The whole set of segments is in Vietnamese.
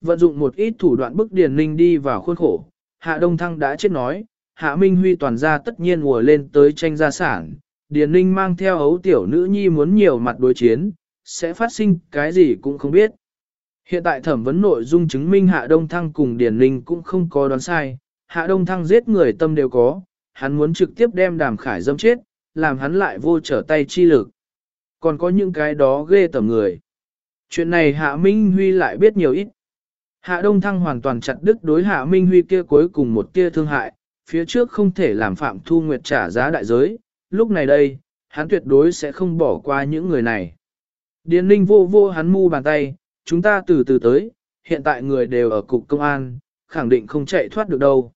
Vận dụng một ít thủ đoạn bức Điền Ninh đi vào khuôn khổ, Hạ Đông Thăng đã chết nói, Hạ Minh Huy toàn ra tất nhiên ngồi lên tới tranh gia sản, Điền Ninh mang theo ấu tiểu nữ nhi muốn nhiều mặt đối chiến, sẽ phát sinh cái gì cũng không biết. Hiện tại thẩm vấn nội dung chứng minh Hạ Đông Thăng cùng Điền Ninh cũng không có đoán sai, Hạ Đông Thăng giết người tâm đều có, hắn muốn trực tiếp đem đàm khải dâm chết, làm hắn lại vô trở tay chi lực. Còn có những cái đó ghê tầm người. Chuyện này Hạ Minh Huy lại biết nhiều ít. Hạ Đông Thăng hoàn toàn chặt đứt đối Hạ Minh Huy kia cuối cùng một tia thương hại, phía trước không thể làm Phạm Thu Nguyệt trả giá đại giới, lúc này đây, hắn tuyệt đối sẽ không bỏ qua những người này. Điền Ninh vô vô hắn mu bàn tay, chúng ta từ từ tới, hiện tại người đều ở cục công an, khẳng định không chạy thoát được đâu.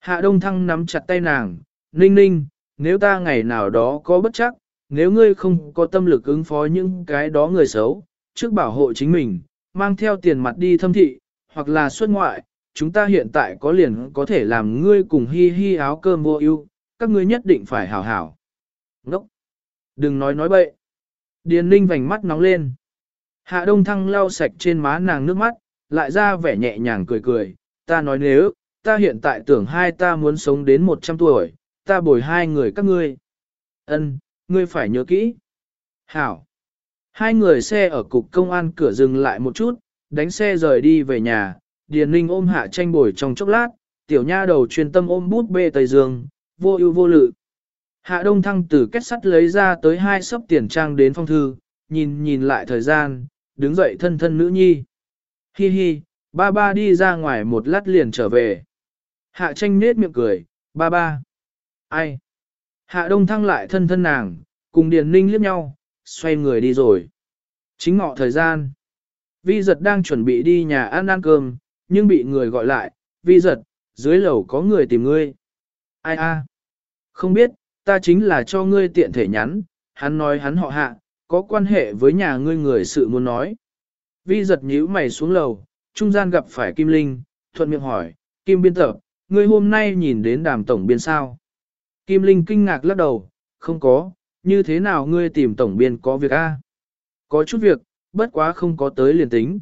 Hạ Đông Thăng nắm chặt tay nàng, Ninh Ninh, nếu ta ngày nào đó có bất chắc, nếu ngươi không có tâm lực ứng phó những cái đó người xấu, trước bảo hộ chính mình, mang theo tiền mặt đi thâm thị, hoặc là xuất ngoại, chúng ta hiện tại có liền có thể làm ngươi cùng hi hi áo cơm vô ưu, các ngươi nhất định phải hảo hảo. Ngốc! Đừng nói nói bậy. Điền ninh vành mắt nóng lên. Hạ đông thăng lau sạch trên má nàng nước mắt, lại ra vẻ nhẹ nhàng cười cười. Ta nói nếu, ta hiện tại tưởng hai ta muốn sống đến 100 tuổi, ta bồi hai người các ngươi. Ân, ngươi phải nhớ kỹ. Hảo. Hai người xe ở cục công an cửa dừng lại một chút, đánh xe rời đi về nhà, Điền Ninh ôm hạ tranh bồi trong chốc lát, tiểu nha đầu chuyên tâm ôm bút bê Tây Dương, vô ưu vô lự. Hạ Đông Thăng từ kết sắt lấy ra tới hai sấp tiền trang đến phong thư, nhìn nhìn lại thời gian, đứng dậy thân thân nữ nhi. Hi hi, ba ba đi ra ngoài một lát liền trở về. Hạ tranh nết miệng cười, ba ba. Ai? Hạ Đông Thăng lại thân thân nàng, cùng Điền Ninh liếc nhau, xoay người đi rồi. Chính ngọ thời gian. Vi giật đang chuẩn bị đi nhà ăn ăn cơm, nhưng bị người gọi lại, vi giật, dưới lầu có người tìm ngươi. Ai a? Không biết, ta chính là cho ngươi tiện thể nhắn, hắn nói hắn họ hạ, có quan hệ với nhà ngươi người sự muốn nói. Vi giật nhíu mày xuống lầu, trung gian gặp phải Kim Linh, thuận miệng hỏi, Kim biên tập, ngươi hôm nay nhìn đến đàm tổng biên sao? Kim Linh kinh ngạc lắc đầu, không có, như thế nào ngươi tìm tổng biên có việc a? Có chút việc, bất quá không có tới liền tính.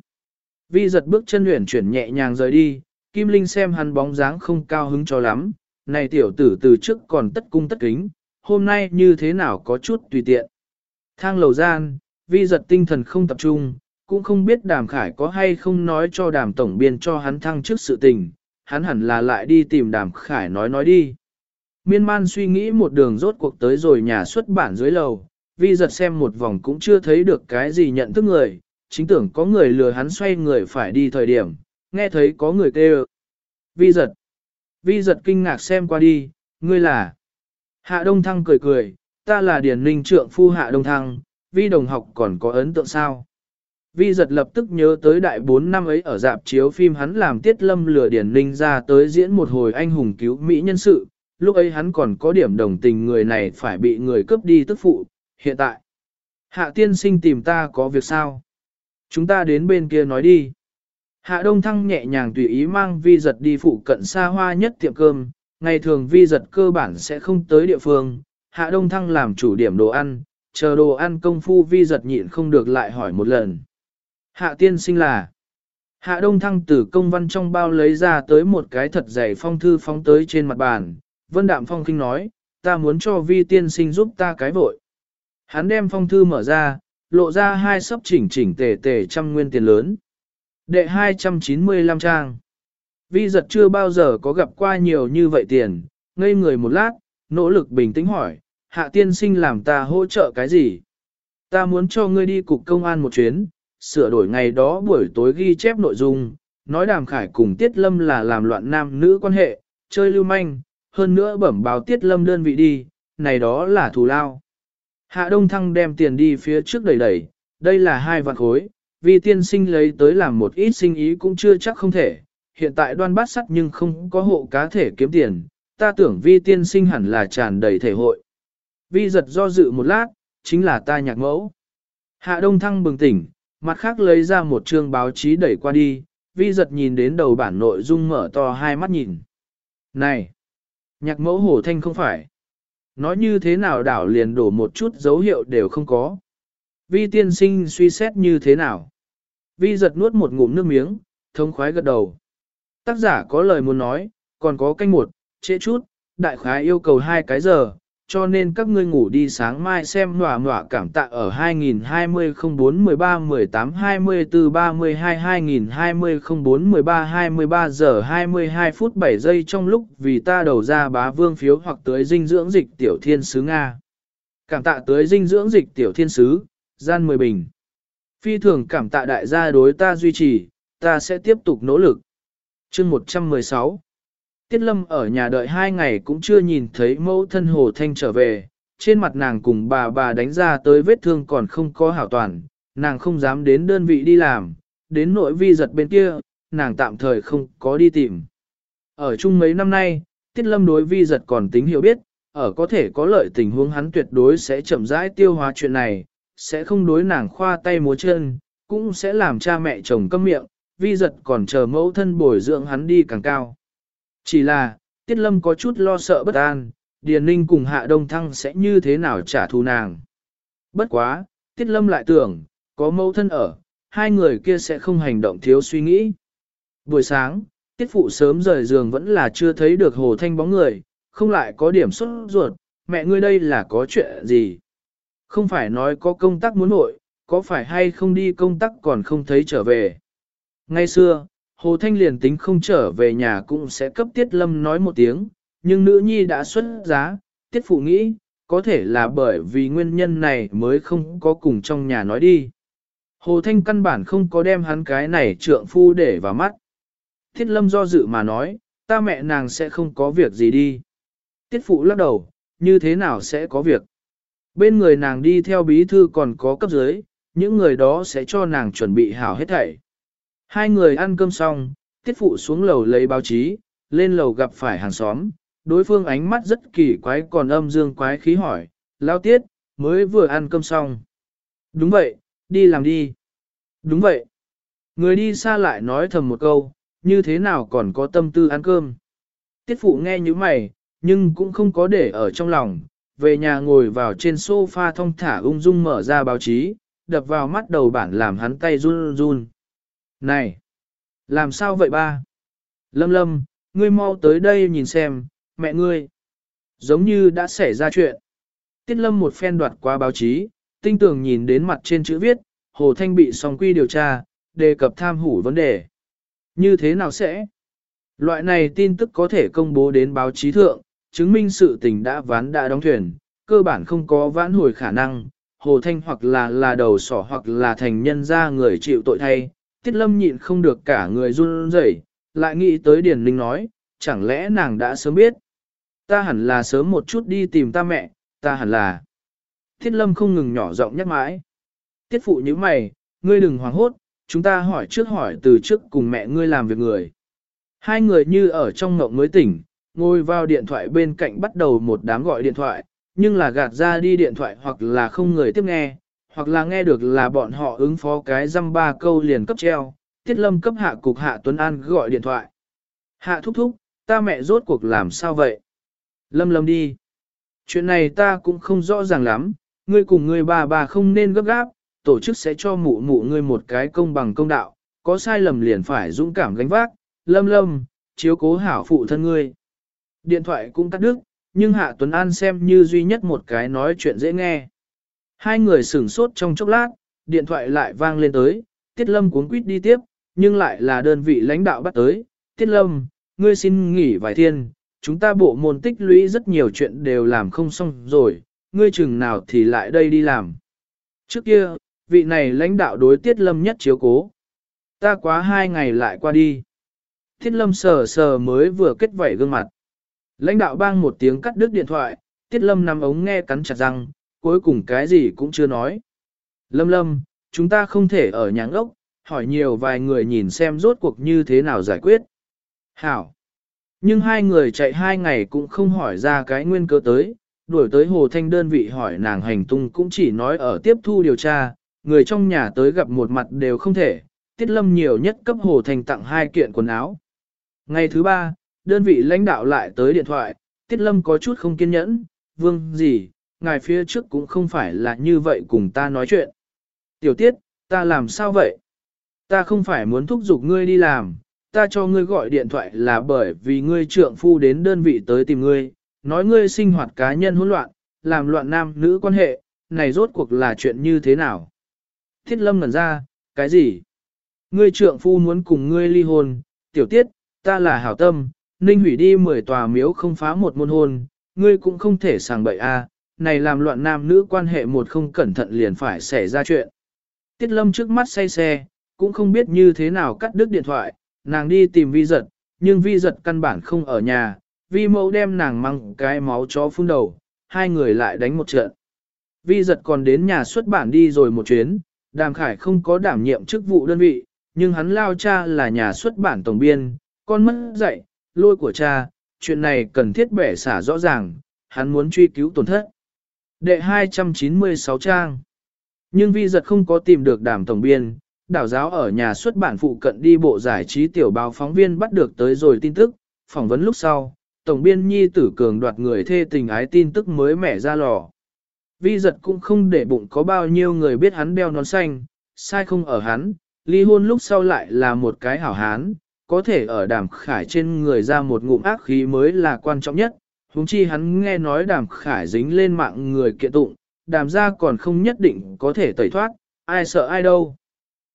Vi giật bước chân luyện chuyển nhẹ nhàng rời đi, Kim Linh xem hắn bóng dáng không cao hứng cho lắm, này tiểu tử từ trước còn tất cung tất kính, hôm nay như thế nào có chút tùy tiện. Thang lầu gian, vi giật tinh thần không tập trung, cũng không biết đàm khải có hay không nói cho đàm tổng biên cho hắn thăng trước sự tình, hắn hẳn là lại đi tìm đàm khải nói nói đi. Miên man suy nghĩ một đường rốt cuộc tới rồi nhà xuất bản dưới lầu, vi giật xem một vòng cũng chưa thấy được cái gì nhận thức người, chính tưởng có người lừa hắn xoay người phải đi thời điểm, nghe thấy có người kêu. Vi giật. Vi giật kinh ngạc xem qua đi, ngươi là. Hạ Đông Thăng cười cười, ta là Điền Ninh trượng phu Hạ Đông Thăng, vi đồng học còn có ấn tượng sao. Vi giật lập tức nhớ tới đại 4 năm ấy ở dạp chiếu phim hắn làm tiết lâm lừa Điền Ninh ra tới diễn một hồi anh hùng cứu Mỹ nhân sự, lúc ấy hắn còn có điểm đồng tình người này phải bị người cướp đi tức phụ, hiện tại. Hạ tiên sinh tìm ta có việc sao? Chúng ta đến bên kia nói đi. Hạ Đông Thăng nhẹ nhàng tùy ý mang vi giật đi phụ cận xa hoa nhất tiệm cơm, ngày thường vi giật cơ bản sẽ không tới địa phương. Hạ Đông Thăng làm chủ điểm đồ ăn, chờ đồ ăn công phu vi giật nhịn không được lại hỏi một lần. Hạ tiên sinh là Hạ Đông Thăng từ công văn trong bao lấy ra tới một cái thật dày phong thư phóng tới trên mặt bàn. Vân Đạm Phong kinh nói, ta muốn cho vi tiên sinh giúp ta cái vội. Hắn đem phong thư mở ra, lộ ra hai sấp chỉnh chỉnh tề tề trăm nguyên tiền lớn. Đệ 295 trang. Vi giật chưa bao giờ có gặp qua nhiều như vậy tiền, ngây người một lát, nỗ lực bình tĩnh hỏi, hạ tiên sinh làm ta hỗ trợ cái gì? Ta muốn cho ngươi đi cục công an một chuyến, sửa đổi ngày đó buổi tối ghi chép nội dung, nói đàm khải cùng Tiết Lâm là làm loạn nam nữ quan hệ, chơi lưu manh, hơn nữa bẩm báo Tiết Lâm đơn vị đi, này đó là thù lao. Hạ Đông Thăng đem tiền đi phía trước đẩy đẩy, đây là hai vạn khối, vì tiên sinh lấy tới làm một ít sinh ý cũng chưa chắc không thể, hiện tại đoan bát sắt nhưng không có hộ cá thể kiếm tiền, ta tưởng vi tiên sinh hẳn là tràn đầy thể hội. Vi giật do dự một lát, chính là ta nhạc mẫu. Hạ Đông Thăng bừng tỉnh, mặt khác lấy ra một chương báo chí đẩy qua đi, vi giật nhìn đến đầu bản nội dung mở to hai mắt nhìn. Này! Nhạc mẫu hổ thanh không phải. Nói như thế nào đảo liền đổ một chút dấu hiệu đều không có. Vi tiên sinh suy xét như thế nào? Vi giật nuốt một ngụm nước miếng, thông khoái gật đầu. Tác giả có lời muốn nói, còn có canh một, trễ chút, đại khái yêu cầu hai cái giờ, cho nên các ngươi ngủ đi sáng mai xem nỏa nỏa cảm tạ ở 2020 04 13 18 24 32 2020 04 13 23 giờ 22 phút 7 giây trong lúc vì ta đầu ra bá vương phiếu hoặc tới dinh dưỡng dịch tiểu thiên sứ Nga. Cảm tạ tới dinh dưỡng dịch tiểu thiên sứ, gian 10 bình. Phi thường cảm tạ đại gia đối ta duy trì, ta sẽ tiếp tục nỗ lực. chương 116 Tiết Lâm ở nhà đợi hai ngày cũng chưa nhìn thấy mẫu thân Hồ Thanh trở về, trên mặt nàng cùng bà bà đánh ra tới vết thương còn không có hảo toàn, nàng không dám đến đơn vị đi làm, đến nội vi giật bên kia, nàng tạm thời không có đi tìm. Ở chung mấy năm nay, Tiết Lâm đối vi giật còn tính hiểu biết, ở có thể có lợi tình huống hắn tuyệt đối sẽ chậm rãi tiêu hóa chuyện này, sẽ không đối nàng khoa tay múa chân, cũng sẽ làm cha mẹ chồng câm miệng, vi giật còn chờ mẫu thân bồi dưỡng hắn đi càng cao. Chỉ là, Tiết Lâm có chút lo sợ bất an, Điền Ninh cùng Hạ Đông Thăng sẽ như thế nào trả thù nàng. Bất quá, Tiết Lâm lại tưởng, có mẫu thân ở, hai người kia sẽ không hành động thiếu suy nghĩ. Buổi sáng, Tiết Phụ sớm rời giường vẫn là chưa thấy được Hồ Thanh bóng người, không lại có điểm xuất ruột, mẹ ngươi đây là có chuyện gì. Không phải nói có công tác muốn hội, có phải hay không đi công tác còn không thấy trở về. Ngay xưa, Hồ Thanh liền tính không trở về nhà cũng sẽ cấp Tiết Lâm nói một tiếng, nhưng nữ nhi đã xuất giá, Tiết Phụ nghĩ, có thể là bởi vì nguyên nhân này mới không có cùng trong nhà nói đi. Hồ Thanh căn bản không có đem hắn cái này trượng phu để vào mắt. Tiết Lâm do dự mà nói, ta mẹ nàng sẽ không có việc gì đi. Tiết Phụ lắc đầu, như thế nào sẽ có việc. Bên người nàng đi theo bí thư còn có cấp dưới, những người đó sẽ cho nàng chuẩn bị hảo hết thảy. Hai người ăn cơm xong, tiết phụ xuống lầu lấy báo chí, lên lầu gặp phải hàng xóm, đối phương ánh mắt rất kỳ quái còn âm dương quái khí hỏi, lao tiết, mới vừa ăn cơm xong. Đúng vậy, đi làm đi. Đúng vậy. Người đi xa lại nói thầm một câu, như thế nào còn có tâm tư ăn cơm. Tiết phụ nghe như mày, nhưng cũng không có để ở trong lòng, về nhà ngồi vào trên sofa thong thả ung dung mở ra báo chí, đập vào mắt đầu bản làm hắn tay run run. Này! Làm sao vậy ba? Lâm lâm, ngươi mau tới đây nhìn xem, mẹ ngươi. Giống như đã xảy ra chuyện. Tiết lâm một phen đoạt qua báo chí, tinh tường nhìn đến mặt trên chữ viết, Hồ Thanh bị song quy điều tra, đề cập tham hủ vấn đề. Như thế nào sẽ? Loại này tin tức có thể công bố đến báo chí thượng, chứng minh sự tình đã ván đã đóng thuyền, cơ bản không có vãn hồi khả năng, Hồ Thanh hoặc là là đầu sỏ hoặc là thành nhân ra người chịu tội thay, Tiết Lâm nhịn không được cả người run rẩy, lại nghĩ tới Điền Ninh nói, chẳng lẽ nàng đã sớm biết. Ta hẳn là sớm một chút đi tìm ta mẹ, ta hẳn là. Tiết Lâm không ngừng nhỏ giọng nhắc mãi. Tiết phụ như mày, ngươi đừng hoảng hốt, chúng ta hỏi trước hỏi từ trước cùng mẹ ngươi làm việc người. Hai người như ở trong ngộng mới tỉnh, ngồi vào điện thoại bên cạnh bắt đầu một đám gọi điện thoại, nhưng là gạt ra đi điện thoại hoặc là không người tiếp nghe, hoặc là nghe được là bọn họ ứng phó cái dăm ba câu liền cấp treo, tiết lâm cấp hạ cục hạ Tuấn An gọi điện thoại. Hạ thúc thúc, ta mẹ rốt cuộc làm sao vậy? Lâm lâm đi. Chuyện này ta cũng không rõ ràng lắm, ngươi cùng ngươi bà bà không nên gấp gáp, tổ chức sẽ cho mụ mụ ngươi một cái công bằng công đạo, có sai lầm liền phải dũng cảm gánh vác, lâm lâm, chiếu cố hảo phụ thân ngươi. Điện thoại cũng cắt đứt, nhưng Hạ Tuấn An xem như duy nhất một cái nói chuyện dễ nghe. Hai người sửng sốt trong chốc lát, điện thoại lại vang lên tới, Tiết Lâm cuốn quýt đi tiếp, nhưng lại là đơn vị lãnh đạo bắt tới. Tiết Lâm, ngươi xin nghỉ vài thiên, chúng ta bộ môn tích lũy rất nhiều chuyện đều làm không xong rồi, ngươi chừng nào thì lại đây đi làm. Trước kia, vị này lãnh đạo đối Tiết Lâm nhất chiếu cố. Ta quá hai ngày lại qua đi. Tiết Lâm sờ sờ mới vừa kết vảy gương mặt. Lãnh đạo bang một tiếng cắt đứt điện thoại, Tiết Lâm nằm ống nghe cắn chặt răng, cuối cùng cái gì cũng chưa nói. Lâm lâm, chúng ta không thể ở nhà ngốc, hỏi nhiều vài người nhìn xem rốt cuộc như thế nào giải quyết. Hảo. Nhưng hai người chạy hai ngày cũng không hỏi ra cái nguyên cơ tới, đuổi tới Hồ Thanh đơn vị hỏi nàng hành tung cũng chỉ nói ở tiếp thu điều tra, người trong nhà tới gặp một mặt đều không thể, Tiết Lâm nhiều nhất cấp Hồ Thanh tặng hai kiện quần áo. Ngày thứ ba, đơn vị lãnh đạo lại tới điện thoại, Tiết Lâm có chút không kiên nhẫn, vương gì, ngài phía trước cũng không phải là như vậy cùng ta nói chuyện. Tiểu tiết, ta làm sao vậy? Ta không phải muốn thúc giục ngươi đi làm, ta cho ngươi gọi điện thoại là bởi vì ngươi trượng phu đến đơn vị tới tìm ngươi, nói ngươi sinh hoạt cá nhân hỗn loạn, làm loạn nam nữ quan hệ, này rốt cuộc là chuyện như thế nào? Thiết lâm ngẩn ra, cái gì? Ngươi trượng phu muốn cùng ngươi ly hôn, tiểu tiết, ta là hảo tâm, ninh hủy đi 10 tòa miếu không phá một môn hôn, ngươi cũng không thể sàng bậy a, à, này làm loạn nam nữ quan hệ một không cẩn thận liền phải xảy ra chuyện. Tiết lâm trước mắt say xe, cũng không biết như thế nào cắt đứt điện thoại, nàng đi tìm vi giật, nhưng vi giật căn bản không ở nhà, vi mẫu đem nàng mang cái máu chó phun đầu, hai người lại đánh một trận. Vi giật còn đến nhà xuất bản đi rồi một chuyến, đàm khải không có đảm nhiệm chức vụ đơn vị, nhưng hắn lao cha là nhà xuất bản tổng biên, con mất dạy, lôi của cha, chuyện này cần thiết bẻ xả rõ ràng, hắn muốn truy cứu tổn thất. Đệ 296 trang Nhưng vi giật không có tìm được đàm tổng biên, đảo giáo ở nhà xuất bản phụ cận đi bộ giải trí tiểu báo phóng viên bắt được tới rồi tin tức, phỏng vấn lúc sau, tổng biên nhi tử cường đoạt người thê tình ái tin tức mới mẻ ra lò. Vi giật cũng không để bụng có bao nhiêu người biết hắn đeo nón xanh, sai không ở hắn, ly hôn lúc sau lại là một cái hảo hán, có thể ở đàm khải trên người ra một ngụm ác khí mới là quan trọng nhất, huống chi hắn nghe nói đàm khải dính lên mạng người kiện tụng, đàm ra còn không nhất định có thể tẩy thoát, ai sợ ai đâu.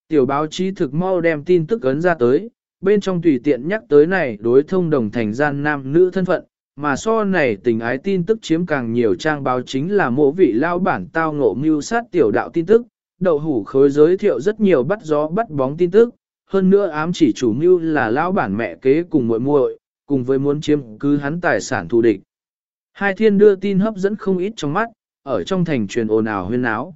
Tiểu báo chí thực mau đem tin tức ấn ra tới, bên trong tùy tiện nhắc tới này đối thông đồng thành gian nam nữ thân phận, mà so này tình ái tin tức chiếm càng nhiều trang báo chính là mộ vị lao bản tao ngộ mưu sát tiểu đạo tin tức, đậu hủ khối giới thiệu rất nhiều bắt gió bắt bóng tin tức, hơn nữa ám chỉ chủ mưu là lao bản mẹ kế cùng muội muội, cùng với muốn chiếm cứ hắn tài sản thù địch. Hai thiên đưa tin hấp dẫn không ít trong mắt, ở trong thành truyền ồn ào huyên náo.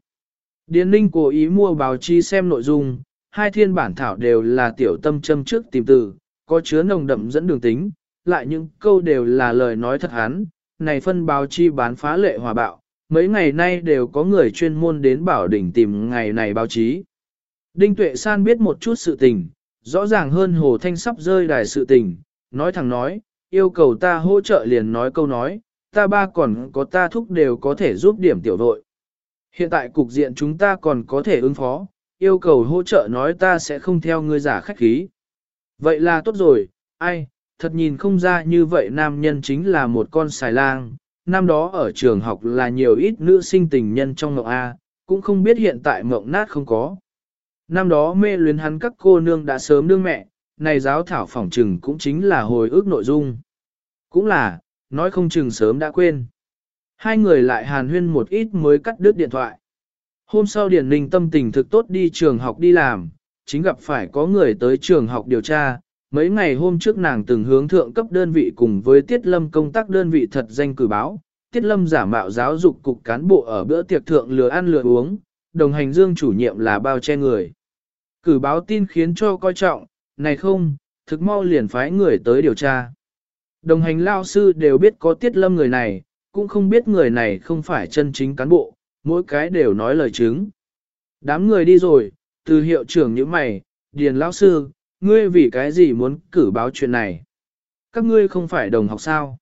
Điền Ninh cố ý mua báo chí xem nội dung, hai thiên bản thảo đều là tiểu tâm châm trước tìm từ, có chứa nồng đậm dẫn đường tính, lại những câu đều là lời nói thật hắn, này phân báo chi bán phá lệ hòa bạo, mấy ngày nay đều có người chuyên môn đến bảo đỉnh tìm ngày này báo chí. Đinh Tuệ San biết một chút sự tình, rõ ràng hơn Hồ Thanh sắp rơi đài sự tình, nói thẳng nói, yêu cầu ta hỗ trợ liền nói câu nói, ta ba còn có ta thúc đều có thể giúp điểm tiểu đội. Hiện tại cục diện chúng ta còn có thể ứng phó, yêu cầu hỗ trợ nói ta sẽ không theo ngươi giả khách khí. Vậy là tốt rồi, ai, thật nhìn không ra như vậy nam nhân chính là một con xài lang, năm đó ở trường học là nhiều ít nữ sinh tình nhân trong mộng A, cũng không biết hiện tại mộng nát không có. Năm đó mê luyến hắn các cô nương đã sớm đương mẹ, này giáo thảo phỏng trừng cũng chính là hồi ức nội dung. Cũng là, nói không chừng sớm đã quên. Hai người lại hàn huyên một ít mới cắt đứt điện thoại. Hôm sau Điển Ninh tâm tình thực tốt đi trường học đi làm, chính gặp phải có người tới trường học điều tra. Mấy ngày hôm trước nàng từng hướng thượng cấp đơn vị cùng với Tiết Lâm công tác đơn vị thật danh cử báo. Tiết Lâm giả mạo giáo dục cục cán bộ ở bữa tiệc thượng lừa ăn lừa uống, đồng hành dương chủ nhiệm là bao che người. Cử báo tin khiến cho coi trọng, này không, thực mau liền phái người tới điều tra. Đồng hành lao sư đều biết có Tiết Lâm người này, cũng không biết người này không phải chân chính cán bộ, mỗi cái đều nói lời chứng. Đám người đi rồi, từ hiệu trưởng như mày, điền lão sư, ngươi vì cái gì muốn cử báo chuyện này? Các ngươi không phải đồng học sao?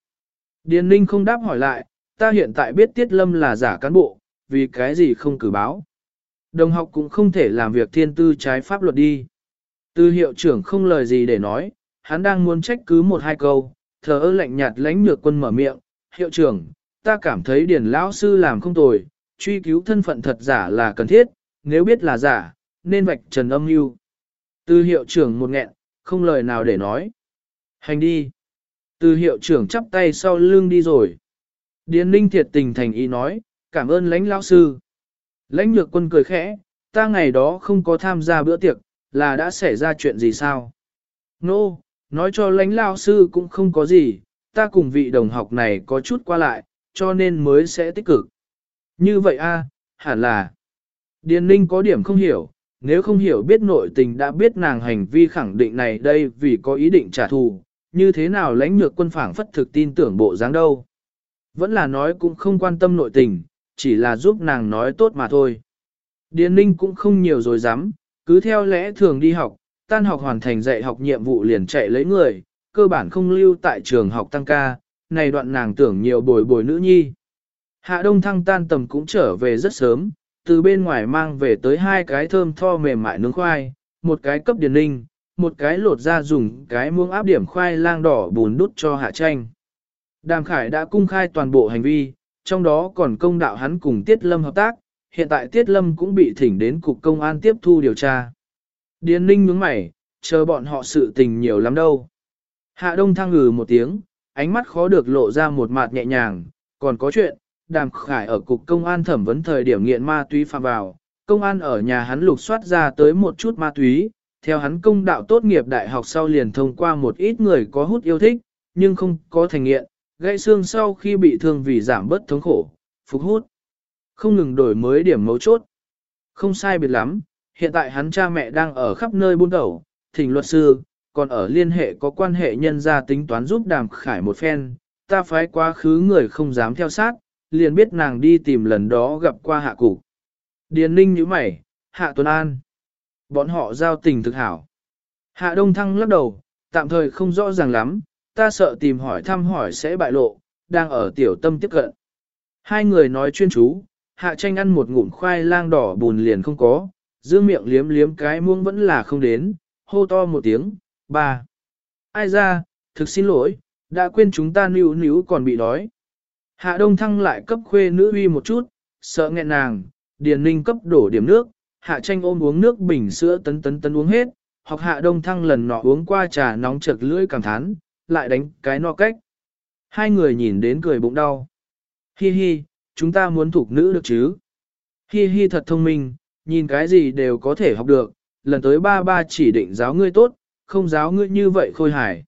Điền ninh không đáp hỏi lại, ta hiện tại biết Tiết Lâm là giả cán bộ, vì cái gì không cử báo? Đồng học cũng không thể làm việc thiên tư trái pháp luật đi. Từ hiệu trưởng không lời gì để nói, hắn đang muốn trách cứ một hai câu, thờ ơ lạnh nhạt lãnh nhược quân mở miệng, hiệu trưởng, ta cảm thấy điển lão sư làm không tồi, truy cứu thân phận thật giả là cần thiết, nếu biết là giả, nên vạch trần âm mưu. Từ hiệu trưởng một nghẹn, không lời nào để nói. Hành đi. Từ hiệu trưởng chắp tay sau lưng đi rồi. Điền ninh thiệt tình thành ý nói, cảm ơn lãnh lão sư. Lãnh nhược quân cười khẽ, ta ngày đó không có tham gia bữa tiệc, là đã xảy ra chuyện gì sao? Nô, no, nói cho lãnh lao sư cũng không có gì, ta cùng vị đồng học này có chút qua lại, cho nên mới sẽ tích cực. Như vậy a, hẳn là. Điền ninh có điểm không hiểu, nếu không hiểu biết nội tình đã biết nàng hành vi khẳng định này đây vì có ý định trả thù, như thế nào lãnh nhược quân phảng phất thực tin tưởng bộ dáng đâu. Vẫn là nói cũng không quan tâm nội tình, chỉ là giúp nàng nói tốt mà thôi. Điền ninh cũng không nhiều rồi dám, cứ theo lẽ thường đi học, tan học hoàn thành dạy học nhiệm vụ liền chạy lấy người, cơ bản không lưu tại trường học tăng ca, này đoạn nàng tưởng nhiều bồi bồi nữ nhi. Hạ đông thăng tan tầm cũng trở về rất sớm, từ bên ngoài mang về tới hai cái thơm tho mềm mại nướng khoai, một cái cấp điền ninh, một cái lột ra dùng cái muông áp điểm khoai lang đỏ bùn đút cho hạ tranh. Đàm Khải đã cung khai toàn bộ hành vi, trong đó còn công đạo hắn cùng Tiết Lâm hợp tác, hiện tại Tiết Lâm cũng bị thỉnh đến cục công an tiếp thu điều tra. Điền ninh nhướng mày, chờ bọn họ sự tình nhiều lắm đâu. Hạ Đông thăng ngừ một tiếng, ánh mắt khó được lộ ra một mặt nhẹ nhàng, còn có chuyện, Đàm Khải ở cục công an thẩm vấn thời điểm nghiện ma túy phạm vào, công an ở nhà hắn lục soát ra tới một chút ma túy, theo hắn công đạo tốt nghiệp đại học sau liền thông qua một ít người có hút yêu thích, nhưng không có thành nghiện, gãy xương sau khi bị thương vì giảm bớt thống khổ, phục hút. Không ngừng đổi mới điểm mấu chốt. Không sai biệt lắm, hiện tại hắn cha mẹ đang ở khắp nơi buôn đầu, thỉnh luật sư, còn ở liên hệ có quan hệ nhân gia tính toán giúp đàm khải một phen, ta phái quá khứ người không dám theo sát, liền biết nàng đi tìm lần đó gặp qua hạ cục. Điền ninh như mày, hạ tuần an. Bọn họ giao tình thực hảo. Hạ đông thăng lắc đầu, tạm thời không rõ ràng lắm, ta sợ tìm hỏi thăm hỏi sẽ bại lộ, đang ở tiểu tâm tiếp cận. Hai người nói chuyên chú, hạ tranh ăn một ngụm khoai lang đỏ bùn liền không có, dương miệng liếm liếm cái muông vẫn là không đến, hô to một tiếng, ba. Ai ra, thực xin lỗi, đã quên chúng ta níu níu còn bị đói. Hạ đông thăng lại cấp khuê nữ uy một chút, sợ nghẹn nàng, điền ninh cấp đổ điểm nước, hạ tranh ôm uống nước bình sữa tấn tấn tấn uống hết, hoặc hạ đông thăng lần nọ uống qua trà nóng chật lưỡi cảm thán, lại đánh cái no cách. Hai người nhìn đến cười bụng đau. Hi hi, chúng ta muốn thuộc nữ được chứ? Hi hi thật thông minh, nhìn cái gì đều có thể học được, lần tới ba ba chỉ định giáo ngươi tốt, không giáo ngươi như vậy khôi hài.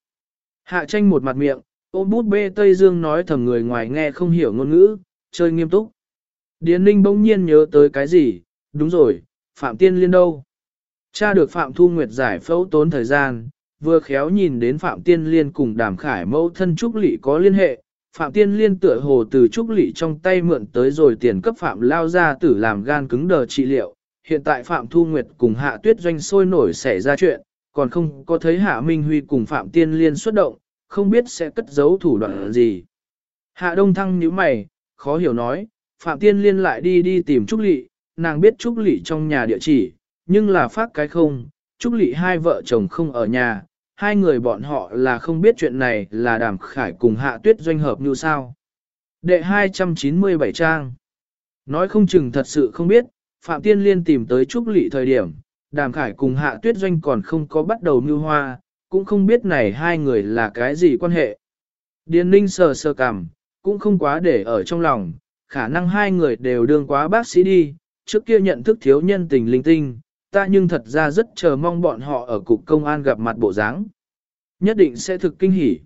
Hạ tranh một mặt miệng, ôm bút bê Tây Dương nói thầm người ngoài nghe không hiểu ngôn ngữ, chơi nghiêm túc. Điền ninh bỗng nhiên nhớ tới cái gì, đúng rồi, Phạm Tiên Liên đâu? Cha được Phạm Thu Nguyệt giải phẫu tốn thời gian, vừa khéo nhìn đến Phạm Tiên Liên cùng đàm khải mẫu thân Trúc Lị có liên hệ. Phạm Tiên Liên tựa hồ từ Trúc Lị trong tay mượn tới rồi tiền cấp Phạm lao ra tử làm gan cứng đờ trị liệu. Hiện tại Phạm Thu Nguyệt cùng Hạ Tuyết Doanh sôi nổi xảy ra chuyện, còn không có thấy Hạ Minh Huy cùng Phạm Tiên Liên xuất động, không biết sẽ cất giấu thủ đoạn gì. Hạ Đông Thăng nhíu mày, khó hiểu nói, Phạm Tiên Liên lại đi đi tìm Trúc Lị, nàng biết Trúc Lị trong nhà địa chỉ, nhưng là phát cái không, Trúc Lị hai vợ chồng không ở nhà, hai người bọn họ là không biết chuyện này là đàm khải cùng hạ tuyết doanh hợp như sao. Đệ 297 trang Nói không chừng thật sự không biết, Phạm Tiên Liên tìm tới Trúc Lị thời điểm, đàm khải cùng hạ tuyết doanh còn không có bắt đầu mưu hoa, cũng không biết này hai người là cái gì quan hệ. Điền ninh sờ sờ cằm, cũng không quá để ở trong lòng, khả năng hai người đều đương quá bác sĩ đi, trước kia nhận thức thiếu nhân tình linh tinh, ta nhưng thật ra rất chờ mong bọn họ ở cục công an gặp mặt bộ dáng. Nhất định sẽ thực kinh hỉ.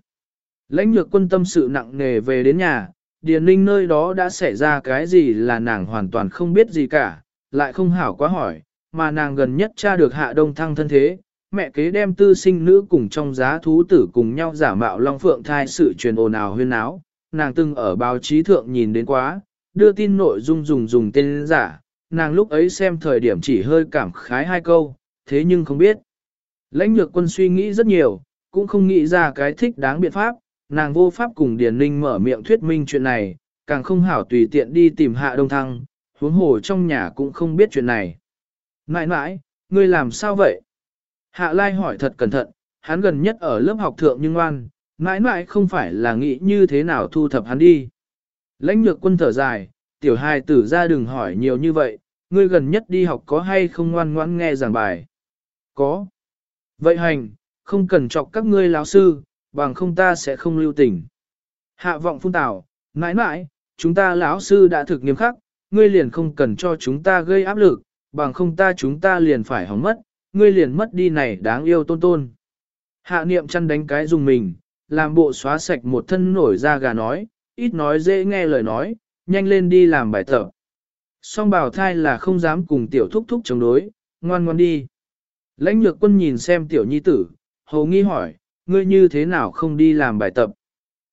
Lãnh nhược quân tâm sự nặng nề về đến nhà, Điền Ninh nơi đó đã xảy ra cái gì là nàng hoàn toàn không biết gì cả, lại không hảo quá hỏi, mà nàng gần nhất tra được hạ đông thăng thân thế, mẹ kế đem tư sinh nữ cùng trong giá thú tử cùng nhau giả mạo Long Phượng thai sự truyền ồn ào huyên áo, nàng từng ở báo chí thượng nhìn đến quá, đưa tin nội dung dùng dùng tên giả, nàng lúc ấy xem thời điểm chỉ hơi cảm khái hai câu, thế nhưng không biết. Lãnh nhược quân suy nghĩ rất nhiều, cũng không nghĩ ra cái thích đáng biện pháp, nàng vô pháp cùng Điền Ninh mở miệng thuyết minh chuyện này, càng không hảo tùy tiện đi tìm hạ đông thăng, huống hồ trong nhà cũng không biết chuyện này. Nãi nãi, ngươi làm sao vậy? Hạ Lai hỏi thật cẩn thận, hắn gần nhất ở lớp học thượng nhưng ngoan, nãi nãi không phải là nghĩ như thế nào thu thập hắn đi. Lãnh nhược quân thở dài, tiểu hài tử ra đừng hỏi nhiều như vậy, ngươi gần nhất đi học có hay không ngoan ngoãn nghe giảng bài? Có. Vậy hành, không cần chọc các ngươi lão sư, bằng không ta sẽ không lưu tình. Hạ vọng phun tảo, nãi nãi, chúng ta lão sư đã thực nghiêm khắc, ngươi liền không cần cho chúng ta gây áp lực, bằng không ta chúng ta liền phải hỏng mất, ngươi liền mất đi này đáng yêu tôn tôn. Hạ niệm chăn đánh cái dùng mình, làm bộ xóa sạch một thân nổi da gà nói, ít nói dễ nghe lời nói, nhanh lên đi làm bài tập. Song bảo thai là không dám cùng tiểu thúc thúc chống đối, ngoan ngoan đi. Lãnh nhược quân nhìn xem tiểu nhi tử, hầu nghi hỏi, ngươi như thế nào không đi làm bài tập.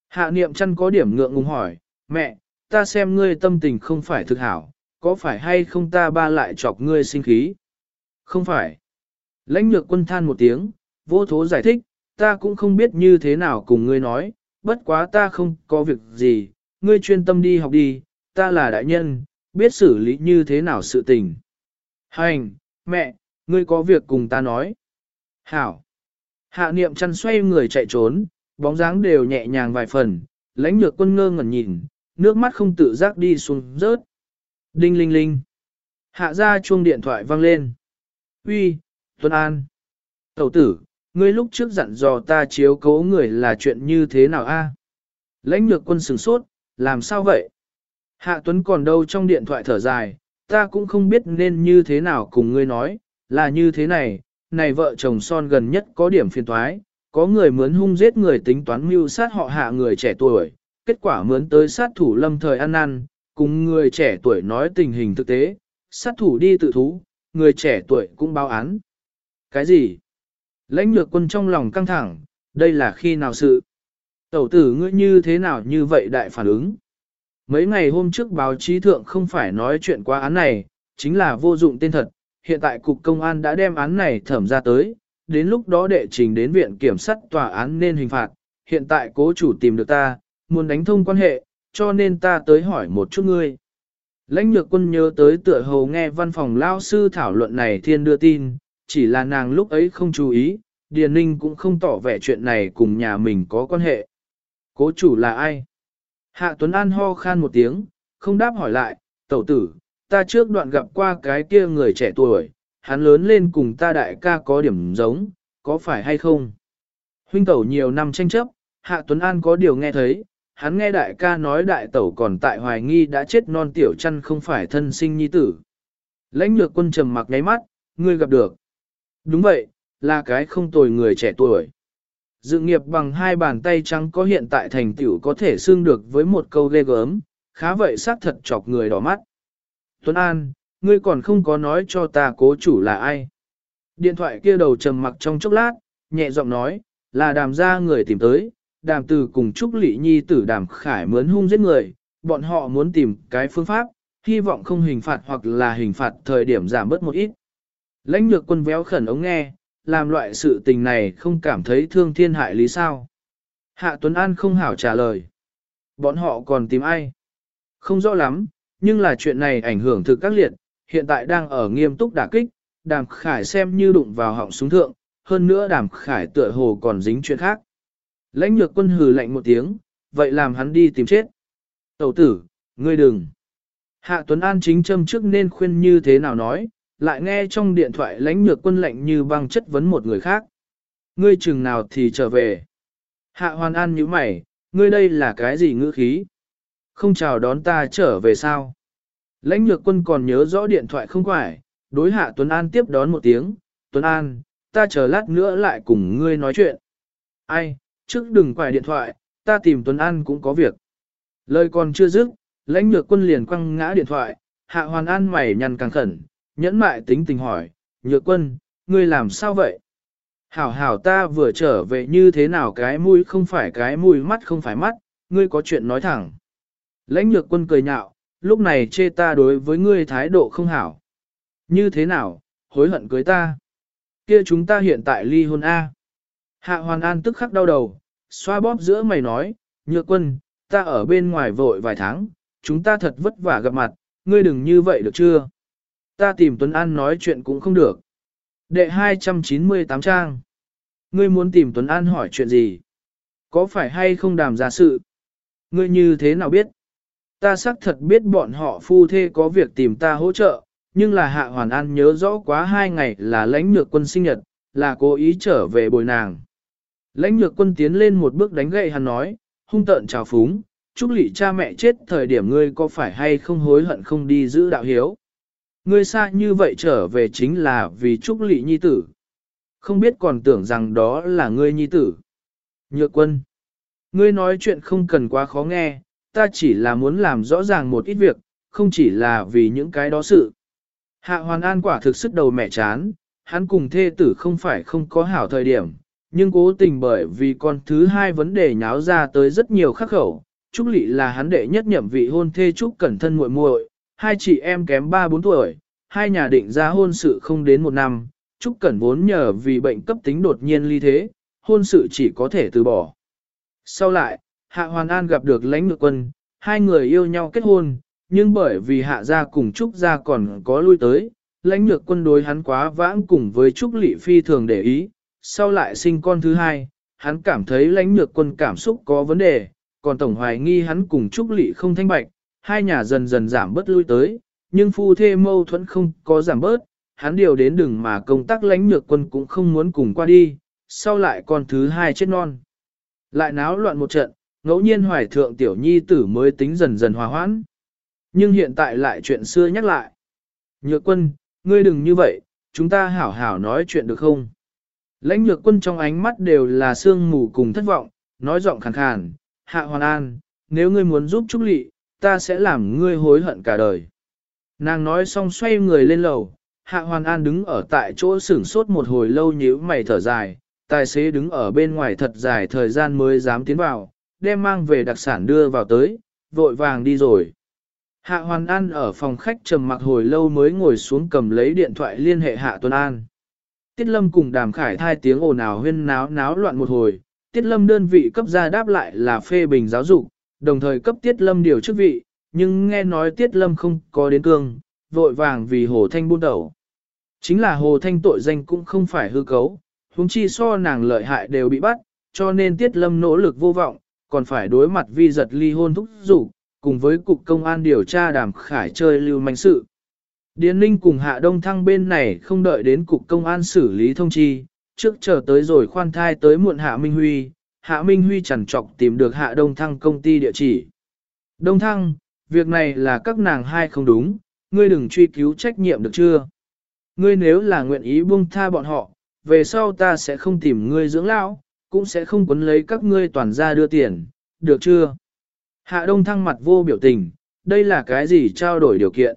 Hạ niệm chăn có điểm ngượng ngùng hỏi, mẹ, ta xem ngươi tâm tình không phải thực hảo, có phải hay không ta ba lại chọc ngươi sinh khí? Không phải. Lãnh nhược quân than một tiếng, vô thố giải thích, ta cũng không biết như thế nào cùng ngươi nói, bất quá ta không có việc gì, ngươi chuyên tâm đi học đi, ta là đại nhân, biết xử lý như thế nào sự tình. Hành, mẹ, Ngươi có việc cùng ta nói. Hảo. Hạ niệm chăn xoay người chạy trốn, bóng dáng đều nhẹ nhàng vài phần, lãnh nhược quân ngơ ngẩn nhìn, nước mắt không tự giác đi xuống rớt. Đinh linh linh. Hạ ra chuông điện thoại vang lên. Uy, Tuấn An. Tẩu tử, ngươi lúc trước dặn dò ta chiếu cố người là chuyện như thế nào a? Lãnh nhược quân sửng sốt, làm sao vậy? Hạ Tuấn còn đâu trong điện thoại thở dài, ta cũng không biết nên như thế nào cùng ngươi nói, là như thế này, này vợ chồng son gần nhất có điểm phiền toái, có người mướn hung giết người tính toán mưu sát họ hạ người trẻ tuổi, kết quả mướn tới sát thủ lâm thời ăn năn, cùng người trẻ tuổi nói tình hình thực tế, sát thủ đi tự thú, người trẻ tuổi cũng báo án. Cái gì? Lãnh nhược quân trong lòng căng thẳng, đây là khi nào sự? Tẩu tử ngươi như thế nào như vậy đại phản ứng? Mấy ngày hôm trước báo chí thượng không phải nói chuyện qua án này, chính là vô dụng tên thật, hiện tại cục công an đã đem án này thẩm ra tới, đến lúc đó đệ trình đến viện kiểm sát tòa án nên hình phạt, hiện tại cố chủ tìm được ta, muốn đánh thông quan hệ, cho nên ta tới hỏi một chút ngươi. Lãnh nhược quân nhớ tới tựa hồ nghe văn phòng lao sư thảo luận này thiên đưa tin, chỉ là nàng lúc ấy không chú ý, Điền Ninh cũng không tỏ vẻ chuyện này cùng nhà mình có quan hệ. Cố chủ là ai? Hạ Tuấn An ho khan một tiếng, không đáp hỏi lại, tẩu tử, ta trước đoạn gặp qua cái kia người trẻ tuổi, hắn lớn lên cùng ta đại ca có điểm giống, có phải hay không? Huynh tẩu nhiều năm tranh chấp, Hạ Tuấn An có điều nghe thấy, hắn nghe đại ca nói đại tẩu còn tại hoài nghi đã chết non tiểu chăn không phải thân sinh nhi tử. Lãnh lược quân trầm mặc nháy mắt, ngươi gặp được. Đúng vậy, là cái không tồi người trẻ tuổi. Dự nghiệp bằng hai bàn tay trắng có hiện tại thành tiểu có thể xương được với một câu ghê gớm, khá vậy xác thật chọc người đỏ mắt. Tuấn An, ngươi còn không có nói cho ta cố chủ là ai. Điện thoại kia đầu trầm mặc trong chốc lát, nhẹ giọng nói, là đàm gia người tìm tới, đàm từ cùng Trúc Lị Nhi tử đàm khải mướn hung giết người, bọn họ muốn tìm cái phương pháp, hy vọng không hình phạt hoặc là hình phạt thời điểm giảm bớt một ít. Lãnh nhược quân véo khẩn ống nghe, làm loại sự tình này không cảm thấy thương thiên hại lý sao. Hạ Tuấn An không hảo trả lời. Bọn họ còn tìm ai? Không rõ lắm, nhưng là chuyện này ảnh hưởng thực các liệt, hiện tại đang ở nghiêm túc đả kích, đàm khải xem như đụng vào họng súng thượng, hơn nữa đàm khải tựa hồ còn dính chuyện khác. Lãnh nhược quân hừ lạnh một tiếng, vậy làm hắn đi tìm chết. Tẩu tử, ngươi đừng. Hạ Tuấn An chính châm trước nên khuyên như thế nào nói, lại nghe trong điện thoại lãnh nhược quân lạnh như băng chất vấn một người khác. Ngươi chừng nào thì trở về. Hạ Hoàn An như mày, ngươi đây là cái gì ngữ khí? Không chào đón ta trở về sao? Lãnh nhược quân còn nhớ rõ điện thoại không quải, đối hạ Tuấn An tiếp đón một tiếng. Tuấn An, ta chờ lát nữa lại cùng ngươi nói chuyện. Ai, trước đừng quài điện thoại, ta tìm Tuấn An cũng có việc. Lời còn chưa dứt, lãnh nhược quân liền quăng ngã điện thoại, hạ hoàn an mày nhăn càng khẩn, nhẫn mại tính tình hỏi, nhược quân, ngươi làm sao vậy? Hảo hảo ta vừa trở về như thế nào cái mũi không phải cái mũi mắt không phải mắt, ngươi có chuyện nói thẳng. Lãnh nhược quân cười nhạo, lúc này chê ta đối với ngươi thái độ không hảo. Như thế nào, hối hận cưới ta? Kia chúng ta hiện tại ly hôn A. Hạ Hoàn An tức khắc đau đầu, xoa bóp giữa mày nói, nhược quân, ta ở bên ngoài vội vài tháng, chúng ta thật vất vả gặp mặt, ngươi đừng như vậy được chưa? Ta tìm Tuấn An nói chuyện cũng không được. Đệ 298 trang. Ngươi muốn tìm Tuấn An hỏi chuyện gì? Có phải hay không đàm giả sự? Ngươi như thế nào biết? Ta xác thật biết bọn họ phu thê có việc tìm ta hỗ trợ, nhưng là Hạ Hoàn An nhớ rõ quá hai ngày là lãnh nhược quân sinh nhật, là cố ý trở về bồi nàng. Lãnh nhược quân tiến lên một bước đánh gậy hắn nói, hung tợn chào phúng, Trúc Lị cha mẹ chết thời điểm ngươi có phải hay không hối hận không đi giữ đạo hiếu. Ngươi xa như vậy trở về chính là vì Trúc Lị nhi tử. Không biết còn tưởng rằng đó là ngươi nhi tử. Nhược quân. Ngươi nói chuyện không cần quá khó nghe, ta chỉ là muốn làm rõ ràng một ít việc, không chỉ là vì những cái đó sự. Hạ Hoàn An quả thực sức đầu mẹ chán, hắn cùng thê tử không phải không có hảo thời điểm, nhưng cố tình bởi vì con thứ hai vấn đề nháo ra tới rất nhiều khắc khẩu. Trúc Lị là hắn đệ nhất nhậm vị hôn thê Trúc Cẩn Thân muội muội, hai chị em kém 3-4 tuổi, hai nhà định ra hôn sự không đến một năm, Trúc Cẩn vốn nhờ vì bệnh cấp tính đột nhiên ly thế, hôn sự chỉ có thể từ bỏ. Sau lại, Hạ Hoàn An gặp được lãnh ngược quân, hai người yêu nhau kết hôn, nhưng bởi vì Hạ gia cùng Trúc gia còn có lui tới, lãnh ngược quân đối hắn quá vãng cùng với Trúc Lị phi thường để ý, sau lại sinh con thứ hai, hắn cảm thấy lãnh nhược quân cảm xúc có vấn đề, còn tổng hoài nghi hắn cùng Trúc Lị không thanh bạch, hai nhà dần dần giảm bớt lui tới, nhưng phu thê mâu thuẫn không có giảm bớt, hắn điều đến đừng mà công tác lãnh nhược quân cũng không muốn cùng qua đi, sau lại con thứ hai chết non. Lại náo loạn một trận, ngẫu nhiên hoài thượng tiểu nhi tử mới tính dần dần hòa hoãn. Nhưng hiện tại lại chuyện xưa nhắc lại. Nhược quân, ngươi đừng như vậy, chúng ta hảo hảo nói chuyện được không? Lãnh nhược quân trong ánh mắt đều là sương mù cùng thất vọng, nói giọng khàn khàn, hạ hoàn an, nếu ngươi muốn giúp Trúc Lị, ta sẽ làm ngươi hối hận cả đời. Nàng nói xong xoay người lên lầu, hạ hoàn an đứng ở tại chỗ sửng sốt một hồi lâu nhíu mày thở dài, tài xế đứng ở bên ngoài thật dài thời gian mới dám tiến vào, đem mang về đặc sản đưa vào tới, vội vàng đi rồi. Hạ Hoàn An ở phòng khách trầm mặc hồi lâu mới ngồi xuống cầm lấy điện thoại liên hệ Hạ Tuấn An. Tiết Lâm cùng Đàm Khải thai tiếng ồn ào huyên náo náo loạn một hồi, Tiết Lâm đơn vị cấp ra đáp lại là phê bình giáo dục, đồng thời cấp Tiết Lâm điều chức vị, nhưng nghe nói Tiết Lâm không có đến cương, vội vàng vì Hồ Thanh buôn đầu. Chính là Hồ Thanh tội danh cũng không phải hư cấu, huống chi so nàng lợi hại đều bị bắt, cho nên Tiết Lâm nỗ lực vô vọng, còn phải đối mặt vi giật ly hôn thúc dục cùng với cục công an điều tra đàm khải chơi lưu manh sự. Điền Ninh cùng Hạ Đông Thăng bên này không đợi đến cục công an xử lý thông chi, trước chờ tới rồi khoan thai tới muộn Hạ Minh Huy, Hạ Minh Huy chẳng trọc tìm được Hạ Đông Thăng công ty địa chỉ. Đông Thăng, việc này là các nàng hai không đúng, ngươi đừng truy cứu trách nhiệm được chưa? Ngươi nếu là nguyện ý buông tha bọn họ, về sau ta sẽ không tìm ngươi dưỡng lão, cũng sẽ không quấn lấy các ngươi toàn ra đưa tiền, được chưa? Hạ Đông Thăng mặt vô biểu tình, đây là cái gì trao đổi điều kiện?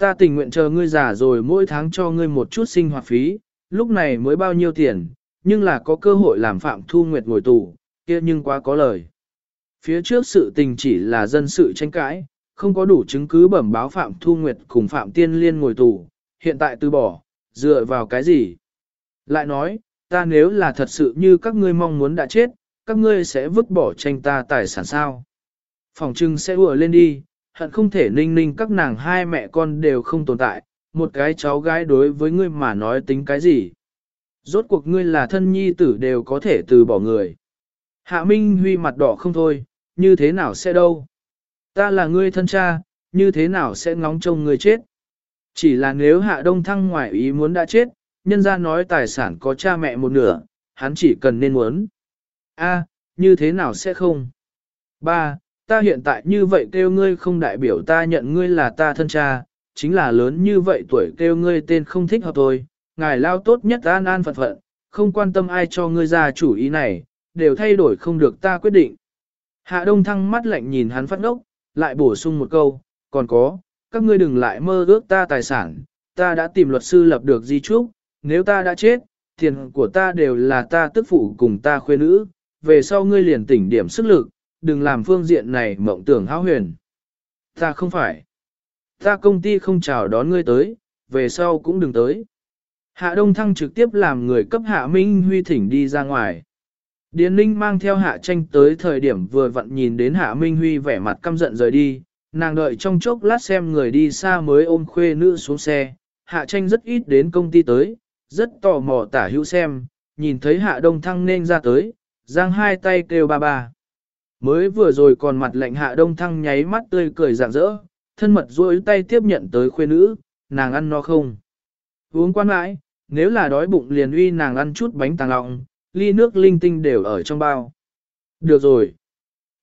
Ta tình nguyện chờ ngươi già rồi mỗi tháng cho ngươi một chút sinh hoạt phí, lúc này mới bao nhiêu tiền, nhưng là có cơ hội làm Phạm Thu Nguyệt ngồi tù, kia nhưng quá có lời. Phía trước sự tình chỉ là dân sự tranh cãi, không có đủ chứng cứ bẩm báo Phạm Thu Nguyệt cùng Phạm Tiên Liên ngồi tù, hiện tại từ bỏ, dựa vào cái gì? Lại nói, ta nếu là thật sự như các ngươi mong muốn đã chết, các ngươi sẽ vứt bỏ tranh ta tài sản sao? Phòng trưng sẽ ùa lên đi, hận không thể ninh ninh các nàng hai mẹ con đều không tồn tại, một cái cháu gái đối với ngươi mà nói tính cái gì. Rốt cuộc ngươi là thân nhi tử đều có thể từ bỏ người. Hạ Minh Huy mặt đỏ không thôi, như thế nào sẽ đâu. Ta là ngươi thân cha, như thế nào sẽ ngóng trông ngươi chết. Chỉ là nếu Hạ Đông Thăng ngoại ý muốn đã chết, nhân ra nói tài sản có cha mẹ một nửa, hắn chỉ cần nên muốn. A, như thế nào sẽ không? Ba, ta hiện tại như vậy kêu ngươi không đại biểu ta nhận ngươi là ta thân cha, chính là lớn như vậy tuổi kêu ngươi tên không thích hợp thôi, ngài lao tốt nhất an an phận phận, không quan tâm ai cho ngươi ra chủ ý này, đều thay đổi không được ta quyết định. Hạ Đông Thăng mắt lạnh nhìn hắn phát ngốc, lại bổ sung một câu, còn có, các ngươi đừng lại mơ ước ta tài sản, ta đã tìm luật sư lập được di trúc, nếu ta đã chết, tiền của ta đều là ta tức phụ cùng ta khuê nữ, về sau ngươi liền tỉnh điểm sức lực, đừng làm phương diện này mộng tưởng hão huyền. Ta không phải. Ta công ty không chào đón ngươi tới, về sau cũng đừng tới. Hạ Đông Thăng trực tiếp làm người cấp Hạ Minh Huy thỉnh đi ra ngoài. Điền Ninh mang theo Hạ Tranh tới thời điểm vừa vặn nhìn đến Hạ Minh Huy vẻ mặt căm giận rời đi, nàng đợi trong chốc lát xem người đi xa mới ôm khuê nữ xuống xe. Hạ Tranh rất ít đến công ty tới, rất tò mò tả hữu xem, nhìn thấy Hạ Đông Thăng nên ra tới, giang hai tay kêu ba ba. Mới vừa rồi còn mặt lạnh hạ đông thăng nháy mắt tươi cười rạng rỡ, thân mật duỗi tay tiếp nhận tới khuê nữ, nàng ăn no không. Uống quan mãi, nếu là đói bụng liền uy nàng ăn chút bánh tàng lọng, ly nước linh tinh đều ở trong bao. Được rồi.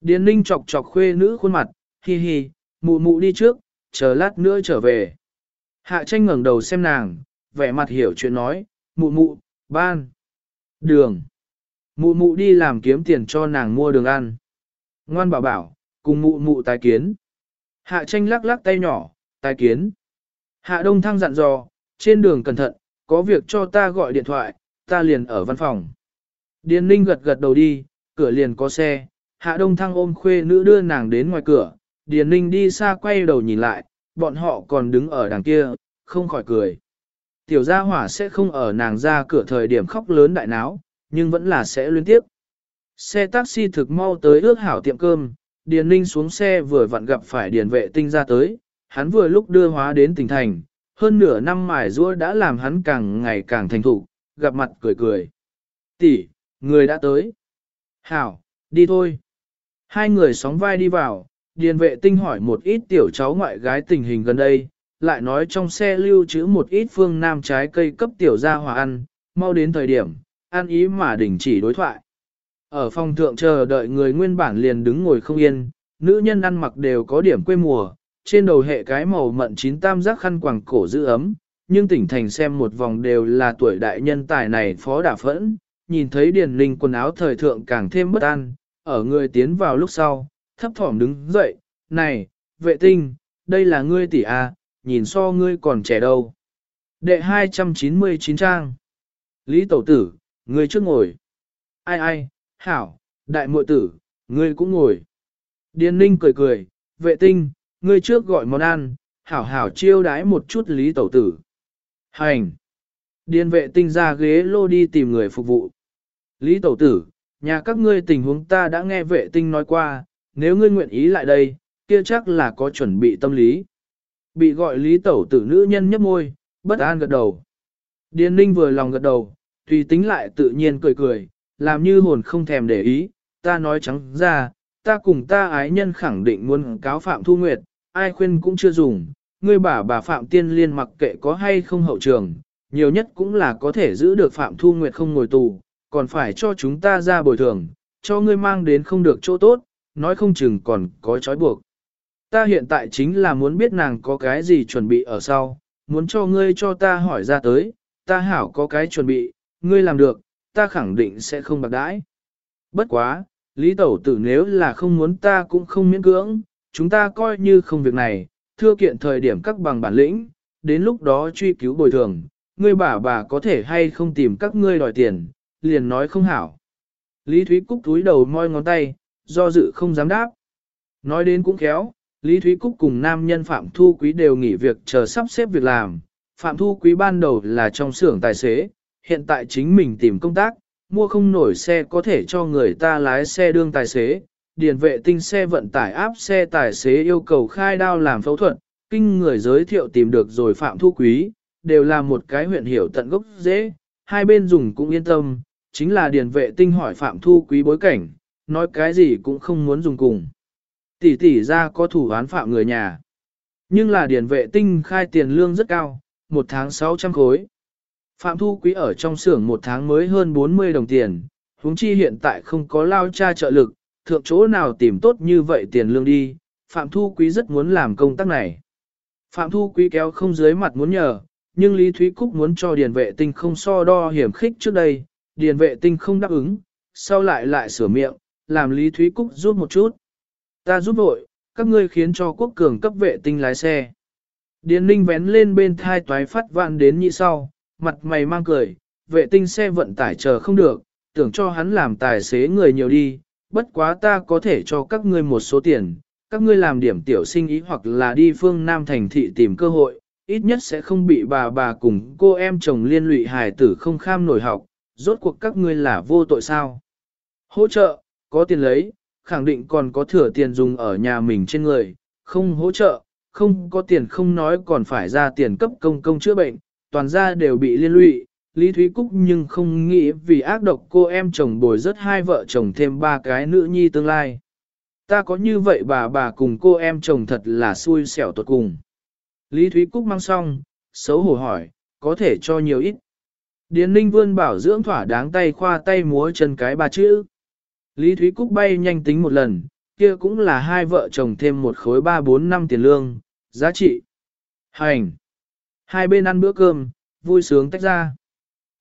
Điền ninh chọc chọc khuê nữ khuôn mặt, hi hi, mụ mụ đi trước, chờ lát nữa trở về. Hạ tranh ngẩng đầu xem nàng, vẻ mặt hiểu chuyện nói, mụ mụ, ban, đường. Mụ mụ đi làm kiếm tiền cho nàng mua đường ăn. Ngoan bảo bảo, cùng mụ mụ tái kiến. Hạ tranh lắc lắc tay nhỏ, tái kiến. Hạ đông thăng dặn dò, trên đường cẩn thận, có việc cho ta gọi điện thoại, ta liền ở văn phòng. Điền ninh gật gật đầu đi, cửa liền có xe, hạ đông thăng ôm khuê nữ đưa nàng đến ngoài cửa, Điền ninh đi xa quay đầu nhìn lại, bọn họ còn đứng ở đằng kia, không khỏi cười. Tiểu gia hỏa sẽ không ở nàng ra cửa thời điểm khóc lớn đại náo, nhưng vẫn là sẽ liên tiếp. Xe taxi thực mau tới ước hảo tiệm cơm, Điền Ninh xuống xe vừa vặn gặp phải Điền vệ tinh ra tới, hắn vừa lúc đưa hóa đến tỉnh thành, hơn nửa năm mài rũa đã làm hắn càng ngày càng thành thục, gặp mặt cười cười. Tỷ, người đã tới. Hảo, đi thôi. Hai người sóng vai đi vào, điền vệ tinh hỏi một ít tiểu cháu ngoại gái tình hình gần đây, lại nói trong xe lưu trữ một ít phương nam trái cây cấp tiểu gia hòa ăn, mau đến thời điểm, ăn ý mà đình chỉ đối thoại. Ở phòng thượng chờ đợi người nguyên bản liền đứng ngồi không yên, nữ nhân ăn mặc đều có điểm quê mùa, trên đầu hệ cái màu mận chín tam giác khăn quàng cổ giữ ấm, nhưng tỉnh thành xem một vòng đều là tuổi đại nhân tài này phó đả phẫn, nhìn thấy điền linh quần áo thời thượng càng thêm bất an, ở người tiến vào lúc sau, thấp thỏm đứng dậy, này, vệ tinh, đây là ngươi tỷ A, nhìn so ngươi còn trẻ đâu. Đệ 299 trang. Lý Tẩu Tử, ngươi trước ngồi. Ai ai, hảo, đại muội tử, ngươi cũng ngồi. Điền ninh cười cười, vệ tinh, ngươi trước gọi món ăn, hảo hảo chiêu đái một chút Lý Tẩu Tử. Hành. Điền vệ tinh ra ghế lô đi tìm người phục vụ. Lý Tẩu Tử, nhà các ngươi tình huống ta đã nghe vệ tinh nói qua, nếu ngươi nguyện ý lại đây, kia chắc là có chuẩn bị tâm lý. Bị gọi Lý Tẩu Tử nữ nhân nhấp môi, bất an gật đầu. Điền ninh vừa lòng gật đầu, tùy tính lại tự nhiên cười cười, làm như hồn không thèm để ý, ta nói trắng ra, ta cùng ta ái nhân khẳng định muốn cáo Phạm Thu Nguyệt, ai khuyên cũng chưa dùng, ngươi bà bà Phạm Tiên Liên mặc kệ có hay không hậu trường, nhiều nhất cũng là có thể giữ được Phạm Thu Nguyệt không ngồi tù, còn phải cho chúng ta ra bồi thường, cho ngươi mang đến không được chỗ tốt, nói không chừng còn có trói buộc. Ta hiện tại chính là muốn biết nàng có cái gì chuẩn bị ở sau, muốn cho ngươi cho ta hỏi ra tới, ta hảo có cái chuẩn bị, ngươi làm được, ta khẳng định sẽ không bạc đãi. Bất quá, Lý Tẩu Tử nếu là không muốn ta cũng không miễn cưỡng, chúng ta coi như không việc này, thưa kiện thời điểm các bằng bản lĩnh, đến lúc đó truy cứu bồi thường, ngươi bà bà có thể hay không tìm các ngươi đòi tiền, liền nói không hảo. Lý Thúy Cúc túi đầu moi ngón tay, do dự không dám đáp. Nói đến cũng khéo, Lý Thúy Cúc cùng nam nhân Phạm Thu Quý đều nghỉ việc chờ sắp xếp việc làm. Phạm Thu Quý ban đầu là trong xưởng tài xế, hiện tại chính mình tìm công tác, mua không nổi xe có thể cho người ta lái xe đương tài xế, điền vệ tinh xe vận tải áp xe tài xế yêu cầu khai đao làm phẫu thuật, kinh người giới thiệu tìm được rồi Phạm Thu Quý, đều là một cái huyện hiểu tận gốc dễ, hai bên dùng cũng yên tâm, chính là điền vệ tinh hỏi Phạm Thu Quý bối cảnh, nói cái gì cũng không muốn dùng cùng. Tỷ tỷ ra có thủ án phạm người nhà. Nhưng là điền vệ tinh khai tiền lương rất cao, một tháng 600 khối. Phạm Thu Quý ở trong xưởng một tháng mới hơn 40 đồng tiền, huống chi hiện tại không có lao cha trợ lực, thượng chỗ nào tìm tốt như vậy tiền lương đi, Phạm Thu Quý rất muốn làm công tác này. Phạm Thu Quý kéo không dưới mặt muốn nhờ, nhưng Lý Thúy Cúc muốn cho Điền Vệ Tinh không so đo hiểm khích trước đây, Điền Vệ Tinh không đáp ứng, sau lại lại sửa miệng, làm Lý Thúy Cúc rút một chút. Ta giúp vội, các ngươi khiến cho quốc cường cấp vệ tinh lái xe. Điền Ninh vén lên bên thai toái phát vạn đến nhị sau, mặt mày mang cười, vệ tinh xe vận tải chờ không được, tưởng cho hắn làm tài xế người nhiều đi, bất quá ta có thể cho các ngươi một số tiền, các ngươi làm điểm tiểu sinh ý hoặc là đi phương Nam thành thị tìm cơ hội, ít nhất sẽ không bị bà bà cùng cô em chồng liên lụy hài tử không kham nổi học, rốt cuộc các ngươi là vô tội sao. Hỗ trợ, có tiền lấy, khẳng định còn có thừa tiền dùng ở nhà mình trên người, không hỗ trợ, không có tiền không nói còn phải ra tiền cấp công công chữa bệnh, toàn gia đều bị liên lụy. Lý Thúy Cúc nhưng không nghĩ vì ác độc cô em chồng bồi rất hai vợ chồng thêm ba cái nữ nhi tương lai. Ta có như vậy bà bà cùng cô em chồng thật là xui xẻo tuột cùng. Lý Thúy Cúc mang xong, xấu hổ hỏi, có thể cho nhiều ít. Điền Ninh Vươn bảo dưỡng thỏa đáng tay khoa tay múa chân cái ba chữ. Lý Thúy Cúc bay nhanh tính một lần, kia cũng là hai vợ chồng thêm một khối ba bốn năm tiền lương, giá trị. Hành! Hai bên ăn bữa cơm, vui sướng tách ra.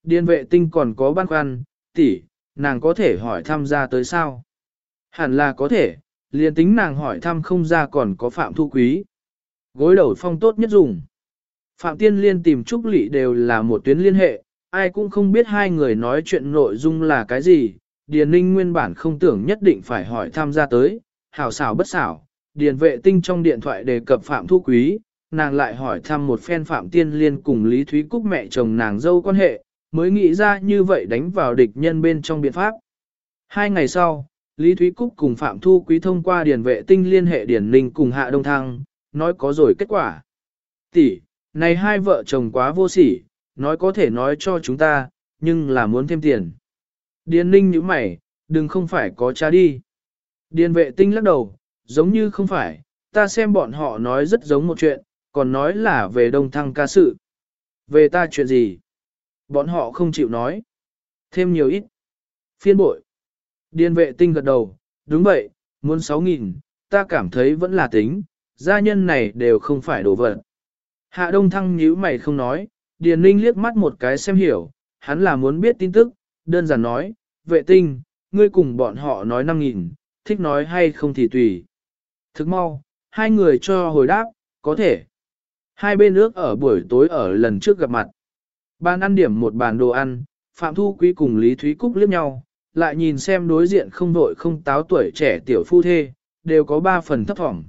Điền vệ tinh còn có băn khoăn, tỷ, nàng có thể hỏi thăm ra tới sao? Hẳn là có thể, liền tính nàng hỏi thăm không ra còn có phạm thu quý. Gối đầu phong tốt nhất dùng. Phạm Tiên Liên tìm Trúc Lị đều là một tuyến liên hệ, ai cũng không biết hai người nói chuyện nội dung là cái gì. Điền Ninh nguyên bản không tưởng nhất định phải hỏi tham gia tới, hảo xảo bất xảo. Điền vệ tinh trong điện thoại đề cập Phạm Thu Quý, nàng lại hỏi thăm một phen Phạm Tiên Liên cùng Lý Thúy Cúc mẹ chồng nàng dâu quan hệ, mới nghĩ ra như vậy đánh vào địch nhân bên trong biện pháp. Hai ngày sau, Lý Thúy Cúc cùng Phạm Thu Quý thông qua điền vệ tinh liên hệ điển ninh cùng Hạ Đông Thăng, nói có rồi kết quả. Tỷ, Này hai vợ chồng quá vô sỉ, nói có thể nói cho chúng ta, nhưng là muốn thêm tiền. Điền ninh như mày, đừng không phải có cha đi. Điền vệ tinh lắc đầu, giống như không phải, ta xem bọn họ nói rất giống một chuyện, còn nói là về đông thăng ca sự. Về ta chuyện gì? Bọn họ không chịu nói. Thêm nhiều ít. Phiên bội. Điền vệ tinh gật đầu, đúng vậy, muốn 6.000, ta cảm thấy vẫn là tính, gia nhân này đều không phải đồ vật. Hạ Đông Thăng nhíu mày không nói, Điền Ninh liếc mắt một cái xem hiểu, hắn là muốn biết tin tức, đơn giản nói, vệ tinh, ngươi cùng bọn họ nói 5.000, thích nói hay không thì tùy. Thức mau, hai người cho hồi đáp, có thể. Hai bên ước ở buổi tối ở lần trước gặp mặt. Ban ăn điểm một bàn đồ ăn, Phạm Thu Quý cùng Lý Thúy Cúc liếc nhau, lại nhìn xem đối diện không vội không táo tuổi trẻ tiểu phu thê, đều có ba phần thấp thỏm.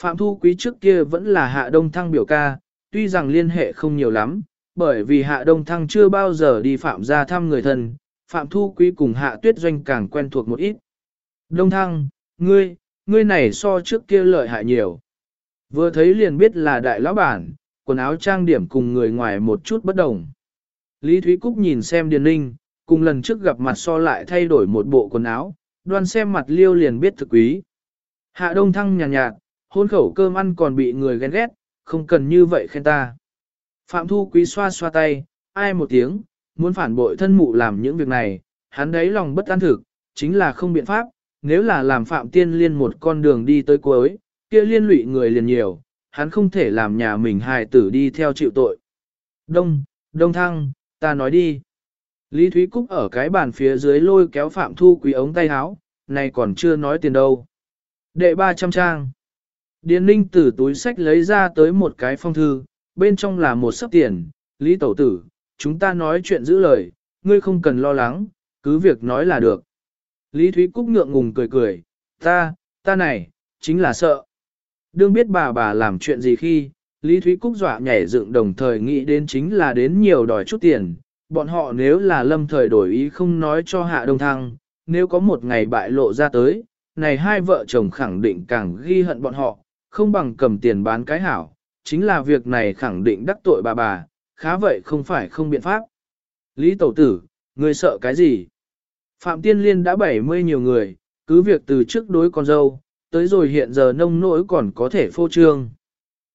Phạm Thu Quý trước kia vẫn là Hạ Đông Thăng biểu ca, tuy rằng liên hệ không nhiều lắm, bởi vì Hạ Đông Thăng chưa bao giờ đi Phạm ra thăm người thân, Phạm Thu Quý cùng Hạ Tuyết Doanh càng quen thuộc một ít. Đông Thăng, ngươi, ngươi này so trước kia lợi hại nhiều. Vừa thấy liền biết là đại lão bản, quần áo trang điểm cùng người ngoài một chút bất đồng. Lý Thúy Cúc nhìn xem Điền Ninh, cùng lần trước gặp mặt so lại thay đổi một bộ quần áo, đoan xem mặt liêu liền biết thực quý. Hạ Đông Thăng nhàn nhạt, nhạt, hôn khẩu cơm ăn còn bị người ghen ghét, không cần như vậy khen ta. Phạm Thu Quý xoa xoa tay, ai một tiếng, muốn phản bội thân mụ làm những việc này, hắn đấy lòng bất an thực, chính là không biện pháp, nếu là làm Phạm Tiên Liên một con đường đi tới cuối, kia liên lụy người liền nhiều, hắn không thể làm nhà mình hài tử đi theo chịu tội. Đông, Đông Thăng, ta nói đi. Lý Thúy Cúc ở cái bàn phía dưới lôi kéo Phạm Thu Quý ống tay áo, này còn chưa nói tiền đâu. Đệ 300 trang. Điền Ninh từ túi sách lấy ra tới một cái phong thư, bên trong là một sấp tiền, Lý Tẩu Tử, chúng ta nói chuyện giữ lời, ngươi không cần lo lắng, cứ việc nói là được. Lý Thúy Cúc ngượng ngùng cười cười, ta, ta này, chính là sợ. Đương biết bà bà làm chuyện gì khi, Lý Thúy Cúc dọa nhảy dựng đồng thời nghĩ đến chính là đến nhiều đòi chút tiền, bọn họ nếu là lâm thời đổi ý không nói cho hạ đông thăng, nếu có một ngày bại lộ ra tới, này hai vợ chồng khẳng định càng ghi hận bọn họ, không bằng cầm tiền bán cái hảo, chính là việc này khẳng định đắc tội bà bà, khá vậy không phải không biện pháp. Lý Tẩu Tử, người sợ cái gì? Phạm Tiên Liên đã 70 nhiều người, cứ việc từ trước đối con dâu, tới rồi hiện giờ nông nỗi còn có thể phô trương.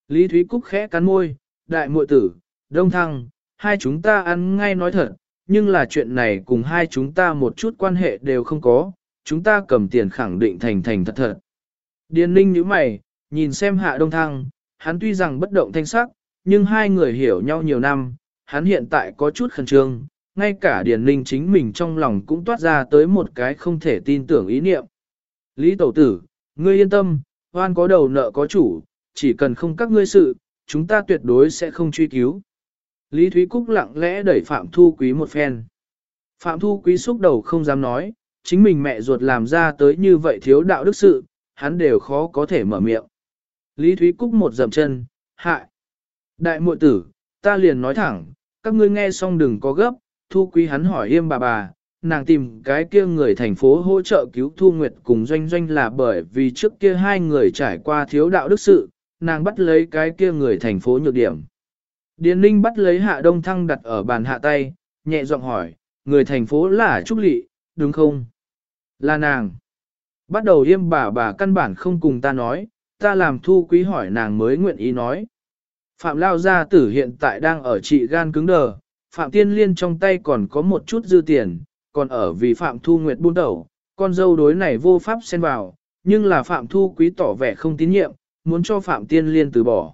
Lý Thúy Cúc khẽ cắn môi, đại muội tử, đông thăng, hai chúng ta ăn ngay nói thật, nhưng là chuyện này cùng hai chúng ta một chút quan hệ đều không có, chúng ta cầm tiền khẳng định thành thành thật thật. Điền ninh như mày, nhìn xem hạ đông thăng, hắn tuy rằng bất động thanh sắc, nhưng hai người hiểu nhau nhiều năm, hắn hiện tại có chút khẩn trương, ngay cả điền ninh chính mình trong lòng cũng toát ra tới một cái không thể tin tưởng ý niệm. Lý Tẩu Tử, ngươi yên tâm, hoan có đầu nợ có chủ, chỉ cần không các ngươi sự, chúng ta tuyệt đối sẽ không truy cứu. Lý Thúy Cúc lặng lẽ đẩy Phạm Thu Quý một phen. Phạm Thu Quý xúc đầu không dám nói, chính mình mẹ ruột làm ra tới như vậy thiếu đạo đức sự, hắn đều khó có thể mở miệng. Lý Thúy Cúc một dầm chân, hại. Đại muội tử, ta liền nói thẳng, các ngươi nghe xong đừng có gấp, Thu Quý hắn hỏi yêm bà bà, nàng tìm cái kia người thành phố hỗ trợ cứu Thu Nguyệt cùng doanh doanh là bởi vì trước kia hai người trải qua thiếu đạo đức sự, nàng bắt lấy cái kia người thành phố nhược điểm. Điền Ninh bắt lấy hạ đông thăng đặt ở bàn hạ tay, nhẹ giọng hỏi, người thành phố là Trúc Lị, đúng không? Là nàng. Bắt đầu yêm bà bà căn bản không cùng ta nói, ta làm thu quý hỏi nàng mới nguyện ý nói. Phạm Lao Gia Tử hiện tại đang ở trị gan cứng đờ, Phạm Tiên Liên trong tay còn có một chút dư tiền, còn ở vì Phạm Thu Nguyệt buôn đầu, con dâu đối này vô pháp xen vào, nhưng là Phạm Thu Quý tỏ vẻ không tín nhiệm, muốn cho Phạm Tiên Liên từ bỏ.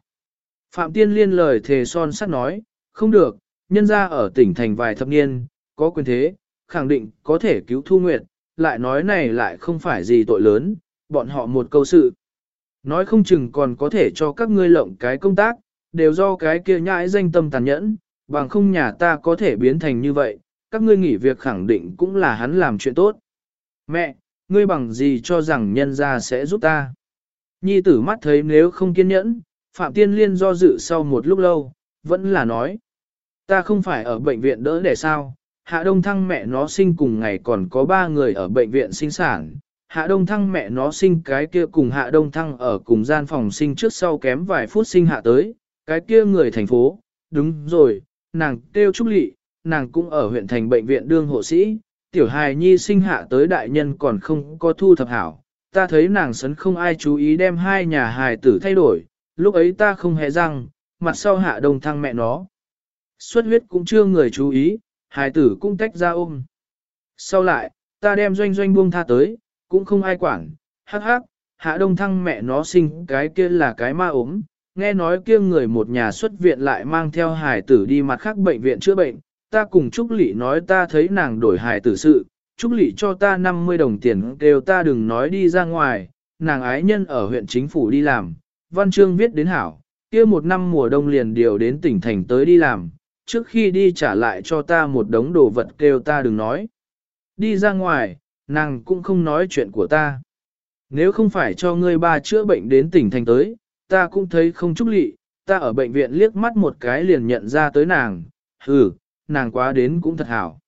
Phạm Tiên Liên lời thề son sắt nói, không được, nhân ra ở tỉnh thành vài thập niên, có quyền thế, khẳng định có thể cứu Thu Nguyệt, lại nói này lại không phải gì tội lớn, bọn họ một câu sự. Nói không chừng còn có thể cho các ngươi lộng cái công tác, đều do cái kia nhãi danh tâm tàn nhẫn, bằng không nhà ta có thể biến thành như vậy, các ngươi nghỉ việc khẳng định cũng là hắn làm chuyện tốt. Mẹ, ngươi bằng gì cho rằng nhân gia sẽ giúp ta? Nhi tử mắt thấy nếu không kiên nhẫn, Phạm Tiên Liên do dự sau một lúc lâu, vẫn là nói. Ta không phải ở bệnh viện đỡ để sao, Hạ Đông Thăng mẹ nó sinh cùng ngày còn có ba người ở bệnh viện sinh sản. Hạ Đông Thăng mẹ nó sinh cái kia cùng Hạ Đông Thăng ở cùng gian phòng sinh trước sau kém vài phút sinh hạ tới, cái kia người thành phố, đúng rồi, nàng kêu Trúc Lị, nàng cũng ở huyện thành bệnh viện đương hộ sĩ, tiểu hài nhi sinh hạ tới đại nhân còn không có thu thập hảo, ta thấy nàng sấn không ai chú ý đem hai nhà hài tử thay đổi, lúc ấy ta không hề răng, mặt sau hạ đông thăng mẹ nó. Xuất huyết cũng chưa người chú ý, hài tử cũng tách ra ôm. Sau lại, ta đem doanh doanh buông tha tới, cũng không ai quản, hắc hắc, hạ đông thăng mẹ nó sinh cái kia là cái ma ốm, nghe nói kia người một nhà xuất viện lại mang theo hài tử đi mặt khác bệnh viện chữa bệnh, ta cùng Trúc Lị nói ta thấy nàng đổi hài tử sự, Trúc Lị cho ta 50 đồng tiền đều ta đừng nói đi ra ngoài, nàng ái nhân ở huyện chính phủ đi làm, văn chương viết đến hảo, kia một năm mùa đông liền điều đến tỉnh thành tới đi làm, trước khi đi trả lại cho ta một đống đồ vật kêu ta đừng nói. Đi ra ngoài, nàng cũng không nói chuyện của ta. Nếu không phải cho ngươi ba chữa bệnh đến tỉnh thành tới, ta cũng thấy không trúc lị, ta ở bệnh viện liếc mắt một cái liền nhận ra tới nàng, hừ, nàng quá đến cũng thật hảo.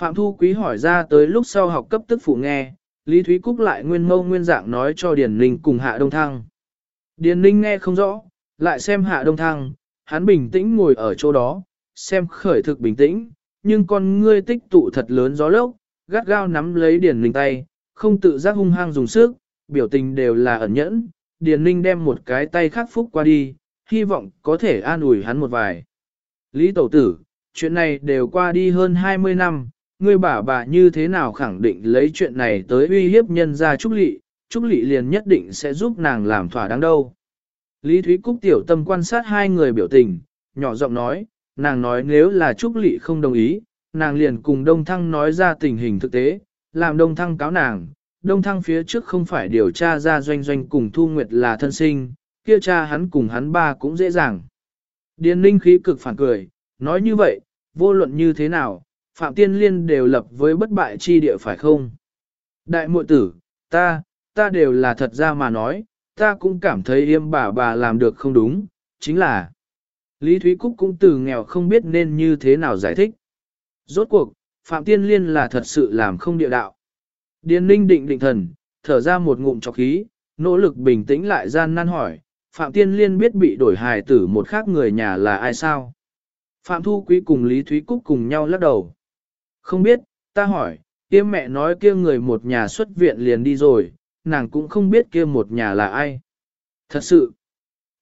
Phạm Thu Quý hỏi ra tới lúc sau học cấp tức phụ nghe, Lý Thúy Cúc lại nguyên mâu nguyên dạng nói cho Điền Ninh cùng Hạ Đông Thăng. Điền Ninh nghe không rõ, lại xem Hạ Đông Thăng, hắn bình tĩnh ngồi ở chỗ đó, xem khởi thực bình tĩnh, nhưng con ngươi tích tụ thật lớn gió lốc, gắt gao nắm lấy Điền Ninh tay, không tự giác hung hăng dùng sức, biểu tình đều là ẩn nhẫn. Điền Ninh đem một cái tay khắc phúc qua đi, hy vọng có thể an ủi hắn một vài. Lý Tẩu Tử, chuyện này đều qua đi hơn 20 năm, ngươi bà bà như thế nào khẳng định lấy chuyện này tới uy hiếp nhân gia Trúc Lị, Trúc Lị liền nhất định sẽ giúp nàng làm thỏa đáng đâu. Lý Thúy Cúc tiểu tâm quan sát hai người biểu tình, nhỏ giọng nói, nàng nói nếu là Trúc Lị không đồng ý, nàng liền cùng Đông Thăng nói ra tình hình thực tế, làm Đông Thăng cáo nàng. Đông Thăng phía trước không phải điều tra ra doanh doanh cùng Thu Nguyệt là thân sinh, kia cha hắn cùng hắn ba cũng dễ dàng. Điền Ninh khí cực phản cười, nói như vậy, vô luận như thế nào, Phạm Tiên Liên đều lập với bất bại chi địa phải không? Đại muội tử, ta, ta đều là thật ra mà nói, ta cũng cảm thấy yêm bà bà làm được không đúng, chính là Lý Thúy Cúc cũng từ nghèo không biết nên như thế nào giải thích. Rốt cuộc, Phạm Tiên Liên là thật sự làm không địa đạo. Điền Ninh định định thần, thở ra một ngụm trọc khí, nỗ lực bình tĩnh lại gian nan hỏi, Phạm Tiên Liên biết bị đổi hài tử một khác người nhà là ai sao? Phạm Thu Quý cùng Lý Thúy Cúc cùng nhau lắc đầu. Không biết, ta hỏi, kia mẹ nói kia người một nhà xuất viện liền đi rồi, nàng cũng không biết kia một nhà là ai. Thật sự,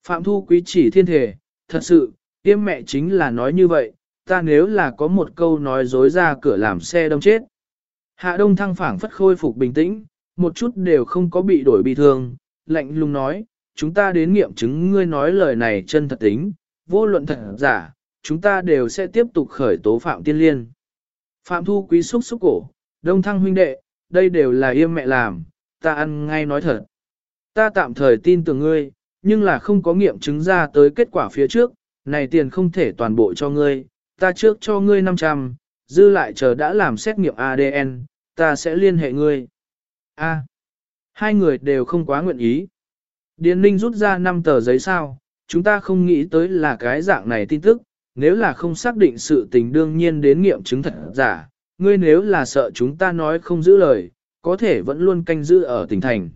Phạm Thu Quý chỉ thiên thể, thật sự, kia mẹ chính là nói như vậy, ta nếu là có một câu nói dối ra cửa làm xe đông chết. Hạ Đông Thăng phảng phất khôi phục bình tĩnh, một chút đều không có bị đổi bị thương, lạnh lùng nói, chúng ta đến nghiệm chứng ngươi nói lời này chân thật tính, vô luận thật giả, chúng ta đều sẽ tiếp tục khởi tố Phạm Tiên Liên. Phạm Thu Quý xúc xúc cổ, Đông Thăng huynh đệ, đây đều là yêm mẹ làm, ta ăn ngay nói thật. Ta tạm thời tin tưởng ngươi, nhưng là không có nghiệm chứng ra tới kết quả phía trước, này tiền không thể toàn bộ cho ngươi, ta trước cho ngươi 500, dư lại chờ đã làm xét nghiệm ADN, ta sẽ liên hệ ngươi. A. hai người đều không quá nguyện ý. Điền Ninh rút ra 5 tờ giấy sao, chúng ta không nghĩ tới là cái dạng này tin tức, nếu là không xác định sự tình đương nhiên đến nghiệm chứng thật giả, ngươi nếu là sợ chúng ta nói không giữ lời, có thể vẫn luôn canh giữ ở tỉnh thành.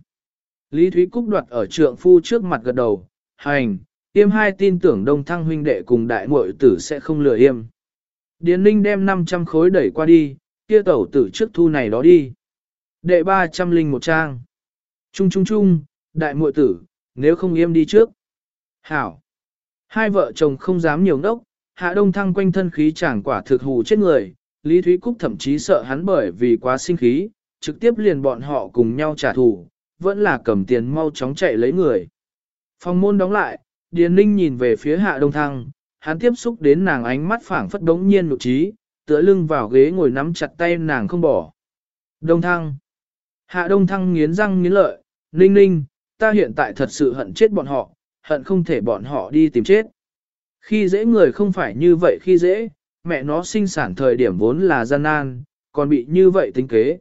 Lý Thúy Cúc đoạt ở trượng phu trước mặt gật đầu, hành, tiêm hai tin tưởng đông thăng huynh đệ cùng đại muội tử sẽ không lừa yêm. Điền Ninh đem 500 khối đẩy qua đi, kia tẩu tử trước thu này đó đi. Đệ 300 linh một trang. Trung trung trung, đại muội tử, nếu không yêm đi trước. Hảo. Hai vợ chồng không dám nhiều ngốc, hạ đông thăng quanh thân khí chẳng quả thực hù chết người. Lý Thúy Cúc thậm chí sợ hắn bởi vì quá sinh khí, trực tiếp liền bọn họ cùng nhau trả thù, vẫn là cầm tiền mau chóng chạy lấy người. Phòng môn đóng lại, Điền Ninh nhìn về phía hạ đông thăng, hắn tiếp xúc đến nàng ánh mắt phảng phất đống nhiên nụ trí, tựa lưng vào ghế ngồi nắm chặt tay nàng không bỏ. Đông thăng. Hạ đông thăng nghiến răng nghiến lợi, ninh ninh, ta hiện tại thật sự hận chết bọn họ, hận không thể bọn họ đi tìm chết. Khi dễ người không phải như vậy khi dễ, mẹ nó sinh sản thời điểm vốn là gian nan, còn bị như vậy tính kế.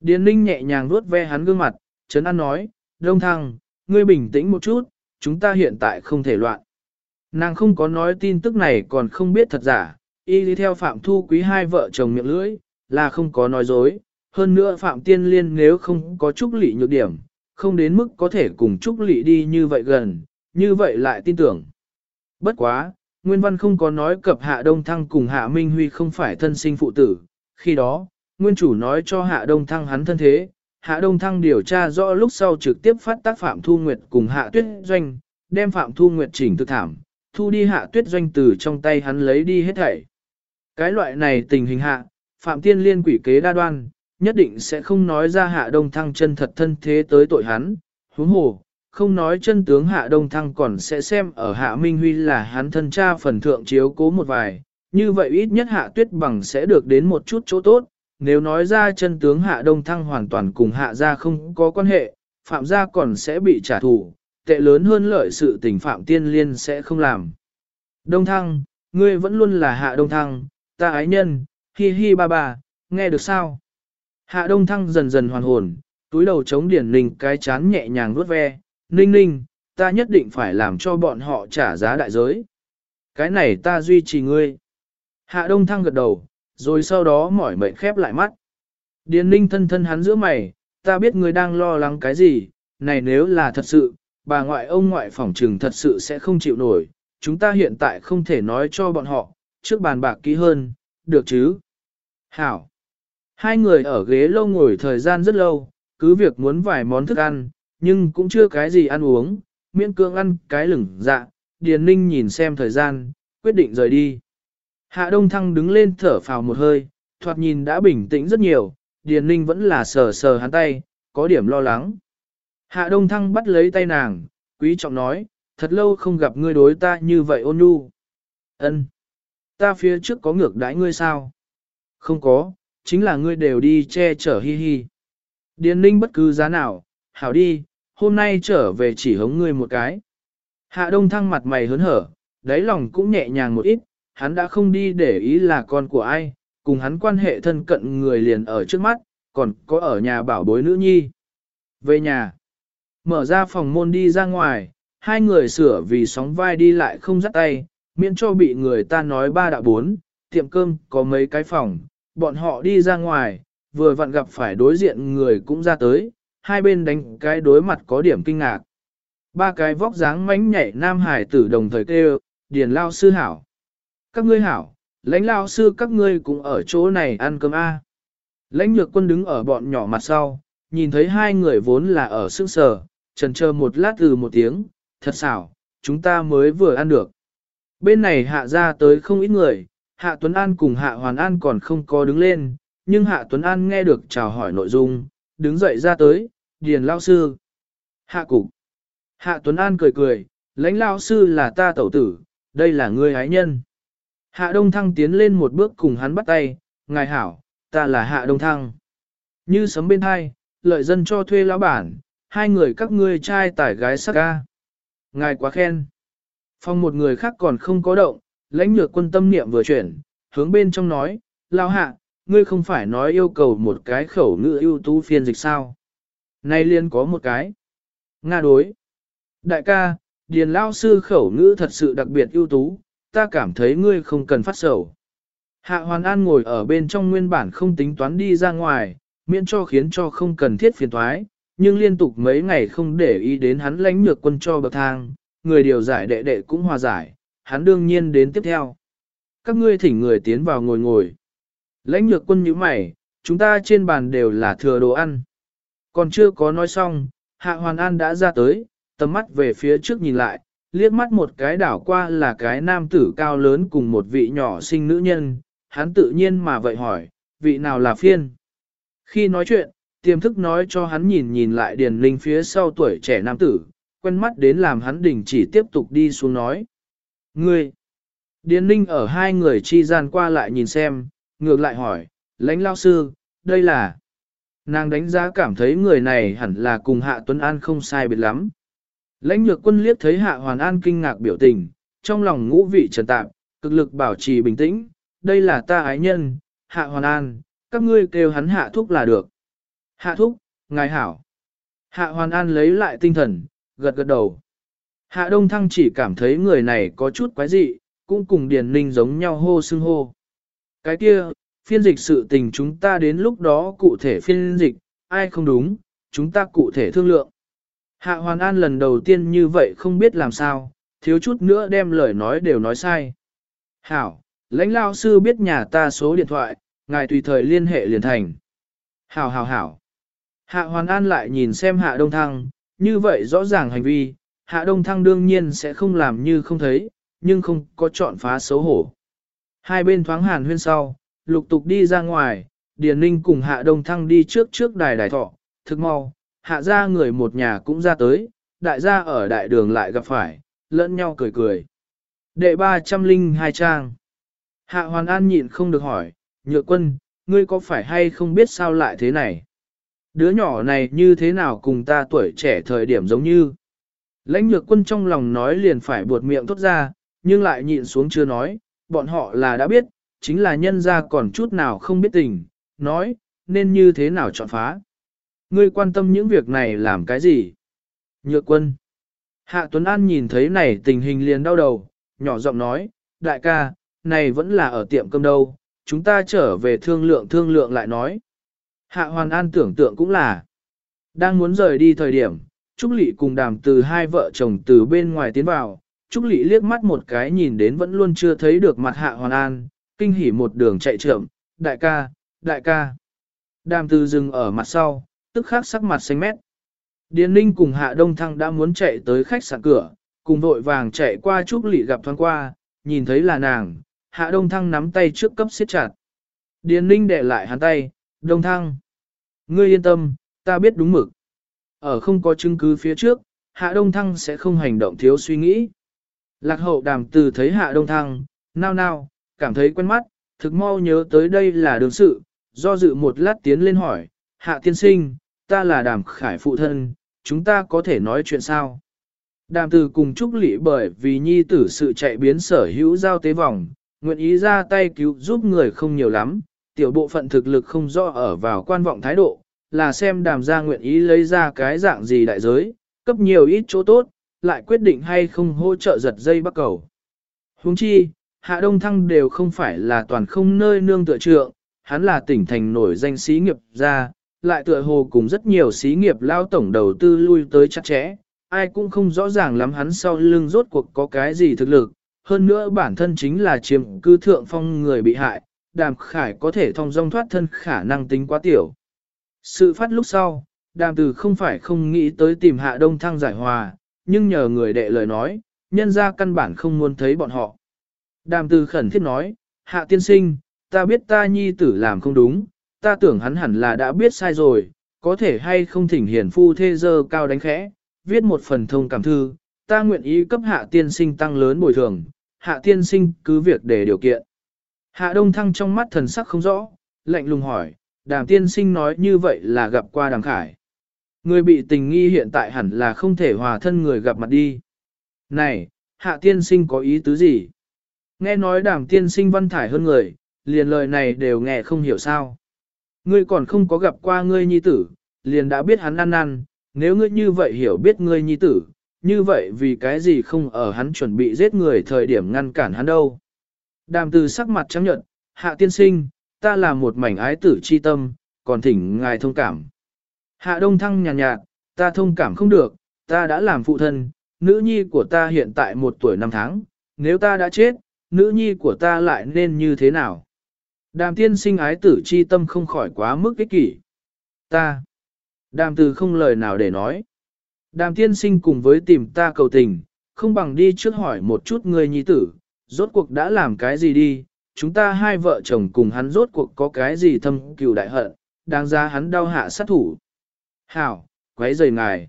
Điền ninh nhẹ nhàng vuốt ve hắn gương mặt, Trấn an nói, đông thăng, ngươi bình tĩnh một chút, chúng ta hiện tại không thể loạn. Nàng không có nói tin tức này còn không biết thật giả, y đi theo Phạm Thu Quý hai vợ chồng miệng lưỡi, là không có nói dối. Hơn nữa Phạm Tiên Liên nếu không có Trúc Lị nhược điểm, không đến mức có thể cùng Trúc Lị đi như vậy gần, như vậy lại tin tưởng. Bất quá, Nguyên Văn không có nói cập Hạ Đông Thăng cùng Hạ Minh Huy không phải thân sinh phụ tử. Khi đó, Nguyên chủ nói cho Hạ Đông Thăng hắn thân thế, Hạ Đông Thăng điều tra rõ lúc sau trực tiếp phát tác Phạm Thu Nguyệt cùng Hạ Tuyết Doanh, đem Phạm Thu Nguyệt chỉnh thực thảm, thu đi Hạ Tuyết Doanh từ trong tay hắn lấy đi hết thảy. Cái loại này tình hình hạ, Phạm Tiên Liên quỷ kế đa đoan, nhất định sẽ không nói ra Hạ Đông Thăng chân thật thân thế tới tội hắn, huống hồ, không nói chân tướng Hạ Đông Thăng còn sẽ xem ở Hạ Minh Huy là hắn thân cha phần thượng chiếu cố một vài, như vậy ít nhất Hạ Tuyết Bằng sẽ được đến một chút chỗ tốt, nếu nói ra chân tướng Hạ Đông Thăng hoàn toàn cùng Hạ gia không có quan hệ, Phạm gia còn sẽ bị trả thù, tệ lớn hơn lợi sự tình Phạm Tiên Liên sẽ không làm. Đông Thăng, ngươi vẫn luôn là Hạ Đông Thăng, ta ái nhân, hi hi ba ba, nghe được sao? Hạ Đông Thăng dần dần hoàn hồn, túi đầu chống điển ninh cái chán nhẹ nhàng vuốt ve, ninh ninh, ta nhất định phải làm cho bọn họ trả giá đại giới. Cái này ta duy trì ngươi. Hạ Đông Thăng gật đầu, rồi sau đó mỏi mệt khép lại mắt. Điền ninh thân thân hắn giữa mày, ta biết ngươi đang lo lắng cái gì, này nếu là thật sự, bà ngoại ông ngoại phỏng trừng thật sự sẽ không chịu nổi, chúng ta hiện tại không thể nói cho bọn họ, trước bàn bạc kỹ hơn, được chứ? Hảo! Hai người ở ghế lâu ngồi thời gian rất lâu, cứ việc muốn vài món thức ăn, nhưng cũng chưa cái gì ăn uống, miễn cưỡng ăn cái lửng dạ, Điền Ninh nhìn xem thời gian, quyết định rời đi. Hạ Đông Thăng đứng lên thở phào một hơi, thoạt nhìn đã bình tĩnh rất nhiều, Điền Ninh vẫn là sờ sờ hắn tay, có điểm lo lắng. Hạ Đông Thăng bắt lấy tay nàng, quý trọng nói, thật lâu không gặp ngươi đối ta như vậy ôn nhu. Ân, Ta phía trước có ngược đãi ngươi sao? Không có, chính là ngươi đều đi che chở hi hi. Điền ninh bất cứ giá nào, hảo đi, hôm nay trở về chỉ hống ngươi một cái. Hạ đông thăng mặt mày hớn hở, đáy lòng cũng nhẹ nhàng một ít, hắn đã không đi để ý là con của ai, cùng hắn quan hệ thân cận người liền ở trước mắt, còn có ở nhà bảo bối nữ nhi. Về nhà, mở ra phòng môn đi ra ngoài, hai người sửa vì sóng vai đi lại không dắt tay, miễn cho bị người ta nói ba đạo bốn, tiệm cơm có mấy cái phòng, bọn họ đi ra ngoài, vừa vặn gặp phải đối diện người cũng ra tới, hai bên đánh cái đối mặt có điểm kinh ngạc. Ba cái vóc dáng mánh nhảy nam hải tử đồng thời kêu, điền lao sư hảo. Các ngươi hảo, lãnh lao sư các ngươi cũng ở chỗ này ăn cơm A. Lãnh nhược quân đứng ở bọn nhỏ mặt sau, nhìn thấy hai người vốn là ở sức sở, trần chờ một lát từ một tiếng, thật xảo, chúng ta mới vừa ăn được. Bên này hạ ra tới không ít người, hạ Tuấn An cùng hạ Hoàn An còn không có đứng lên, nhưng hạ Tuấn An nghe được chào hỏi nội dung, đứng dậy ra tới, điền lao sư. Hạ cục. Hạ Tuấn An cười cười, lãnh lao sư là ta tẩu tử, đây là người ái nhân. Hạ Đông Thăng tiến lên một bước cùng hắn bắt tay, ngài hảo, ta là Hạ Đông Thăng. Như sấm bên hai, lợi dân cho thuê lão bản, hai người các ngươi trai tải gái sắc ca. Ngài quá khen. Phong một người khác còn không có động, lãnh nhược quân tâm niệm vừa chuyển, hướng bên trong nói, lao hạ, ngươi không phải nói yêu cầu một cái khẩu ngữ ưu tú phiên dịch sao. Nay liên có một cái. Nga đối. Đại ca, điền lao sư khẩu ngữ thật sự đặc biệt ưu tú, ta cảm thấy ngươi không cần phát sầu. Hạ Hoàn An ngồi ở bên trong nguyên bản không tính toán đi ra ngoài, miễn cho khiến cho không cần thiết phiền thoái, nhưng liên tục mấy ngày không để ý đến hắn lãnh nhược quân cho bậc thang, người điều giải đệ đệ cũng hòa giải, hắn đương nhiên đến tiếp theo. Các ngươi thỉnh người tiến vào ngồi ngồi. Lãnh nhược quân như mày, chúng ta trên bàn đều là thừa đồ ăn. Còn chưa có nói xong, Hạ Hoàn An đã ra tới, tầm mắt về phía trước nhìn lại, liếc mắt một cái đảo qua là cái nam tử cao lớn cùng một vị nhỏ sinh nữ nhân, hắn tự nhiên mà vậy hỏi, vị nào là phiên? Khi nói chuyện, tiềm thức nói cho hắn nhìn nhìn lại điền linh phía sau tuổi trẻ nam tử, quen mắt đến làm hắn đình chỉ tiếp tục đi xuống nói. Ngươi! Điền linh ở hai người chi gian qua lại nhìn xem, ngược lại hỏi, lãnh lao sư, đây là... Nàng đánh giá cảm thấy người này hẳn là cùng Hạ Tuấn An không sai biệt lắm. Lãnh nhược quân liếc thấy Hạ Hoàn An kinh ngạc biểu tình, trong lòng ngũ vị trần tạm, cực lực bảo trì bình tĩnh, đây là ta ái nhân, Hạ Hoàn An, các ngươi kêu hắn hạ thúc là được. Hạ thúc, ngài hảo. Hạ Hoàn An lấy lại tinh thần, gật gật đầu. Hạ Đông Thăng chỉ cảm thấy người này có chút quái dị, cũng cùng Điền Ninh giống nhau hô xưng hô. Cái kia, phiên dịch sự tình chúng ta đến lúc đó cụ thể phiên dịch, ai không đúng, chúng ta cụ thể thương lượng. Hạ Hoàn An lần đầu tiên như vậy không biết làm sao, thiếu chút nữa đem lời nói đều nói sai. Hảo, lãnh lao sư biết nhà ta số điện thoại, ngài tùy thời liên hệ liền thành. Hảo hảo hảo. Hạ Hoàn An lại nhìn xem Hạ Đông Thăng, như vậy rõ ràng hành vi, Hạ Đông Thăng đương nhiên sẽ không làm như không thấy, nhưng không có chọn phá xấu hổ. Hai bên thoáng hàn huyên sau, lục tục đi ra ngoài, Điền Ninh cùng Hạ Đông Thăng đi trước trước đài đài thọ, thực mau, Hạ ra người một nhà cũng ra tới, đại gia ở đại đường lại gặp phải, lẫn nhau cười cười. Đệ ba trăm linh hai trang. Hạ Hoàn An nhịn không được hỏi, nhựa quân, ngươi có phải hay không biết sao lại thế này? Đứa nhỏ này như thế nào cùng ta tuổi trẻ thời điểm giống như? Lãnh nhược quân trong lòng nói liền phải buột miệng thốt ra, nhưng lại nhịn xuống chưa nói, bọn họ là đã biết, chính là nhân ra còn chút nào không biết tình, nói, nên như thế nào chọn phá. Ngươi quan tâm những việc này làm cái gì? Nhược quân. Hạ Tuấn An nhìn thấy này tình hình liền đau đầu, nhỏ giọng nói, đại ca, này vẫn là ở tiệm cơm đâu, chúng ta trở về thương lượng thương lượng lại nói. Hạ Hoàn An tưởng tượng cũng là, đang muốn rời đi thời điểm, Trúc Lị cùng đàm từ hai vợ chồng từ bên ngoài tiến vào, Trúc Lị liếc mắt một cái nhìn đến vẫn luôn chưa thấy được mặt Hạ Hoàn An, kinh hỉ một đường chạy trượm, đại ca, đại ca. Đàm từ dừng ở mặt sau, tức khắc sắc mặt xanh mét. Điền Ninh cùng Hạ Đông Thăng đã muốn chạy tới khách sạn cửa, cùng vội vàng chạy qua Trúc Lị gặp thoáng qua, nhìn thấy là nàng, Hạ Đông Thăng nắm tay trước cấp siết chặt. Điền Ninh để lại hắn tay, Đông Thăng. Ngươi yên tâm, ta biết đúng mực. Ở không có chứng cứ phía trước, Hạ Đông Thăng sẽ không hành động thiếu suy nghĩ. Lạc hậu đàm từ thấy Hạ Đông Thăng, nao nao, cảm thấy quen mắt, thực mau nhớ tới đây là đường sự, do dự một lát tiến lên hỏi, Hạ tiên sinh, ta là đàm khải phụ thân, chúng ta có thể nói chuyện sao? Đàm từ cùng Trúc Lị bởi vì nhi tử sự chạy biến sở hữu giao tế vòng, nguyện ý ra tay cứu giúp người không nhiều lắm, tiểu bộ phận thực lực không rõ ở vào quan vọng thái độ, là xem đàm gia nguyện ý lấy ra cái dạng gì đại giới, cấp nhiều ít chỗ tốt, lại quyết định hay không hỗ trợ giật dây bắt cầu. Huống chi, Hạ Đông Thăng đều không phải là toàn không nơi nương tựa trượng, hắn là tỉnh thành nổi danh sĩ nghiệp gia, lại tựa hồ cùng rất nhiều sĩ nghiệp lao tổng đầu tư lui tới chắc chẽ, ai cũng không rõ ràng lắm hắn sau lưng rốt cuộc có cái gì thực lực, hơn nữa bản thân chính là chiếm cư thượng phong người bị hại, đàm khải có thể thông dong thoát thân khả năng tính quá tiểu. Sự phát lúc sau, đàm từ không phải không nghĩ tới tìm hạ đông thăng giải hòa, nhưng nhờ người đệ lời nói, nhân ra căn bản không muốn thấy bọn họ. Đàm từ khẩn thiết nói, hạ tiên sinh, ta biết ta nhi tử làm không đúng, ta tưởng hắn hẳn là đã biết sai rồi, có thể hay không thỉnh hiển phu thê dơ cao đánh khẽ, viết một phần thông cảm thư, ta nguyện ý cấp hạ tiên sinh tăng lớn bồi thường, hạ tiên sinh cứ việc để điều kiện. Hạ đông thăng trong mắt thần sắc không rõ, lạnh lùng hỏi, đàm tiên sinh nói như vậy là gặp qua đàm khải. Người bị tình nghi hiện tại hẳn là không thể hòa thân người gặp mặt đi. Này, hạ tiên sinh có ý tứ gì? Nghe nói đàm tiên sinh văn thải hơn người, liền lời này đều nghe không hiểu sao. Ngươi còn không có gặp qua ngươi nhi tử, liền đã biết hắn ăn năn, nếu ngươi như vậy hiểu biết ngươi nhi tử, như vậy vì cái gì không ở hắn chuẩn bị giết người thời điểm ngăn cản hắn đâu. Đàm từ sắc mặt trắng nhận, hạ tiên sinh, ta là một mảnh ái tử chi tâm, còn thỉnh ngài thông cảm. Hạ đông thăng nhàn nhạt, nhạt, ta thông cảm không được, ta đã làm phụ thân, nữ nhi của ta hiện tại một tuổi năm tháng, nếu ta đã chết, nữ nhi của ta lại nên như thế nào? Đàm tiên sinh ái tử chi tâm không khỏi quá mức ích kỷ. Ta. Đàm từ không lời nào để nói. Đàm tiên sinh cùng với tìm ta cầu tình, không bằng đi trước hỏi một chút người nhi tử, rốt cuộc đã làm cái gì đi, chúng ta hai vợ chồng cùng hắn rốt cuộc có cái gì thâm cừu đại hận, đáng ra hắn đau hạ sát thủ. Hảo, quấy rầy ngài.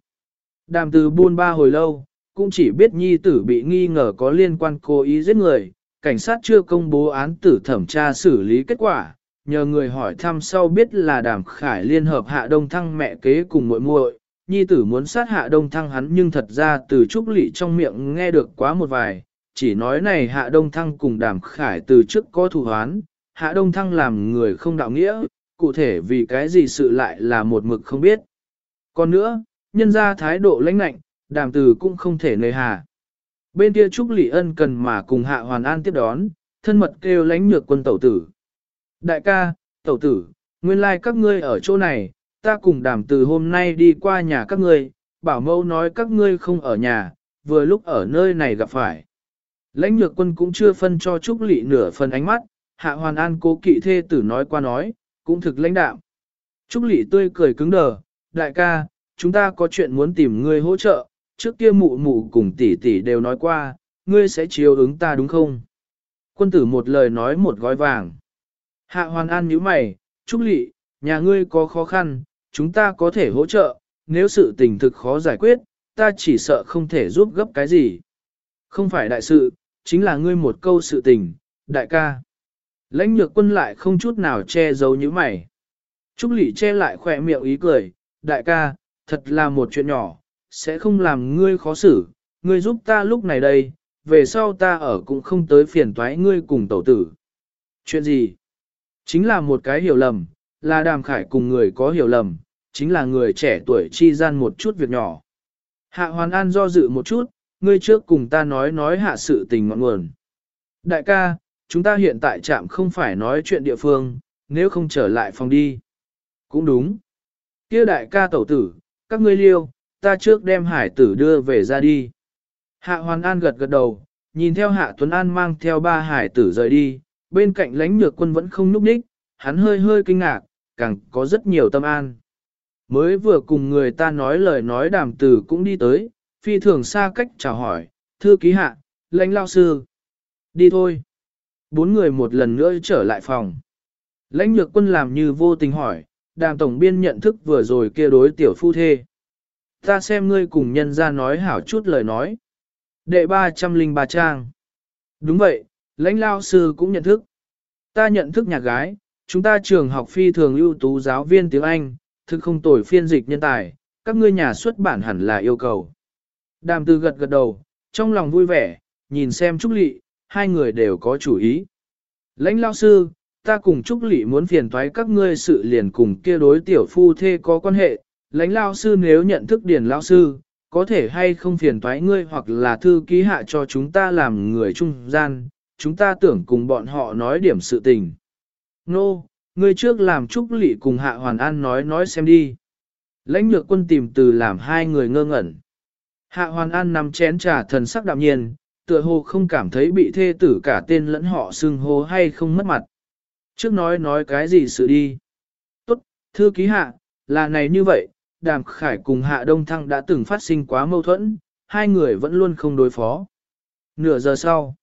Đàm từ buôn ba hồi lâu, cũng chỉ biết nhi tử bị nghi ngờ có liên quan cố ý giết người, cảnh sát chưa công bố án tử thẩm tra xử lý kết quả, nhờ người hỏi thăm sau biết là đàm khải liên hợp hạ đông thăng mẹ kế cùng muội muội nhi tử muốn sát hạ đông thăng hắn nhưng thật ra từ trúc lị trong miệng nghe được quá một vài, chỉ nói này hạ đông thăng cùng đàm khải từ trước có thù hoán, hạ đông thăng làm người không đạo nghĩa, cụ thể vì cái gì sự lại là một mực không biết. Còn nữa, nhân ra thái độ lãnh lạnh, đàm từ cũng không thể nơi hà. Bên kia Trúc Lị Ân cần mà cùng Hạ Hoàn An tiếp đón, thân mật kêu lánh nhược quân tẩu tử. Đại ca, tẩu tử, nguyên lai like các ngươi ở chỗ này, ta cùng đàm từ hôm nay đi qua nhà các ngươi, bảo mẫu nói các ngươi không ở nhà, vừa lúc ở nơi này gặp phải. Lãnh nhược quân cũng chưa phân cho Trúc Lị nửa phần ánh mắt, hạ hoàn an cố kỵ thê tử nói qua nói, cũng thực lãnh đạo. Trúc Lị tươi cười cứng đờ, đại ca, chúng ta có chuyện muốn tìm ngươi hỗ trợ, trước kia mụ mụ cùng tỷ tỷ đều nói qua, ngươi sẽ chiếu ứng ta đúng không? Quân tử một lời nói một gói vàng. Hạ hoàn an nhíu mày, Trúc Lị, nhà ngươi có khó khăn, chúng ta có thể hỗ trợ, nếu sự tình thực khó giải quyết, ta chỉ sợ không thể giúp gấp cái gì. Không phải đại sự, chính là ngươi một câu sự tình, đại ca. Lãnh nhược quân lại không chút nào che giấu như mày. Trúc Lị che lại khỏe miệng ý cười, đại ca, thật là một chuyện nhỏ, sẽ không làm ngươi khó xử, ngươi giúp ta lúc này đây, về sau ta ở cũng không tới phiền toái ngươi cùng tẩu tử. Chuyện gì? Chính là một cái hiểu lầm, là đàm khải cùng người có hiểu lầm, chính là người trẻ tuổi chi gian một chút việc nhỏ. Hạ Hoàn An do dự một chút, ngươi trước cùng ta nói nói hạ sự tình ngọn nguồn. Đại ca, chúng ta hiện tại chạm không phải nói chuyện địa phương, nếu không trở lại phòng đi. Cũng đúng kia đại ca tẩu tử, các ngươi liêu, ta trước đem hải tử đưa về ra đi. Hạ Hoàn An gật gật đầu, nhìn theo Hạ Tuấn An mang theo ba hải tử rời đi, bên cạnh lãnh nhược quân vẫn không núp đích, hắn hơi hơi kinh ngạc, càng có rất nhiều tâm an. Mới vừa cùng người ta nói lời nói đàm tử cũng đi tới, phi thường xa cách chào hỏi, thư ký hạ, lãnh lao sư. Đi thôi. Bốn người một lần nữa trở lại phòng. Lãnh nhược quân làm như vô tình hỏi, đàm tổng biên nhận thức vừa rồi kia đối tiểu phu thê. Ta xem ngươi cùng nhân ra nói hảo chút lời nói. Đệ 303 trang. Đúng vậy, lãnh lao sư cũng nhận thức. Ta nhận thức nhà gái, chúng ta trường học phi thường ưu tú giáo viên tiếng Anh, thực không tồi phiên dịch nhân tài, các ngươi nhà xuất bản hẳn là yêu cầu. Đàm tư gật gật đầu, trong lòng vui vẻ, nhìn xem Trúc Lị, hai người đều có chủ ý. Lãnh lao sư, ta cùng Trúc Lị muốn phiền toái các ngươi sự liền cùng kia đối tiểu phu thê có quan hệ, lãnh lao sư nếu nhận thức điển lao sư, có thể hay không phiền toái ngươi hoặc là thư ký hạ cho chúng ta làm người trung gian, chúng ta tưởng cùng bọn họ nói điểm sự tình. Nô, no, ngươi trước làm Trúc Lị cùng hạ hoàn an nói nói xem đi. Lãnh nhược quân tìm từ làm hai người ngơ ngẩn. Hạ hoàn an nằm chén trà thần sắc đạm nhiên, tựa hồ không cảm thấy bị thê tử cả tên lẫn họ xưng hô hay không mất mặt. Trước nói nói cái gì sự đi. Tốt, thư ký hạ, là này như vậy, đàm khải cùng hạ đông thăng đã từng phát sinh quá mâu thuẫn, hai người vẫn luôn không đối phó. Nửa giờ sau,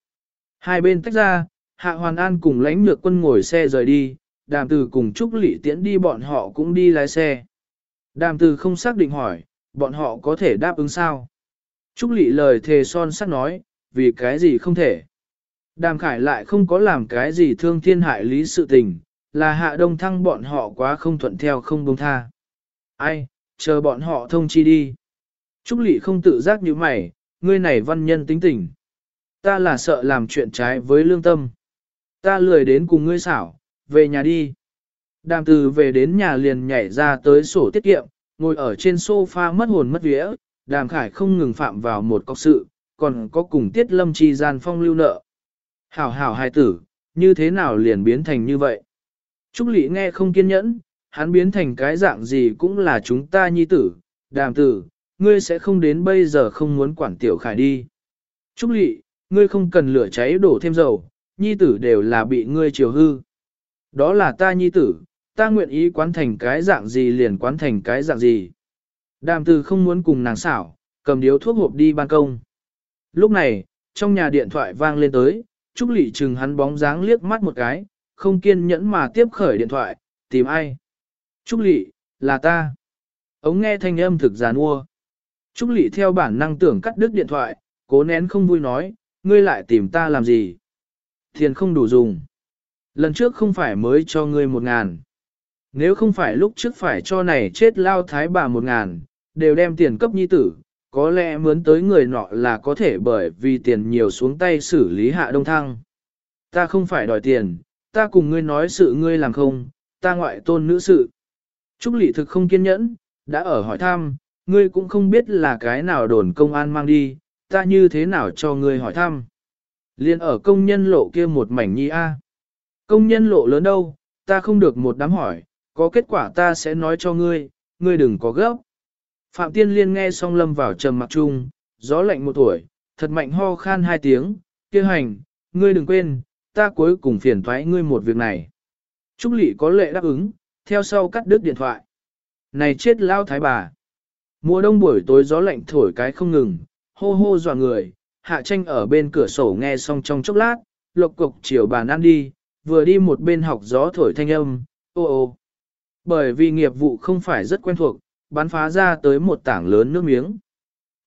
hai bên tách ra, hạ hoàn an cùng lãnh nhược quân ngồi xe rời đi, đàm từ cùng Trúc Lị tiễn đi bọn họ cũng đi lái xe. Đàm từ không xác định hỏi, bọn họ có thể đáp ứng sao? Trúc Lị lời thề son sắc nói, vì cái gì không thể. Đàm Khải lại không có làm cái gì thương thiên hại lý sự tình, là hạ đông thăng bọn họ quá không thuận theo không buông tha. Ai, chờ bọn họ thông chi đi. Trúc Lị không tự giác như mày, ngươi này văn nhân tính tình. Ta là sợ làm chuyện trái với lương tâm. Ta lười đến cùng ngươi xảo, về nhà đi. Đàm từ về đến nhà liền nhảy ra tới sổ tiết kiệm, ngồi ở trên sofa mất hồn mất vía, đàm khải không ngừng phạm vào một cọc sự, còn có cùng tiết lâm chi gian phong lưu nợ. Hảo hảo hài tử, như thế nào liền biến thành như vậy? Trúc Lị nghe không kiên nhẫn, hắn biến thành cái dạng gì cũng là chúng ta nhi tử, đàm tử, ngươi sẽ không đến bây giờ không muốn quản tiểu khải đi. Trúc Lị, ngươi không cần lửa cháy đổ thêm dầu, nhi tử đều là bị ngươi chiều hư. Đó là ta nhi tử, ta nguyện ý quán thành cái dạng gì liền quán thành cái dạng gì. Đàm tử không muốn cùng nàng xảo, cầm điếu thuốc hộp đi ban công. Lúc này, trong nhà điện thoại vang lên tới, Trúc Lị chừng hắn bóng dáng liếc mắt một cái, không kiên nhẫn mà tiếp khởi điện thoại, tìm ai. Trúc Lị, là ta. Ống nghe thanh âm thực giàn ua. Trúc Lị theo bản năng tưởng cắt đứt điện thoại, cố nén không vui nói, ngươi lại tìm ta làm gì. Tiền không đủ dùng. Lần trước không phải mới cho ngươi một ngàn. Nếu không phải lúc trước phải cho này chết lao thái bà một ngàn, đều đem tiền cấp nhi tử, có lẽ mướn tới người nọ là có thể bởi vì tiền nhiều xuống tay xử lý hạ đông thăng. Ta không phải đòi tiền, ta cùng ngươi nói sự ngươi làm không, ta ngoại tôn nữ sự. Trúc Lị thực không kiên nhẫn, đã ở hỏi thăm, ngươi cũng không biết là cái nào đồn công an mang đi, ta như thế nào cho ngươi hỏi thăm. Liên ở công nhân lộ kia một mảnh nhi A. Công nhân lộ lớn đâu, ta không được một đám hỏi, có kết quả ta sẽ nói cho ngươi, ngươi đừng có gấp. Phạm Tiên Liên nghe xong lâm vào trầm mặc chung, gió lạnh một tuổi, thật mạnh ho khan hai tiếng, kia hành, ngươi đừng quên, ta cuối cùng phiền thoái ngươi một việc này. Trúc Lị có lệ đáp ứng, theo sau cắt đứt điện thoại. Này chết lao thái bà. Mùa đông buổi tối gió lạnh thổi cái không ngừng, hô hô dọa người, hạ tranh ở bên cửa sổ nghe xong trong chốc lát, lộc cục chiều bàn ăn đi, vừa đi một bên học gió thổi thanh âm, ô ô. Bởi vì nghiệp vụ không phải rất quen thuộc, bắn phá ra tới một tảng lớn nước miếng.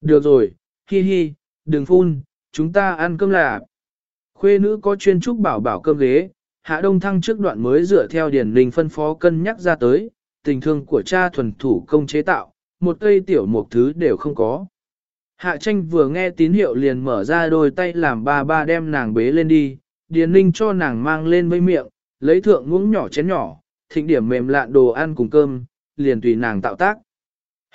Được rồi, hi hi, đừng phun, chúng ta ăn cơm là. Khuê nữ có chuyên trúc bảo bảo cơm ghế, hạ đông thăng trước đoạn mới dựa theo điển linh phân phó cân nhắc ra tới, tình thương của cha thuần thủ công chế tạo, một cây tiểu một thứ đều không có. Hạ tranh vừa nghe tín hiệu liền mở ra đôi tay làm ba ba đem nàng bế lên đi, điền ninh cho nàng mang lên với miệng, lấy thượng muỗng nhỏ chén nhỏ, thịnh điểm mềm lạn đồ ăn cùng cơm, liền tùy nàng tạo tác.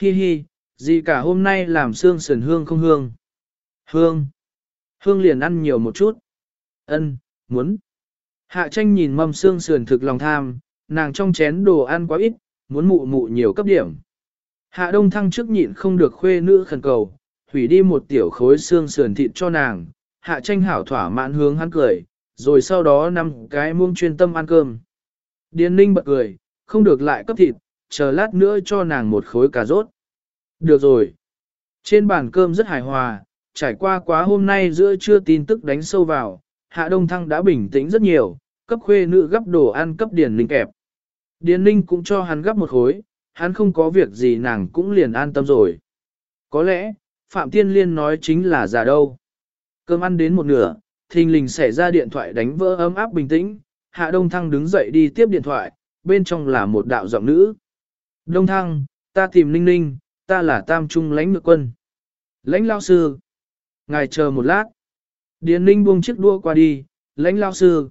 Hi hi, gì cả hôm nay làm xương sườn hương không hương. Hương. Hương liền ăn nhiều một chút. Ân, muốn. Hạ tranh nhìn mâm xương sườn thực lòng tham, nàng trong chén đồ ăn quá ít, muốn mụ mụ nhiều cấp điểm. Hạ đông thăng trước nhịn không được khuê nữ khẩn cầu, hủy đi một tiểu khối xương sườn thịt cho nàng, hạ tranh hảo thỏa mãn hướng hắn cười, rồi sau đó năm cái muông chuyên tâm ăn cơm. Điền ninh bật cười, không được lại cấp thịt, chờ lát nữa cho nàng một khối cà rốt. Được rồi. Trên bàn cơm rất hài hòa, trải qua quá hôm nay giữa trưa tin tức đánh sâu vào, hạ đông thăng đã bình tĩnh rất nhiều, cấp khuê nữ gấp đồ ăn cấp điền ninh kẹp. Điền ninh cũng cho hắn gấp một khối, hắn không có việc gì nàng cũng liền an tâm rồi. Có lẽ, Phạm Tiên Liên nói chính là giả đâu. Cơm ăn đến một nửa, thình lình xảy ra điện thoại đánh vỡ ấm áp bình tĩnh, Hạ Đông Thăng đứng dậy đi tiếp điện thoại, bên trong là một đạo giọng nữ. Đông Thăng, ta tìm Ninh Ninh, ta là Tam Trung lãnh ngược quân. Lãnh lao sư. Ngài chờ một lát. Điền Ninh buông chiếc đua qua đi, lãnh lao sư.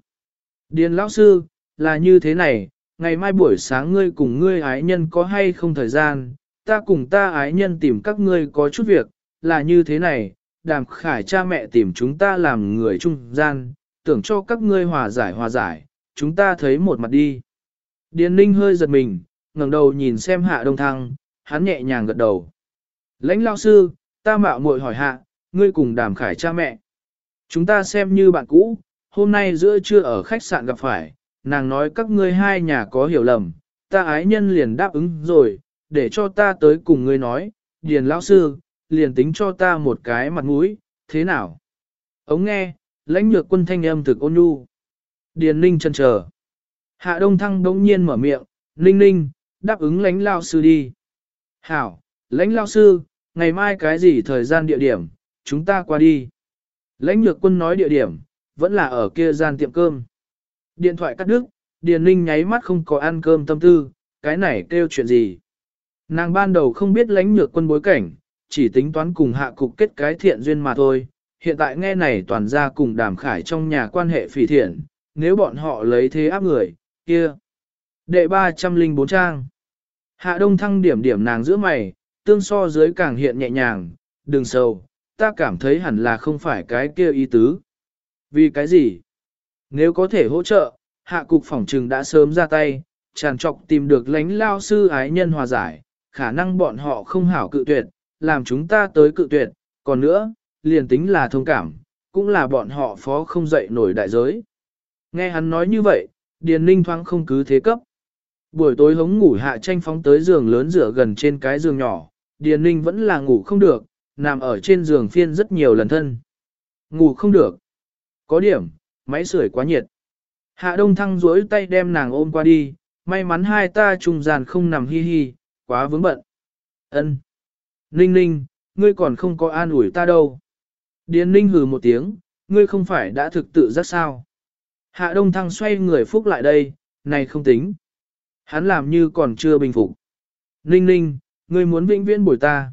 Điền lao sư, là như thế này, ngày mai buổi sáng ngươi cùng ngươi ái nhân có hay không thời gian, ta cùng ta ái nhân tìm các ngươi có chút việc, là như thế này, đàm khải cha mẹ tìm chúng ta làm người trung gian, tưởng cho các ngươi hòa giải hòa giải, chúng ta thấy một mặt đi. Điền ninh hơi giật mình, ngẩng đầu nhìn xem hạ đông thăng, hắn nhẹ nhàng gật đầu. Lãnh lao sư, ta mạo muội hỏi hạ, ngươi cùng đàm khải cha mẹ. Chúng ta xem như bạn cũ, hôm nay giữa trưa ở khách sạn gặp phải, nàng nói các ngươi hai nhà có hiểu lầm, ta ái nhân liền đáp ứng rồi, để cho ta tới cùng ngươi nói, điền lão sư, liền tính cho ta một cái mặt mũi, thế nào? Ống nghe, lãnh nhược quân thanh âm thực ôn nhu. Điền ninh chân chờ. Hạ đông thăng đống nhiên mở miệng, ninh ninh, đáp ứng lãnh lao sư đi. Hảo, lãnh lao sư, ngày mai cái gì thời gian địa điểm, chúng ta qua đi. Lãnh nhược quân nói địa điểm, vẫn là ở kia gian tiệm cơm. Điện thoại cắt đứt, Điền Ninh nháy mắt không có ăn cơm tâm tư, cái này kêu chuyện gì. Nàng ban đầu không biết lãnh nhược quân bối cảnh, chỉ tính toán cùng hạ cục kết cái thiện duyên mà thôi. Hiện tại nghe này toàn ra cùng đàm khải trong nhà quan hệ phỉ thiện, nếu bọn họ lấy thế áp người, kia. Đệ 304 trang. Hạ đông thăng điểm điểm nàng giữa mày, tương so dưới càng hiện nhẹ nhàng, đừng sầu, ta cảm thấy hẳn là không phải cái kia ý tứ. Vì cái gì? Nếu có thể hỗ trợ, hạ cục phòng trừng đã sớm ra tay, tràn trọc tìm được lãnh lao sư ái nhân hòa giải, khả năng bọn họ không hảo cự tuyệt, làm chúng ta tới cự tuyệt, còn nữa, liền tính là thông cảm, cũng là bọn họ phó không dậy nổi đại giới. Nghe hắn nói như vậy, Điền Ninh thoáng không cứ thế cấp. Buổi tối hống ngủ hạ tranh phóng tới giường lớn rửa gần trên cái giường nhỏ, Điền Ninh vẫn là ngủ không được, nằm ở trên giường phiên rất nhiều lần thân. Ngủ không được. Có điểm, máy sưởi quá nhiệt. Hạ đông thăng duỗi tay đem nàng ôm qua đi, may mắn hai ta trùng giàn không nằm hi hi, quá vướng bận. Ân. Ninh ninh, ngươi còn không có an ủi ta đâu. Điền ninh hừ một tiếng, ngươi không phải đã thực tự giác sao. Hạ đông thăng xoay người phúc lại đây, này không tính. Hắn làm như còn chưa bình phục. Ninh ninh, ngươi muốn vĩnh viễn bồi ta.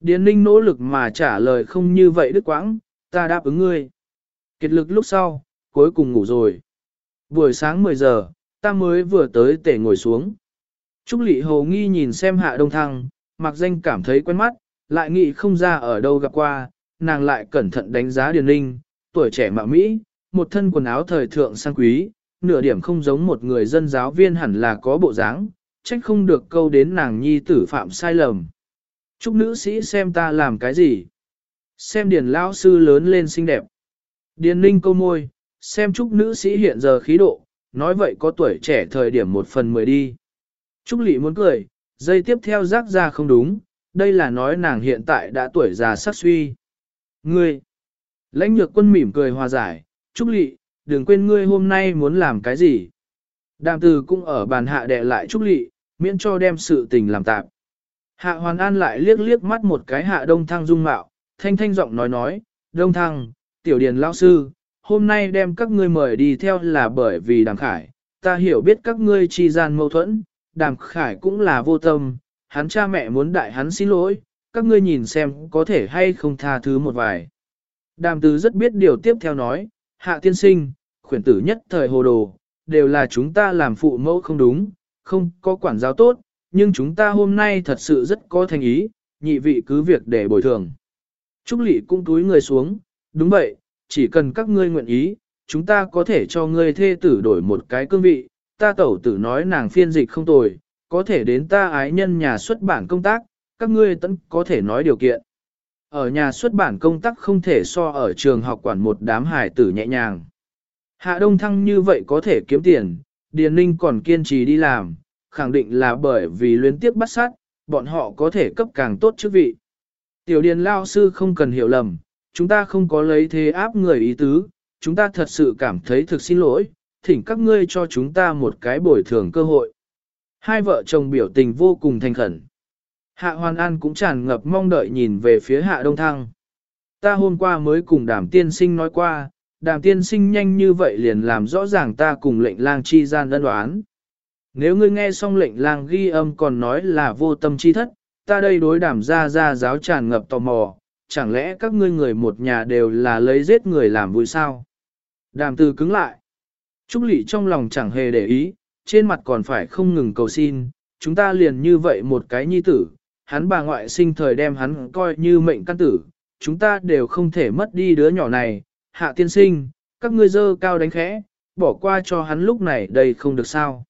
Điền ninh nỗ lực mà trả lời không như vậy đức quãng, ta đáp ứng ngươi. Kiệt lực lúc sau, cuối cùng ngủ rồi. Buổi sáng 10 giờ, ta mới vừa tới tể ngồi xuống. Trúc Lị Hồ nghi nhìn xem hạ đông thăng, mặc danh cảm thấy quen mắt, lại nghĩ không ra ở đâu gặp qua, nàng lại cẩn thận đánh giá Điền Ninh, tuổi trẻ mạo Mỹ, một thân quần áo thời thượng sang quý, nửa điểm không giống một người dân giáo viên hẳn là có bộ dáng, trách không được câu đến nàng nhi tử phạm sai lầm. Trúc nữ sĩ xem ta làm cái gì? Xem điền lão sư lớn lên xinh đẹp. Điền ninh câu môi, xem chúc nữ sĩ hiện giờ khí độ, nói vậy có tuổi trẻ thời điểm một phần mười đi. Trúc Lị muốn cười, dây tiếp theo rác ra không đúng, đây là nói nàng hiện tại đã tuổi già sắc suy. Ngươi! Lãnh nhược quân mỉm cười hòa giải, Trúc Lị, đừng quên ngươi hôm nay muốn làm cái gì. Đàm từ cũng ở bàn hạ đệ lại Trúc Lị, miễn cho đem sự tình làm tạp. Hạ Hoàn An lại liếc liếc mắt một cái hạ đông thăng dung mạo, thanh thanh giọng nói nói, đông thăng, tiểu điền lão sư, hôm nay đem các ngươi mời đi theo là bởi vì đàm khải, ta hiểu biết các ngươi chi gian mâu thuẫn, đàm khải cũng là vô tâm, hắn cha mẹ muốn đại hắn xin lỗi, các ngươi nhìn xem có thể hay không tha thứ một vài. Đàm tứ rất biết điều tiếp theo nói, hạ tiên sinh, khuyển tử nhất thời hồ đồ, đều là chúng ta làm phụ mẫu không đúng, không có quản giáo tốt, nhưng chúng ta hôm nay thật sự rất có thành ý, nhị vị cứ việc để bồi thường. Trúc Lị cũng túi người xuống, đúng vậy, chỉ cần các ngươi nguyện ý, chúng ta có thể cho ngươi thê tử đổi một cái cương vị, ta tẩu tử nói nàng phiên dịch không tồi, có thể đến ta ái nhân nhà xuất bản công tác, các ngươi tẫn có thể nói điều kiện. Ở nhà xuất bản công tác không thể so ở trường học quản một đám hải tử nhẹ nhàng. Hạ Đông Thăng như vậy có thể kiếm tiền, Điền Ninh còn kiên trì đi làm, khẳng định là bởi vì luyến tiếp bắt sát, bọn họ có thể cấp càng tốt chức vị. Tiểu Điền Lao Sư không cần hiểu lầm, chúng ta không có lấy thế áp người ý tứ, chúng ta thật sự cảm thấy thực xin lỗi, thỉnh các ngươi cho chúng ta một cái bồi thường cơ hội. Hai vợ chồng biểu tình vô cùng thành khẩn. Hạ Hoàn An cũng tràn ngập mong đợi nhìn về phía Hạ Đông Thăng. Ta hôm qua mới cùng đàm tiên sinh nói qua, đàm tiên sinh nhanh như vậy liền làm rõ ràng ta cùng lệnh lang chi gian đơn đoán. Nếu ngươi nghe xong lệnh lang ghi âm còn nói là vô tâm chi thất, ta đây đối đàm ra ra giáo tràn ngập tò mò, chẳng lẽ các ngươi người một nhà đều là lấy giết người làm vui sao? Đàm từ cứng lại. Trúc Lị trong lòng chẳng hề để ý, trên mặt còn phải không ngừng cầu xin, chúng ta liền như vậy một cái nhi tử, hắn bà ngoại sinh thời đem hắn coi như mệnh căn tử, chúng ta đều không thể mất đi đứa nhỏ này, hạ tiên sinh, các ngươi dơ cao đánh khẽ, bỏ qua cho hắn lúc này đây không được sao.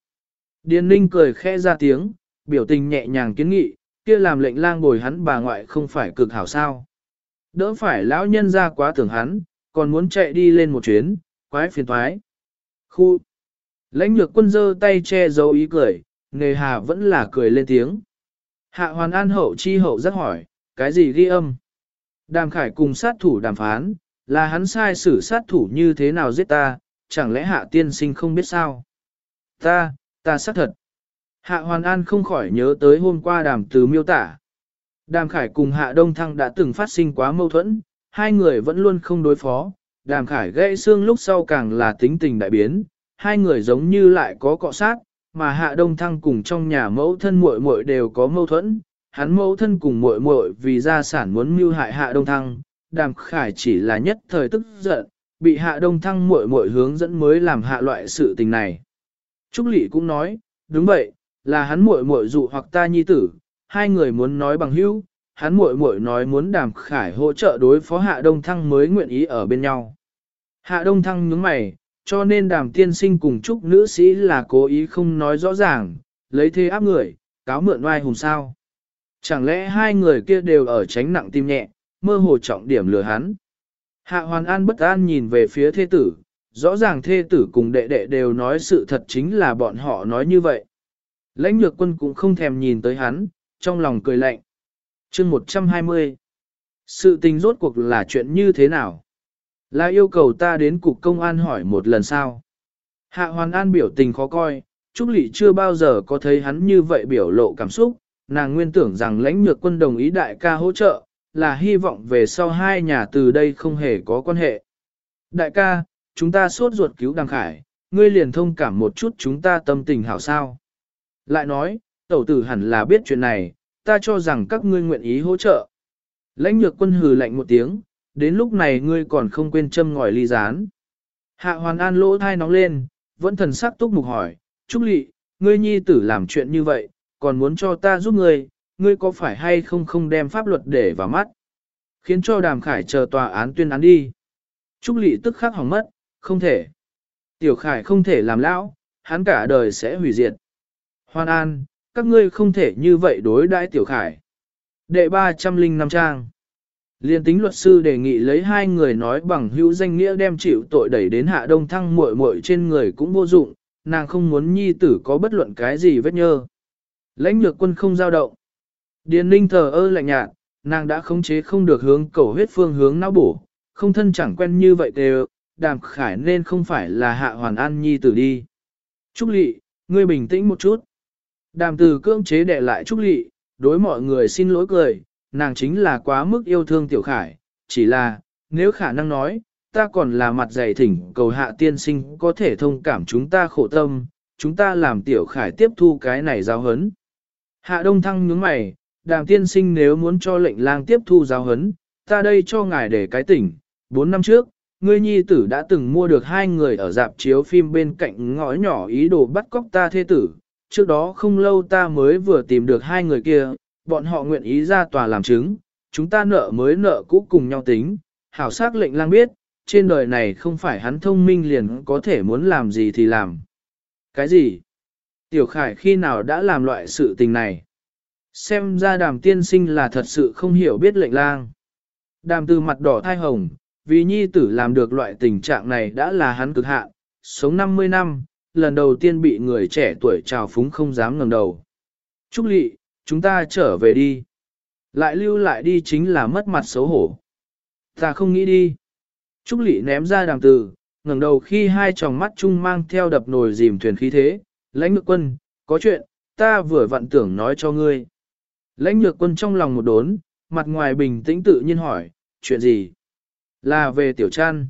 Điền ninh cười khẽ ra tiếng, biểu tình nhẹ nhàng kiến nghị, kia làm lệnh lang bồi hắn bà ngoại không phải cực hảo sao. Đỡ phải lão nhân ra quá tưởng hắn, còn muốn chạy đi lên một chuyến, quái phiền thoái. Khu! Lãnh nhược quân dơ tay che giấu ý cười, nề hà vẫn là cười lên tiếng. Hạ hoàn an hậu chi hậu rất hỏi, cái gì ghi âm? Đàm khải cùng sát thủ đàm phán, là hắn sai xử sát thủ như thế nào giết ta, chẳng lẽ hạ tiên sinh không biết sao? Ta, ta xác thật. Hạ hoàn an không khỏi nhớ tới hôm qua đàm từ miêu tả. Đàm khải cùng hạ đông thăng đã từng phát sinh quá mâu thuẫn, hai người vẫn luôn không đối phó. Đàm khải gãy xương lúc sau càng là tính tình đại biến, hai người giống như lại có cọ sát, mà Hạ Đông Thăng cùng trong nhà mẫu thân muội muội đều có mâu thuẫn, hắn mẫu thân cùng muội muội vì gia sản muốn mưu hại Hạ Đông Thăng, Đàm Khải chỉ là nhất thời tức giận, bị Hạ Đông Thăng muội muội hướng dẫn mới làm hạ loại sự tình này. Trúc Lị cũng nói, đúng vậy, là hắn muội muội dụ hoặc ta nhi tử, hai người muốn nói bằng hữu, hắn muội muội nói muốn Đàm Khải hỗ trợ đối phó Hạ Đông Thăng mới nguyện ý ở bên nhau. Hạ Đông Thăng nhướng mày, cho nên đàm tiên sinh cùng Trúc nữ sĩ là cố ý không nói rõ ràng, lấy thế áp người, cáo mượn oai hùng sao. Chẳng lẽ hai người kia đều ở tránh nặng tim nhẹ, mơ hồ trọng điểm lừa hắn. Hạ hoàn an bất an nhìn về phía thê tử, rõ ràng thê tử cùng đệ đệ đều nói sự thật chính là bọn họ nói như vậy. Lãnh nhược quân cũng không thèm nhìn tới hắn, trong lòng cười lạnh. chương 120 Sự tình rốt cuộc là chuyện như thế nào? Là yêu cầu ta đến cục công an hỏi một lần sao. Hạ Hoàn An biểu tình khó coi, Trúc Lị chưa bao giờ có thấy hắn như vậy biểu lộ cảm xúc, nàng nguyên tưởng rằng lãnh nhược quân đồng ý đại ca hỗ trợ, là hy vọng về sau hai nhà từ đây không hề có quan hệ. Đại ca, chúng ta sốt ruột cứu Đăng Khải, ngươi liền thông cảm một chút chúng ta tâm tình hảo sao. Lại nói, tẩu tử hẳn là biết chuyện này, ta cho rằng các ngươi nguyện ý hỗ trợ. Lãnh nhược quân hừ lạnh một tiếng, đến lúc này ngươi còn không quên châm ngòi ly rán. Hạ hoàn an lỗ thai nóng lên, vẫn thần sắc túc mục hỏi, Trúc Lị, ngươi nhi tử làm chuyện như vậy, còn muốn cho ta giúp ngươi, ngươi có phải hay không không đem pháp luật để vào mắt, khiến cho đàm khải chờ tòa án tuyên án đi. Trúc Lị tức khắc hỏng mất, không thể. Tiểu khải không thể làm lão, hắn cả đời sẽ hủy diệt. Hoan an, các ngươi không thể như vậy đối đãi tiểu khải. Đệ 305 trang. Liên tính luật sư đề nghị lấy hai người nói bằng hữu danh nghĩa đem chịu tội đẩy đến hạ đông thăng muội muội trên người cũng vô dụng, nàng không muốn nhi tử có bất luận cái gì vết nhơ. Lãnh nhược quân không giao động. Điền ninh thờ ơ lạnh nhạt, nàng đã khống chế không được hướng cầu huyết phương hướng não bổ, không thân chẳng quen như vậy đều, đàm khải nên không phải là hạ hoàn an nhi tử đi. Trúc lị, ngươi bình tĩnh một chút. Đàm từ cưỡng chế đè lại Trúc lị, đối mọi người xin lỗi cười, nàng chính là quá mức yêu thương tiểu khải, chỉ là, nếu khả năng nói, ta còn là mặt dày thỉnh cầu hạ tiên sinh có thể thông cảm chúng ta khổ tâm, chúng ta làm tiểu khải tiếp thu cái này giáo hấn. Hạ đông thăng nhướng mày, đàm tiên sinh nếu muốn cho lệnh lang tiếp thu giáo huấn, ta đây cho ngài để cái tỉnh, bốn năm trước, ngươi nhi tử đã từng mua được hai người ở dạp chiếu phim bên cạnh ngõ nhỏ ý đồ bắt cóc ta thế tử, trước đó không lâu ta mới vừa tìm được hai người kia, bọn họ nguyện ý ra tòa làm chứng, chúng ta nợ mới nợ cũ cùng nhau tính, hảo sắc lệnh lang biết, trên đời này không phải hắn thông minh liền có thể muốn làm gì thì làm. Cái gì? Tiểu Khải khi nào đã làm loại sự tình này? Xem ra đàm tiên sinh là thật sự không hiểu biết lệnh lang. Đàm từ mặt đỏ thai hồng, vì nhi tử làm được loại tình trạng này đã là hắn cực hạn, sống 50 năm, lần đầu tiên bị người trẻ tuổi trào phúng không dám ngẩng đầu. Trúc Lị, chúng ta trở về đi. Lại lưu lại đi chính là mất mặt xấu hổ. Ta không nghĩ đi. Trúc Lị ném ra đàm từ, ngẩng đầu khi hai tròng mắt chung mang theo đập nồi dìm thuyền khí thế, lãnh ngực quân, có chuyện, ta vừa vặn tưởng nói cho ngươi. Lãnh nhược quân trong lòng một đốn, mặt ngoài bình tĩnh tự nhiên hỏi, chuyện gì? Là về tiểu trăn.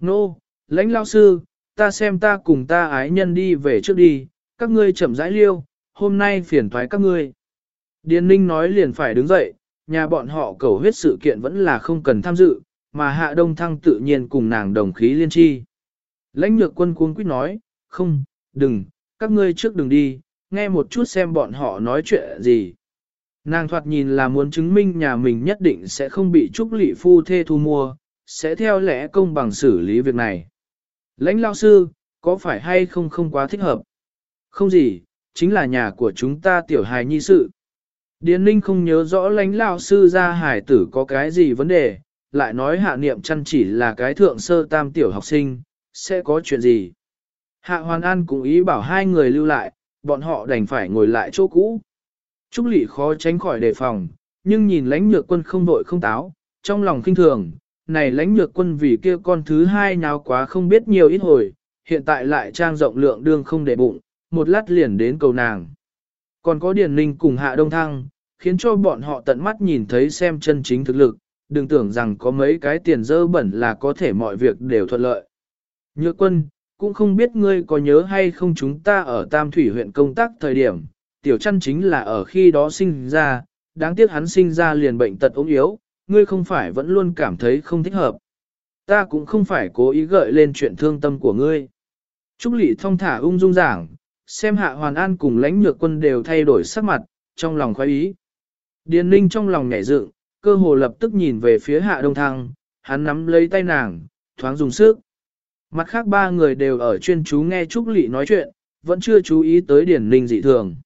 Nô, no, lãnh lao sư, ta xem ta cùng ta ái nhân đi về trước đi, các ngươi chậm rãi liêu, hôm nay phiền thoái các ngươi. Điền ninh nói liền phải đứng dậy, nhà bọn họ cầu huyết sự kiện vẫn là không cần tham dự, mà hạ đông thăng tự nhiên cùng nàng đồng khí liên chi. Lãnh nhược quân cuống quyết nói, không, đừng, các ngươi trước đừng đi, nghe một chút xem bọn họ nói chuyện gì. Nàng thoạt nhìn là muốn chứng minh nhà mình nhất định sẽ không bị trúc lị phu thê thu mua, sẽ theo lẽ công bằng xử lý việc này. Lãnh lao sư, có phải hay không không quá thích hợp? Không gì, chính là nhà của chúng ta tiểu hài nhi sự. Điền ninh không nhớ rõ lãnh lao sư ra hải tử có cái gì vấn đề, lại nói hạ niệm chăn chỉ là cái thượng sơ tam tiểu học sinh, sẽ có chuyện gì. Hạ Hoàn An cũng ý bảo hai người lưu lại, bọn họ đành phải ngồi lại chỗ cũ. Trúc Lị khó tránh khỏi đề phòng, nhưng nhìn lãnh nhược quân không đội không táo, trong lòng kinh thường, này lãnh nhược quân vì kia con thứ hai nháo quá không biết nhiều ít hồi, hiện tại lại trang rộng lượng đương không để bụng, một lát liền đến cầu nàng. Còn có Điền Ninh cùng Hạ Đông Thăng, khiến cho bọn họ tận mắt nhìn thấy xem chân chính thực lực, đừng tưởng rằng có mấy cái tiền dơ bẩn là có thể mọi việc đều thuận lợi. Nhược quân, cũng không biết ngươi có nhớ hay không chúng ta ở Tam Thủy huyện công tác thời điểm, tiểu chăn chính là ở khi đó sinh ra, đáng tiếc hắn sinh ra liền bệnh tật ốm yếu, ngươi không phải vẫn luôn cảm thấy không thích hợp. Ta cũng không phải cố ý gợi lên chuyện thương tâm của ngươi. Trúc Lị thong thả ung dung giảng, xem hạ hoàn an cùng lãnh nhược quân đều thay đổi sắc mặt, trong lòng khoái ý. Điền ninh trong lòng nhảy dựng, cơ hồ lập tức nhìn về phía hạ đông thăng, hắn nắm lấy tay nàng, thoáng dùng sức. Mặt khác ba người đều ở chuyên chú nghe Trúc Lị nói chuyện, vẫn chưa chú ý tới Điền ninh dị thường.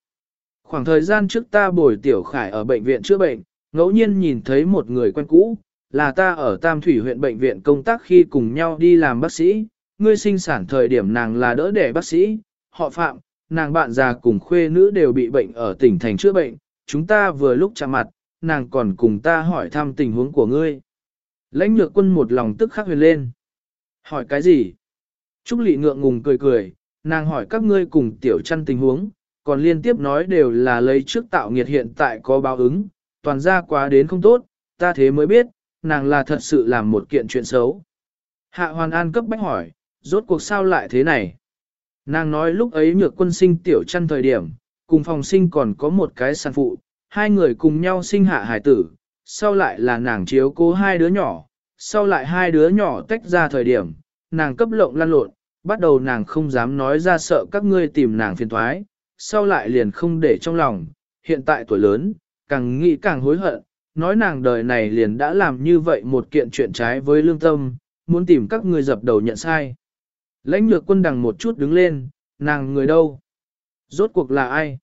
Khoảng thời gian trước ta bồi tiểu khải ở bệnh viện chữa bệnh, ngẫu nhiên nhìn thấy một người quen cũ, là ta ở Tam Thủy huyện bệnh viện công tác khi cùng nhau đi làm bác sĩ, ngươi sinh sản thời điểm nàng là đỡ đẻ bác sĩ, họ phạm, nàng bạn già cùng khuê nữ đều bị bệnh ở tỉnh thành chữa bệnh, chúng ta vừa lúc chạm mặt, nàng còn cùng ta hỏi thăm tình huống của ngươi. Lãnh nhược quân một lòng tức khắc huyền lên. Hỏi cái gì? Trúc Lị ngượng ngùng cười cười, nàng hỏi các ngươi cùng tiểu chăn tình huống, còn liên tiếp nói đều là lấy trước tạo nghiệt hiện tại có báo ứng, toàn ra quá đến không tốt, ta thế mới biết, nàng là thật sự làm một kiện chuyện xấu. Hạ Hoàn An cấp bách hỏi, rốt cuộc sao lại thế này? Nàng nói lúc ấy nhược quân sinh tiểu chăn thời điểm, cùng phòng sinh còn có một cái sản phụ, hai người cùng nhau sinh hạ hải tử, sau lại là nàng chiếu cố hai đứa nhỏ, sau lại hai đứa nhỏ tách ra thời điểm, nàng cấp lộng lan lộn, bắt đầu nàng không dám nói ra sợ các ngươi tìm nàng phiền thoái, sau lại liền không để trong lòng, hiện tại tuổi lớn, càng nghĩ càng hối hận, nói nàng đời này liền đã làm như vậy một kiện chuyện trái với lương tâm, muốn tìm các người dập đầu nhận sai. Lãnh lược quân đằng một chút đứng lên, nàng người đâu? Rốt cuộc là ai?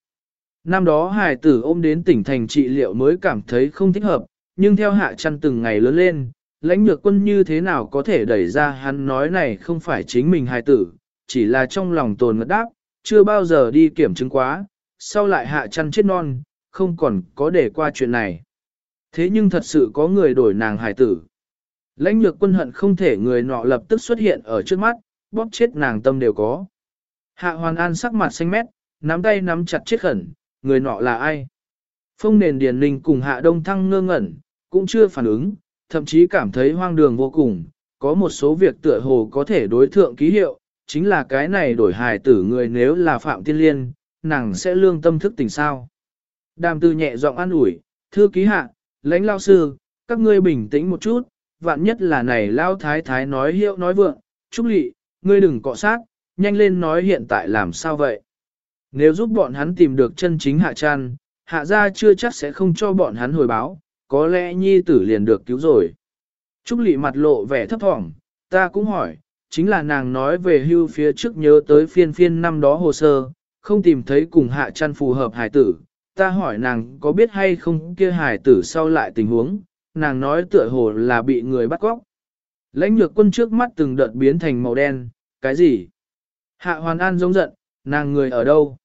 Năm đó hải tử ôm đến tỉnh thành trị liệu mới cảm thấy không thích hợp, nhưng theo hạ chăn từng ngày lớn lên, lãnh nhược quân như thế nào có thể đẩy ra hắn nói này không phải chính mình hải tử, chỉ là trong lòng tồn ngất đáp, chưa bao giờ đi kiểm chứng quá, sau lại hạ chăn chết non, không còn có để qua chuyện này. Thế nhưng thật sự có người đổi nàng hải tử. Lãnh nhược quân hận không thể người nọ lập tức xuất hiện ở trước mắt, bóp chết nàng tâm đều có. Hạ hoàn an sắc mặt xanh mét, nắm tay nắm chặt chết khẩn, người nọ là ai? Phong nền điền linh cùng hạ đông thăng ngơ ngẩn, cũng chưa phản ứng, thậm chí cảm thấy hoang đường vô cùng, có một số việc tựa hồ có thể đối thượng ký hiệu, chính là cái này đổi hài tử người nếu là Phạm Tiên Liên, nàng sẽ lương tâm thức tình sao. Đàm tư nhẹ giọng an ủi, thư ký hạ, lãnh lao sư, các ngươi bình tĩnh một chút, vạn nhất là này lao thái thái nói hiệu nói vượng, trúc lị, ngươi đừng cọ sát, nhanh lên nói hiện tại làm sao vậy. Nếu giúp bọn hắn tìm được chân chính hạ trăn, hạ gia chưa chắc sẽ không cho bọn hắn hồi báo, có lẽ nhi tử liền được cứu rồi. Trúc lị mặt lộ vẻ thấp thỏm, ta cũng hỏi, chính là nàng nói về hưu phía trước nhớ tới phiên phiên năm đó hồ sơ, không tìm thấy cùng hạ chăn phù hợp hải tử. Ta hỏi nàng có biết hay không kia hải tử sau lại tình huống, nàng nói tựa hồ là bị người bắt cóc. Lãnh nhược quân trước mắt từng đợt biến thành màu đen, cái gì? Hạ hoàn an giống giận, nàng người ở đâu?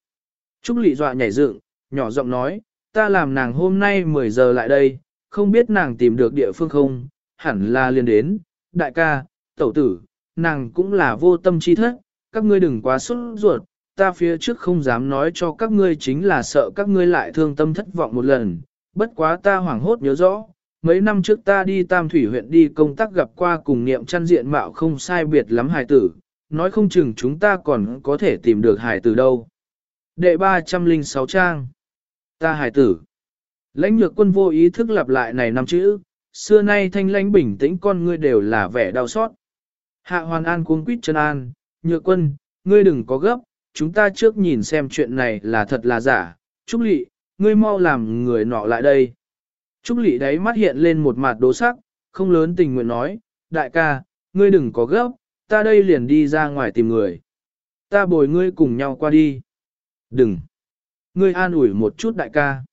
Trúc lị dọa nhảy dựng, nhỏ giọng nói, ta làm nàng hôm nay 10 giờ lại đây, không biết nàng tìm được địa phương không, hẳn là liền đến, đại ca, tẩu tử, nàng cũng là vô tâm chi thất, các ngươi đừng quá sốt ruột, ta phía trước không dám nói cho các ngươi chính là sợ các ngươi lại thương tâm thất vọng một lần, bất quá ta hoảng hốt nhớ rõ, mấy năm trước ta đi Tam Thủy huyện đi công tác gặp qua cùng niệm chăn diện mạo không sai biệt lắm hài tử, nói không chừng chúng ta còn có thể tìm được hài tử đâu. Đệ 306 trang Ta hài tử Lãnh nhược quân vô ý thức lặp lại này năm chữ, xưa nay thanh lãnh bình tĩnh con ngươi đều là vẻ đau xót. Hạ hoàn an cuống quýt chân an, nhược quân, ngươi đừng có gấp, chúng ta trước nhìn xem chuyện này là thật là giả. Trúc lị, ngươi mau làm người nọ lại đây. Trúc lị đáy mắt hiện lên một mặt đố sắc, không lớn tình nguyện nói, đại ca, ngươi đừng có gấp, ta đây liền đi ra ngoài tìm người. Ta bồi ngươi cùng nhau qua đi. Đừng. Ngươi an ủi một chút đại ca.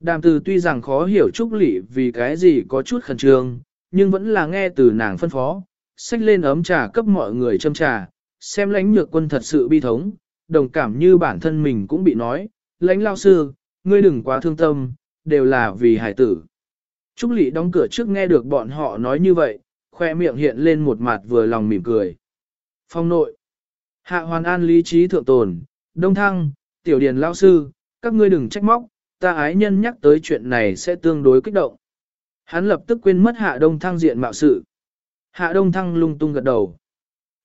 Đàm từ tuy rằng khó hiểu Trúc Lị vì cái gì có chút khẩn trương, nhưng vẫn là nghe từ nàng phân phó, xách lên ấm trà cấp mọi người châm trà, xem lãnh nhược quân thật sự bi thống, đồng cảm như bản thân mình cũng bị nói, lãnh lao sư, ngươi đừng quá thương tâm, đều là vì hải tử. Trúc Lị đóng cửa trước nghe được bọn họ nói như vậy, khoe miệng hiện lên một mặt vừa lòng mỉm cười. Phong nội, hạ hoàn an lý trí thượng tồn, đông thăng, tiểu điền lao sư, các ngươi đừng trách móc, ta ái nhân nhắc tới chuyện này sẽ tương đối kích động. Hắn lập tức quên mất hạ đông thăng diện mạo sự. Hạ đông thăng lung tung gật đầu.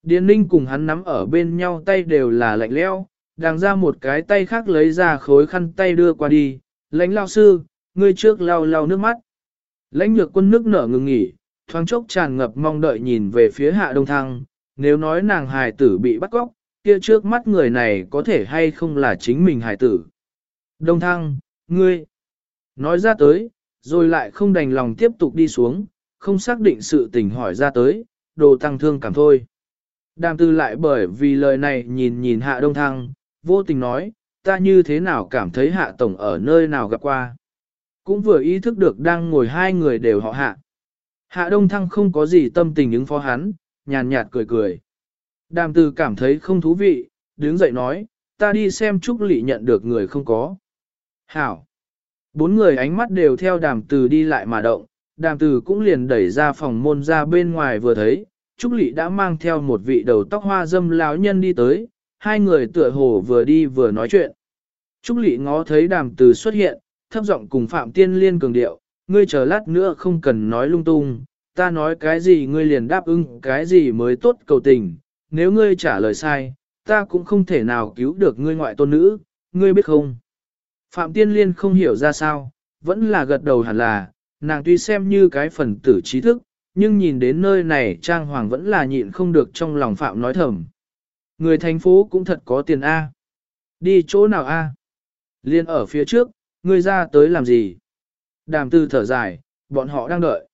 Điền ninh cùng hắn nắm ở bên nhau tay đều là lạnh leo, đàng ra một cái tay khác lấy ra khối khăn tay đưa qua đi. Lãnh lao sư, ngươi trước lau lau nước mắt. Lãnh nhược quân nước nở ngừng nghỉ, thoáng chốc tràn ngập mong đợi nhìn về phía hạ đông thăng. Nếu nói nàng hài tử bị bắt cóc, kia trước mắt người này có thể hay không là chính mình hài tử. Đông thăng, ngươi, nói ra tới, rồi lại không đành lòng tiếp tục đi xuống, không xác định sự tình hỏi ra tới, đồ tăng thương cảm thôi. Đàm tư lại bởi vì lời này nhìn nhìn hạ đông thăng, vô tình nói, ta như thế nào cảm thấy hạ tổng ở nơi nào gặp qua. Cũng vừa ý thức được đang ngồi hai người đều họ hạ. Hạ đông thăng không có gì tâm tình ứng phó hắn, nhàn nhạt cười cười. Đàm tư cảm thấy không thú vị, đứng dậy nói, ta đi xem Trúc Lị nhận được người không có. Hảo. Bốn người ánh mắt đều theo đàm từ đi lại mà động, đàm tử cũng liền đẩy ra phòng môn ra bên ngoài vừa thấy, Trúc Lị đã mang theo một vị đầu tóc hoa dâm lão nhân đi tới, hai người tựa hồ vừa đi vừa nói chuyện. Trúc Lị ngó thấy đàm tử xuất hiện, thấp giọng cùng Phạm Tiên Liên cường điệu, ngươi chờ lát nữa không cần nói lung tung, ta nói cái gì ngươi liền đáp ứng cái gì mới tốt cầu tình, nếu ngươi trả lời sai, ta cũng không thể nào cứu được ngươi ngoại tôn nữ, ngươi biết không? Phạm Tiên Liên không hiểu ra sao, vẫn là gật đầu hẳn là, nàng tuy xem như cái phần tử trí thức, nhưng nhìn đến nơi này Trang Hoàng vẫn là nhịn không được trong lòng Phạm nói thầm. Người thành phố cũng thật có tiền A. Đi chỗ nào A? Liên ở phía trước, người ra tới làm gì? Đàm tư thở dài, bọn họ đang đợi.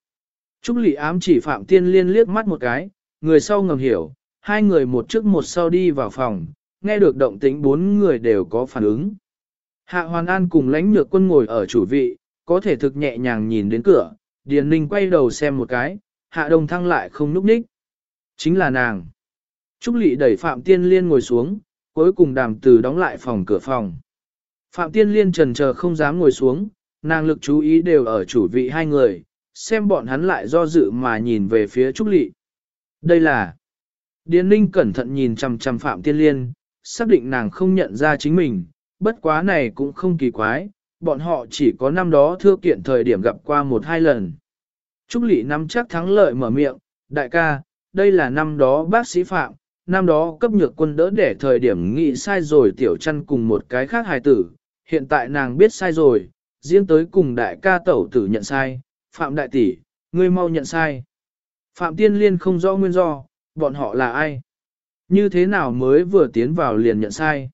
Trúc Lị ám chỉ Phạm Tiên Liên liếc mắt một cái, người sau ngầm hiểu, hai người một trước một sau đi vào phòng, nghe được động tĩnh bốn người đều có phản ứng. Hạ Hoàn An cùng lãnh nhược quân ngồi ở chủ vị, có thể thực nhẹ nhàng nhìn đến cửa, Điền Ninh quay đầu xem một cái, Hạ Đông Thăng lại không núp ních. Chính là nàng. Trúc Lị đẩy Phạm Tiên Liên ngồi xuống, cuối cùng đàm từ đóng lại phòng cửa phòng. Phạm Tiên Liên trần chờ không dám ngồi xuống, nàng lực chú ý đều ở chủ vị hai người, xem bọn hắn lại do dự mà nhìn về phía Trúc Lị. Đây là... Điền Ninh cẩn thận nhìn chằm chằm Phạm Tiên Liên, xác định nàng không nhận ra chính mình, bất quá này cũng không kỳ quái, bọn họ chỉ có năm đó thưa kiện thời điểm gặp qua một hai lần. Trúc Lị nắm chắc thắng lợi mở miệng, đại ca, đây là năm đó bác sĩ Phạm, năm đó cấp nhược quân đỡ để thời điểm nghĩ sai rồi tiểu chăn cùng một cái khác hài tử, hiện tại nàng biết sai rồi, riêng tới cùng đại ca tẩu tử nhận sai, Phạm đại tỷ, ngươi mau nhận sai. Phạm Tiên Liên không rõ nguyên do, bọn họ là ai? Như thế nào mới vừa tiến vào liền nhận sai?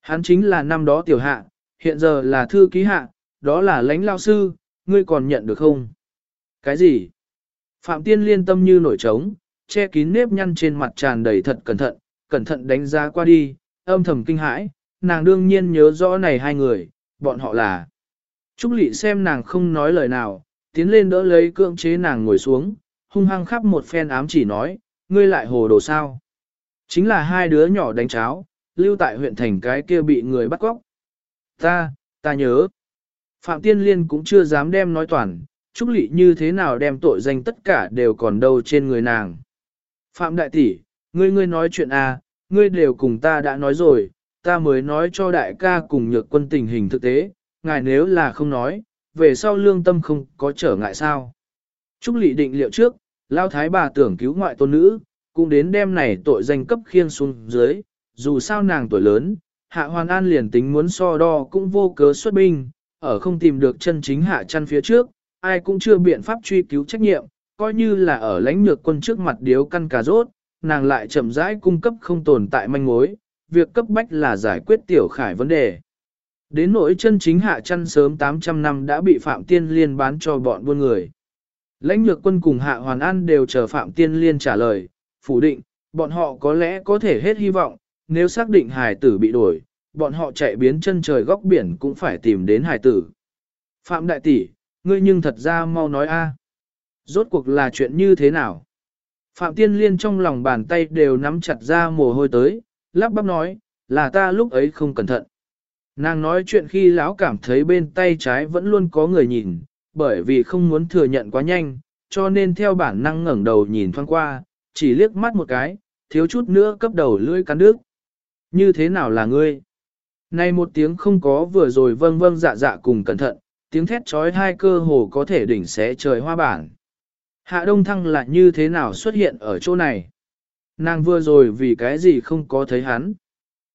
Hắn chính là năm đó tiểu hạ, hiện giờ là thư ký hạ, đó là lãnh lao sư, ngươi còn nhận được không? Cái gì? Phạm Tiên Liên tâm như nổi trống, che kín nếp nhăn trên mặt tràn đầy thật cẩn thận, cẩn thận đánh giá qua đi, âm thầm kinh hãi, nàng đương nhiên nhớ rõ này hai người, bọn họ là. Trúc Lị xem nàng không nói lời nào, tiến lên đỡ lấy cưỡng chế nàng ngồi xuống, hung hăng khắp một phen ám chỉ nói, ngươi lại hồ đồ sao. Chính là hai đứa nhỏ đánh cháo, lưu tại huyện thành cái kia bị người bắt cóc. Ta, ta nhớ. Phạm Tiên Liên cũng chưa dám đem nói toàn, Trúc Lị như thế nào đem tội danh tất cả đều còn đâu trên người nàng. Phạm Đại Tỷ, ngươi ngươi nói chuyện à, ngươi đều cùng ta đã nói rồi, ta mới nói cho đại ca cùng nhược quân tình hình thực tế, ngài nếu là không nói, về sau lương tâm không có trở ngại sao. Trúc Lị định liệu trước, Lao Thái bà tưởng cứu ngoại tôn nữ, cũng đến đêm này tội danh cấp khiên xuống dưới, dù sao nàng tuổi lớn, Hạ Hoàn An liền tính muốn so đo cũng vô cớ xuất binh, ở không tìm được chân chính hạ chăn phía trước, ai cũng chưa biện pháp truy cứu trách nhiệm, coi như là ở lãnh nhược quân trước mặt điếu căn cà rốt, nàng lại chậm rãi cung cấp không tồn tại manh mối, việc cấp bách là giải quyết tiểu khải vấn đề. Đến nỗi chân chính hạ chăn sớm 800 năm đã bị Phạm Tiên Liên bán cho bọn buôn người. Lãnh nhược quân cùng hạ hoàn an đều chờ Phạm Tiên Liên trả lời, phủ định, bọn họ có lẽ có thể hết hy vọng, nếu xác định hài tử bị đổi, bọn họ chạy biến chân trời góc biển cũng phải tìm đến hải tử. Phạm Đại Tỷ, ngươi nhưng thật ra mau nói a, Rốt cuộc là chuyện như thế nào? Phạm Tiên Liên trong lòng bàn tay đều nắm chặt ra mồ hôi tới, lắp bắp nói, là ta lúc ấy không cẩn thận. Nàng nói chuyện khi lão cảm thấy bên tay trái vẫn luôn có người nhìn, bởi vì không muốn thừa nhận quá nhanh, cho nên theo bản năng ngẩng đầu nhìn thoáng qua, chỉ liếc mắt một cái, thiếu chút nữa cấp đầu lưỡi cắn nước. Như thế nào là ngươi? Này một tiếng không có vừa rồi vâng vâng dạ dạ cùng cẩn thận, tiếng thét trói hai cơ hồ có thể đỉnh xé trời hoa bản. Hạ Đông Thăng là như thế nào xuất hiện ở chỗ này? Nàng vừa rồi vì cái gì không có thấy hắn?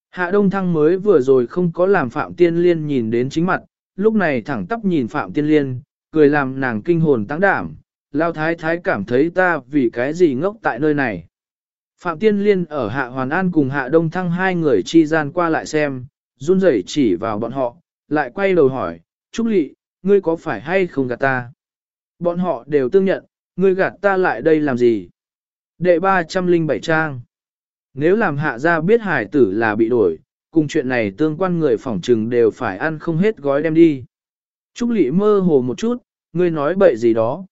Hạ Đông Thăng mới vừa rồi không có làm Phạm Tiên Liên nhìn đến chính mặt, lúc này thẳng tắp nhìn Phạm Tiên Liên, cười làm nàng kinh hồn tăng đảm, lao thái thái cảm thấy ta vì cái gì ngốc tại nơi này. Phạm Tiên Liên ở Hạ Hoàn An cùng Hạ Đông Thăng hai người chi gian qua lại xem, run rẩy chỉ vào bọn họ, lại quay đầu hỏi, Trúc Lị, ngươi có phải hay không gạt ta? Bọn họ đều tương nhận, ngươi gạt ta lại đây làm gì? Đệ 307 trang. Nếu làm hạ gia biết hải tử là bị đổi, cùng chuyện này tương quan người phỏng trừng đều phải ăn không hết gói đem đi. Trúc Lị mơ hồ một chút, ngươi nói bậy gì đó.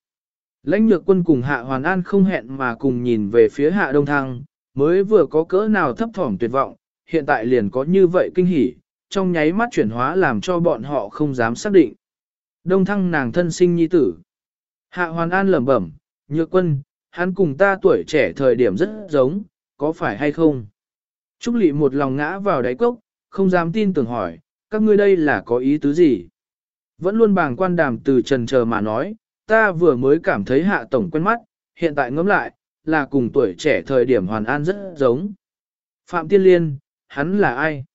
Lãnh nhược quân cùng hạ hoàn an không hẹn mà cùng nhìn về phía hạ đông thăng, mới vừa có cỡ nào thấp thỏm tuyệt vọng, hiện tại liền có như vậy kinh hỉ, trong nháy mắt chuyển hóa làm cho bọn họ không dám xác định. Đông thăng nàng thân sinh nhi tử. Hạ hoàn an lẩm bẩm, nhược quân, hắn cùng ta tuổi trẻ thời điểm rất giống, có phải hay không? Trúc Lị một lòng ngã vào đáy cốc, không dám tin tưởng hỏi, các ngươi đây là có ý tứ gì? Vẫn luôn bàng quan đàm từ trần chờ mà nói, ta vừa mới cảm thấy hạ tổng quen mắt, hiện tại ngẫm lại, là cùng tuổi trẻ thời điểm hoàn an rất giống. Phạm Tiên Liên, hắn là ai?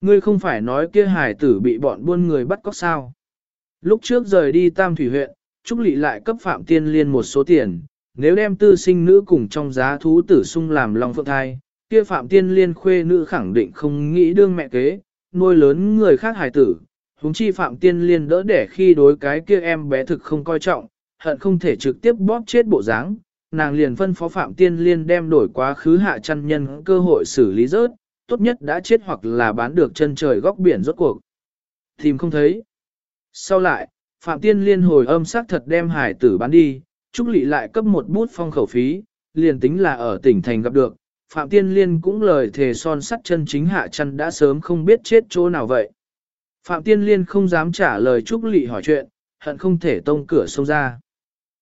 Ngươi không phải nói kia hải tử bị bọn buôn người bắt cóc sao? Lúc trước rời đi Tam Thủy huyện, Trúc Lị lại cấp Phạm Tiên Liên một số tiền, nếu đem tư sinh nữ cùng trong giá thú tử sung làm long phượng thai, kia Phạm Tiên Liên khuê nữ khẳng định không nghĩ đương mẹ kế, nuôi lớn người khác hài tử. Húng chi Phạm Tiên Liên đỡ để khi đối cái kia em bé thực không coi trọng, hận không thể trực tiếp bóp chết bộ dáng, nàng liền phân phó Phạm Tiên Liên đem đổi quá khứ hạ chăn nhân cơ hội xử lý rớt, tốt nhất đã chết hoặc là bán được chân trời góc biển rốt cuộc. Tìm không thấy. Sau lại, Phạm Tiên Liên hồi âm xác thật đem hải tử bán đi, Trúc Lị lại cấp một bút phong khẩu phí, liền tính là ở tỉnh thành gặp được, Phạm Tiên Liên cũng lời thề son sắt chân chính hạ chân đã sớm không biết chết chỗ nào vậy. Phạm Tiên Liên không dám trả lời Trúc Lị hỏi chuyện, hận không thể tông cửa xông ra.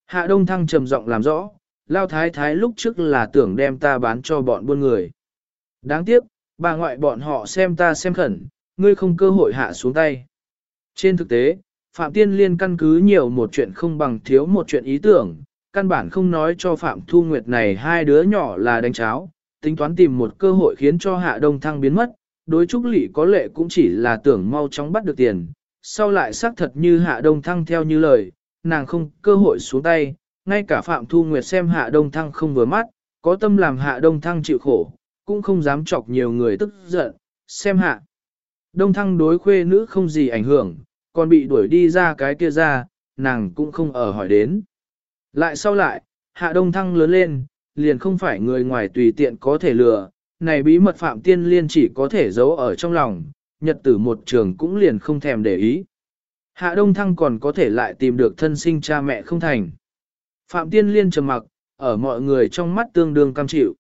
Hạ Đông Thăng trầm giọng làm rõ, Lao Thái Thái lúc trước là tưởng đem ta bán cho bọn buôn người. Đáng tiếc, bà ngoại bọn họ xem ta xem khẩn, ngươi không cơ hội hạ xuống tay. Trên thực tế, Phạm Tiên Liên căn cứ nhiều một chuyện không bằng thiếu một chuyện ý tưởng, căn bản không nói cho Phạm Thu Nguyệt này hai đứa nhỏ là đánh cháo, tính toán tìm một cơ hội khiến cho Hạ Đông Thăng biến mất, đối Trúc Lị có lệ cũng chỉ là tưởng mau chóng bắt được tiền, sau lại xác thật như Hạ Đông Thăng theo như lời, nàng không cơ hội xuống tay, ngay cả Phạm Thu Nguyệt xem Hạ Đông Thăng không vừa mắt, có tâm làm Hạ Đông Thăng chịu khổ, cũng không dám chọc nhiều người tức giận, xem Hạ. Đông Thăng đối khuê nữ không gì ảnh hưởng, còn bị đuổi đi ra cái kia ra, nàng cũng không ở hỏi đến. Lại sau lại, Hạ Đông Thăng lớn lên, liền không phải người ngoài tùy tiện có thể lừa, này bí mật Phạm Tiên Liên chỉ có thể giấu ở trong lòng, nhật tử một trường cũng liền không thèm để ý. Hạ Đông Thăng còn có thể lại tìm được thân sinh cha mẹ không thành. Phạm Tiên Liên trầm mặc, ở mọi người trong mắt tương đương cam chịu.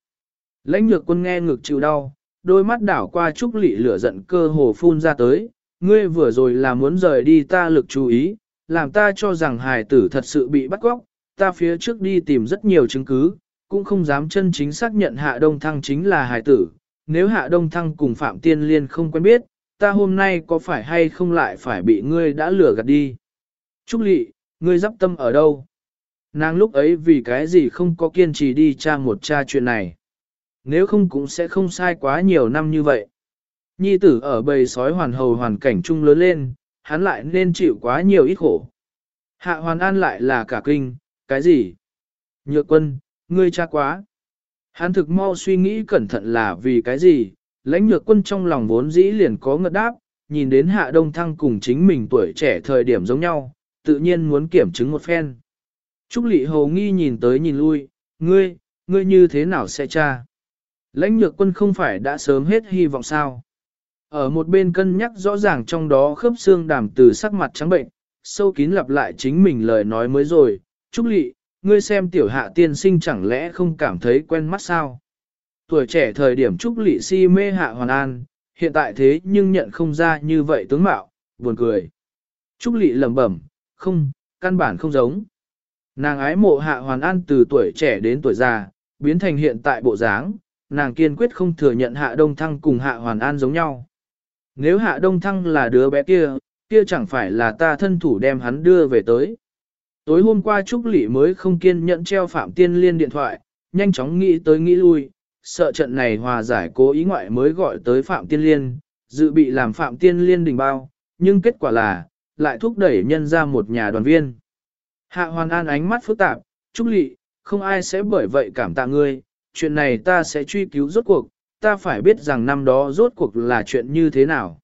Lãnh nhược quân nghe ngực chịu đau, đôi mắt đảo qua trúc lị lửa giận cơ hồ phun ra tới, ngươi vừa rồi là muốn rời đi ta lực chú ý, làm ta cho rằng hài tử thật sự bị bắt cóc, ta phía trước đi tìm rất nhiều chứng cứ, cũng không dám chân chính xác nhận Hạ Đông Thăng chính là hài tử. Nếu Hạ Đông Thăng cùng Phạm Tiên Liên không quen biết, ta hôm nay có phải hay không lại phải bị ngươi đã lừa gạt đi. Trúc Lị, ngươi dắp tâm ở đâu? Nàng lúc ấy vì cái gì không có kiên trì đi tra một tra chuyện này. Nếu không cũng sẽ không sai quá nhiều năm như vậy. Nhi tử ở bầy sói hoàn hầu hoàn cảnh chung lớn lên, hắn lại nên chịu quá nhiều ít khổ. Hạ hoàn an lại là cả kinh, cái gì? Nhược quân, ngươi cha quá. Hắn thực mau suy nghĩ cẩn thận là vì cái gì, lãnh nhược quân trong lòng vốn dĩ liền có ngật đáp, nhìn đến hạ đông thăng cùng chính mình tuổi trẻ thời điểm giống nhau, tự nhiên muốn kiểm chứng một phen. Trúc lị hầu nghi nhìn tới nhìn lui, ngươi, ngươi như thế nào sẽ cha? Lãnh nhược quân không phải đã sớm hết hy vọng sao? Ở một bên cân nhắc rõ ràng trong đó khớp xương đàm từ sắc mặt trắng bệnh, sâu kín lặp lại chính mình lời nói mới rồi. Trúc lị, ngươi xem tiểu hạ tiên sinh chẳng lẽ không cảm thấy quen mắt sao? Tuổi trẻ thời điểm Trúc lị si mê hạ hoàn an, hiện tại thế nhưng nhận không ra như vậy tướng mạo, buồn cười. Trúc lị lẩm bẩm, không, căn bản không giống. Nàng ái mộ hạ hoàn an từ tuổi trẻ đến tuổi già, biến thành hiện tại bộ dáng, nàng kiên quyết không thừa nhận hạ đông thăng cùng hạ hoàn an giống nhau. Nếu hạ đông thăng là đứa bé kia, kia chẳng phải là ta thân thủ đem hắn đưa về tới. Tối hôm qua Trúc Lị mới không kiên nhẫn treo Phạm Tiên Liên điện thoại, nhanh chóng nghĩ tới nghĩ lui, sợ trận này hòa giải cố ý ngoại mới gọi tới Phạm Tiên Liên, dự bị làm Phạm Tiên Liên đình bao, nhưng kết quả là, lại thúc đẩy nhân ra một nhà đoàn viên. Hạ Hoàn An ánh mắt phức tạp, Trúc Lị, không ai sẽ bởi vậy cảm tạ ngươi, chuyện này ta sẽ truy cứu rốt cuộc, ta phải biết rằng năm đó rốt cuộc là chuyện như thế nào.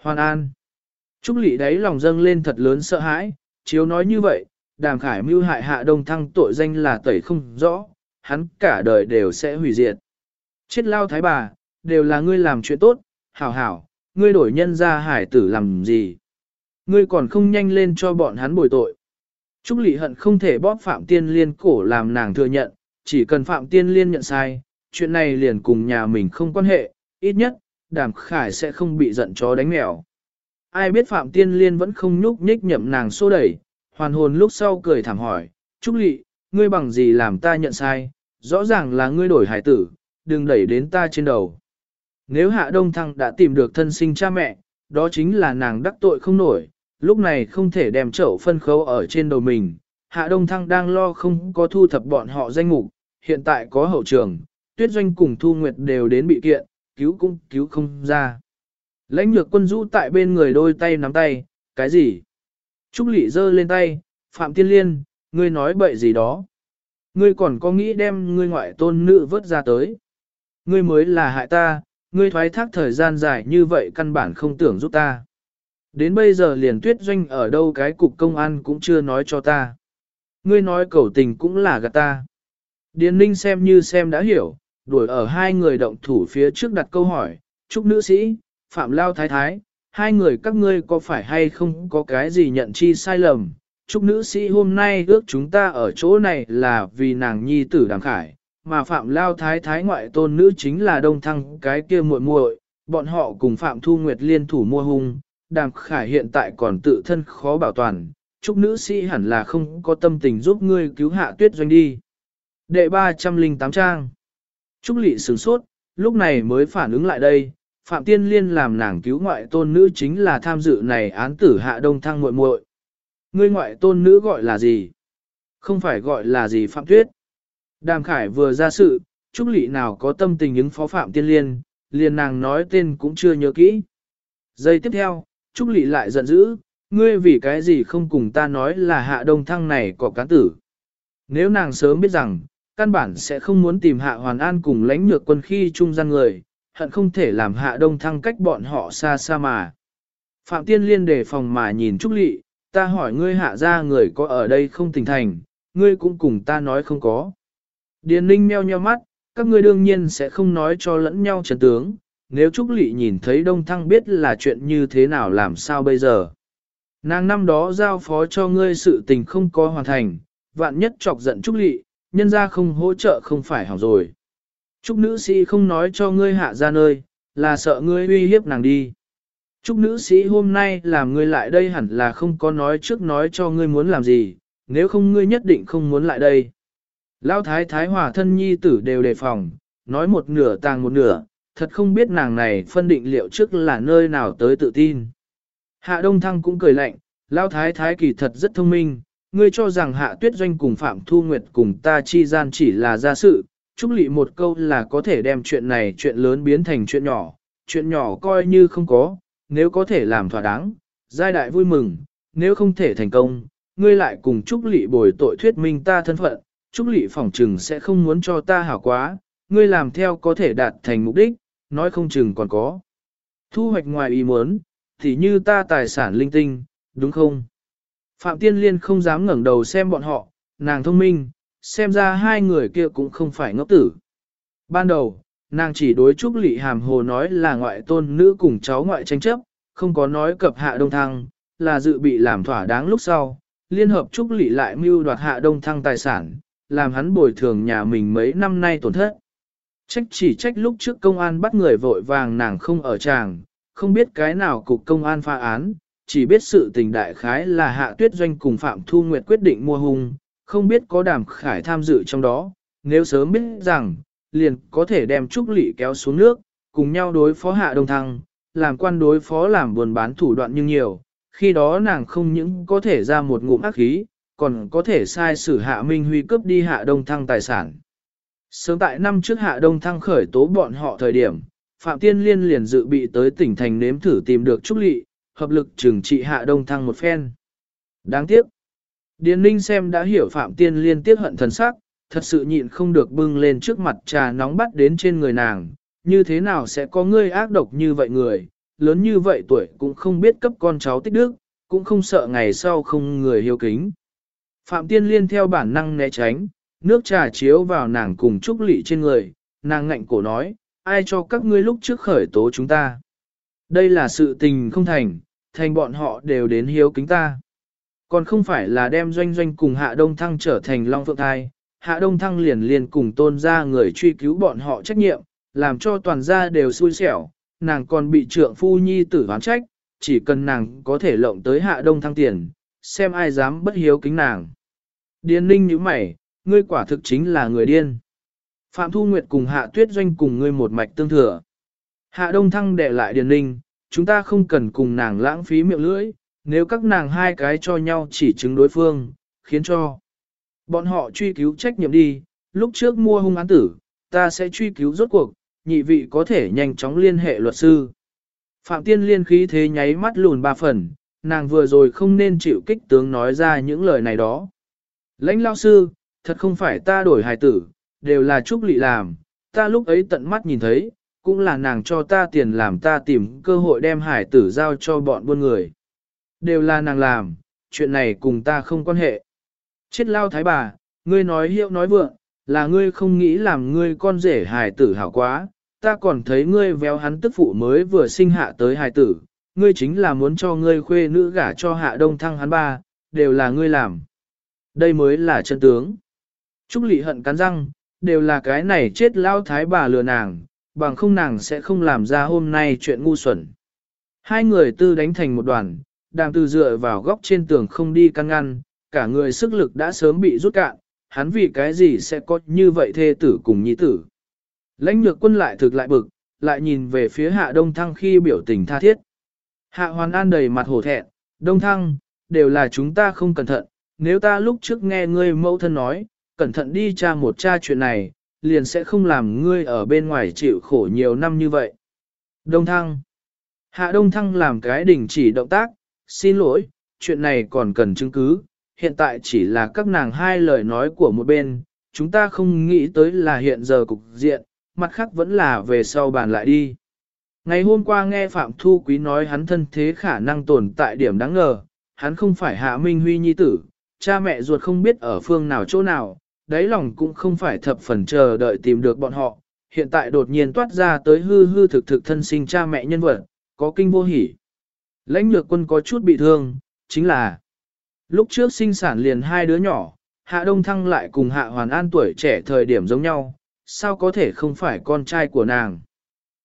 Hoàn An. Trúc Lị đáy lòng dâng lên thật lớn sợ hãi, chiếu nói như vậy, đàm khải mưu hại hạ đông thăng tội danh là tẩy không rõ, hắn cả đời đều sẽ hủy diệt. Chết lao thái bà, đều là ngươi làm chuyện tốt, hảo hảo, ngươi đổi nhân ra hải tử làm gì. Ngươi còn không nhanh lên cho bọn hắn bồi tội. Trúc Lị hận không thể bóp Phạm Tiên Liên cổ làm nàng thừa nhận, chỉ cần Phạm Tiên Liên nhận sai, chuyện này liền cùng nhà mình không quan hệ, ít nhất, đàm khải sẽ không bị giận chó đánh mèo. Ai biết Phạm Tiên Liên vẫn không nhúc nhích nhậm nàng xô đẩy, hoàn hồn lúc sau cười thảm hỏi, Trúc Lị, ngươi bằng gì làm ta nhận sai, rõ ràng là ngươi đổi hải tử, đừng đẩy đến ta trên đầu. Nếu Hạ Đông Thăng đã tìm được thân sinh cha mẹ, đó chính là nàng đắc tội không nổi, lúc này không thể đem chậu phân khấu ở trên đầu mình. Hạ Đông Thăng đang lo không có thu thập bọn họ danh mục, hiện tại có hậu trường, tuyết doanh cùng thu nguyệt đều đến bị kiện, cứu cũng cứu không ra. Lãnh nhược quân rũ tại bên người đôi tay nắm tay, cái gì? Trúc Lị giơ lên tay, Phạm Tiên Liên, ngươi nói bậy gì đó? Ngươi còn có nghĩ đem ngươi ngoại tôn nữ vớt ra tới? Ngươi mới là hại ta, ngươi thoái thác thời gian dài như vậy căn bản không tưởng giúp ta. Đến bây giờ liền tuyết doanh ở đâu cái cục công an cũng chưa nói cho ta. Ngươi nói cầu tình cũng là gạt ta. Điền ninh xem như xem đã hiểu, đuổi ở hai người động thủ phía trước đặt câu hỏi, chúc nữ sĩ, phạm lao thái thái, hai người các ngươi có phải hay không có cái gì nhận chi sai lầm, chúc nữ sĩ hôm nay ước chúng ta ở chỗ này là vì nàng nhi tử đàm khải, mà Phạm Lao Thái Thái ngoại tôn nữ chính là Đông Thăng cái kia muội muội, bọn họ cùng Phạm Thu Nguyệt liên thủ mua hung, đàm khải hiện tại còn tự thân khó bảo toàn, chúc nữ sĩ hẳn là không có tâm tình giúp ngươi cứu hạ tuyết doanh đi. Đệ 308 trang Trúc Lị sửng sốt, lúc này mới phản ứng lại đây, Phạm Tiên Liên làm nàng cứu ngoại tôn nữ chính là tham dự này án tử hạ đông thăng muội muội. Ngươi ngoại tôn nữ gọi là gì? Không phải gọi là gì Phạm Tuyết. Đàm Khải vừa ra sự, Trúc Lị nào có tâm tình ứng phó Phạm Tiên Liên, liền nàng nói tên cũng chưa nhớ kỹ. Giây tiếp theo, Trúc Lị lại giận dữ, ngươi vì cái gì không cùng ta nói là hạ đông thăng này có cán tử. Nếu nàng sớm biết rằng, căn bản sẽ không muốn tìm hạ hoàn an cùng lãnh nhược quân khi trung gian người, hận không thể làm hạ đông thăng cách bọn họ xa xa mà. Phạm Tiên Liên đề phòng mà nhìn Trúc Lị, ta hỏi ngươi hạ ra người có ở đây không tỉnh thành, ngươi cũng cùng ta nói không có. Điền Ninh meo nheo mắt, các ngươi đương nhiên sẽ không nói cho lẫn nhau trần tướng, nếu Trúc Lị nhìn thấy Đông Thăng biết là chuyện như thế nào làm sao bây giờ. Nàng năm đó giao phó cho ngươi sự tình không có hoàn thành, vạn nhất chọc giận Trúc Lị, nhân ra không hỗ trợ không phải hỏng rồi. Trúc nữ sĩ không nói cho ngươi hạ ra nơi, là sợ ngươi uy hiếp nàng đi. Trúc nữ sĩ hôm nay làm ngươi lại đây hẳn là không có nói trước nói cho ngươi muốn làm gì, nếu không ngươi nhất định không muốn lại đây. Lão thái thái hòa thân nhi tử đều đề phòng, nói một nửa tàng một nửa, thật không biết nàng này phân định liệu trước là nơi nào tới tự tin. Hạ Đông Thăng cũng cười lạnh, Lão thái thái kỳ thật rất thông minh, ngươi cho rằng Hạ Tuyết Doanh cùng Phạm Thu Nguyệt cùng ta chi gian chỉ là gia sự, Trúc Lị một câu là có thể đem chuyện này chuyện lớn biến thành chuyện nhỏ, chuyện nhỏ coi như không có, nếu có thể làm thỏa đáng, giai đại vui mừng, nếu không thể thành công, ngươi lại cùng Trúc Lị bồi tội thuyết minh ta thân phận, Trúc Lị phỏng trừng sẽ không muốn cho ta hảo quá, ngươi làm theo có thể đạt thành mục đích, nói không chừng còn có. Thu hoạch ngoài ý muốn, thì như ta tài sản linh tinh, đúng không? Phạm Tiên Liên không dám ngẩng đầu xem bọn họ, nàng thông minh, xem ra hai người kia cũng không phải ngốc tử. Ban đầu, nàng chỉ đối Trúc Lị hàm hồ nói là ngoại tôn nữ cùng cháu ngoại tranh chấp, không có nói cập hạ đông thăng, là dự bị làm thỏa đáng lúc sau. Liên hợp Trúc Lị lại mưu đoạt hạ đông thăng tài sản, làm hắn bồi thường nhà mình mấy năm nay tổn thất. Trách chỉ trách lúc trước công an bắt người vội vàng nàng không ở tràng, không biết cái nào cục công an pha án, chỉ biết sự tình đại khái là hạ tuyết doanh cùng Phạm Thu Nguyệt quyết định mua hung, không biết có đàm khải tham dự trong đó, nếu sớm biết rằng, liền có thể đem Trúc Lị kéo xuống nước, cùng nhau đối phó hạ đông thăng, làm quan đối phó làm buồn bán thủ đoạn nhưng nhiều, khi đó nàng không những có thể ra một ngụm ác khí, còn có thể sai sử hạ Minh Huy cướp đi hạ đông thăng tài sản. Sớm tại năm trước hạ đông thăng khởi tố bọn họ thời điểm, Phạm Tiên Liên liền dự bị tới tỉnh thành nếm thử tìm được Trúc Lị, hợp lực trừng trị hạ đông thăng một phen. Đáng tiếc. Điền Ninh xem đã hiểu Phạm Tiên Liên tiếc hận thần sắc, thật sự nhịn không được bưng lên trước mặt trà nóng bắt đến trên người nàng, như thế nào sẽ có ngươi ác độc như vậy người, lớn như vậy tuổi cũng không biết cấp con cháu tích đức, cũng không sợ ngày sau không người hiếu kính. Phạm Tiên Liên theo bản năng né tránh, nước trà chiếu vào nàng cùng Trúc Lị trên người, nàng ngạnh cổ nói, ai cho các ngươi lúc trước khởi tố chúng ta. Đây là sự tình không thành, thành bọn họ đều đến hiếu kính ta. Còn không phải là đem doanh doanh cùng Hạ Đông Thăng trở thành Long Phượng Thai, Hạ Đông Thăng liền liền cùng tôn ra người truy cứu bọn họ trách nhiệm, làm cho toàn gia đều xui xẻo, nàng còn bị trượng phu nhi tử ván trách, chỉ cần nàng có thể lộng tới Hạ Đông Thăng tiền, xem ai dám bất hiếu kính nàng. Điên ninh như mày, ngươi quả thực chính là người điên. Phạm Thu Nguyệt cùng Hạ Tuyết Doanh cùng ngươi một mạch tương thừa. Hạ Đông Thăng để lại Điền Ninh, chúng ta không cần cùng nàng lãng phí miệng lưỡi, nếu các nàng hai cái cho nhau chỉ chứng đối phương, khiến cho bọn họ truy cứu trách nhiệm đi, lúc trước mua hung án tử, ta sẽ truy cứu rốt cuộc, nhị vị có thể nhanh chóng liên hệ luật sư. Phạm Tiên liên khí thế nháy mắt lùn ba phần, nàng vừa rồi không nên chịu kích tướng nói ra những lời này đó. Lãnh lao sư, thật không phải ta đổi hài tử, đều là Trúc Lị làm, ta lúc ấy tận mắt nhìn thấy, cũng là nàng cho ta tiền làm ta tìm cơ hội đem hải tử giao cho bọn buôn người. Đều là nàng làm, chuyện này cùng ta không quan hệ. Chết lao thái bà, ngươi nói hiệu nói vượng, là ngươi không nghĩ làm ngươi con rể hải tử hảo quá, ta còn thấy ngươi véo hắn tức phụ mới vừa sinh hạ tới hải tử, ngươi chính là muốn cho ngươi khuê nữ gả cho hạ đông thăng hắn ba, đều là ngươi làm. Đây mới là chân tướng. Trúc Lị hận cắn răng, đều là cái này chết lao thái bà lừa nàng, bằng không nàng sẽ không làm ra hôm nay chuyện ngu xuẩn. Hai người tư đánh thành một đoàn, đang tư dựa vào góc trên tường không đi căn ngăn, cả người sức lực đã sớm bị rút cạn, hắn vì cái gì sẽ có như vậy thê tử cùng nhi tử. Lãnh nhược quân lại thực lại bực, lại nhìn về phía hạ đông thăng khi biểu tình tha thiết. Hạ hoàn an đầy mặt hổ thẹn, đông thăng, đều là chúng ta không cẩn thận, nếu ta lúc trước nghe ngươi mẫu thân nói, cẩn thận đi tra một tra chuyện này, liền sẽ không làm ngươi ở bên ngoài chịu khổ nhiều năm như vậy. Đông thăng. Hạ đông thăng làm cái đình chỉ động tác, xin lỗi, chuyện này còn cần chứng cứ, hiện tại chỉ là các nàng hai lời nói của một bên, chúng ta không nghĩ tới là hiện giờ cục diện, mặt khác vẫn là về sau bàn lại đi. Ngày hôm qua nghe Phạm Thu Quý nói hắn thân thế khả năng tồn tại điểm đáng ngờ, hắn không phải Hạ Minh Huy nhi tử, cha mẹ ruột không biết ở phương nào chỗ nào, đáy lòng cũng không phải thập phần chờ đợi tìm được bọn họ, hiện tại đột nhiên toát ra tới hư hư thực thực thân sinh cha mẹ nhân vật, có kinh vô hỉ. Lãnh lược quân có chút bị thương, chính là lúc trước sinh sản liền hai đứa nhỏ, Hạ Đông Thăng lại cùng Hạ Hoàn An tuổi trẻ thời điểm giống nhau, sao có thể không phải con trai của nàng.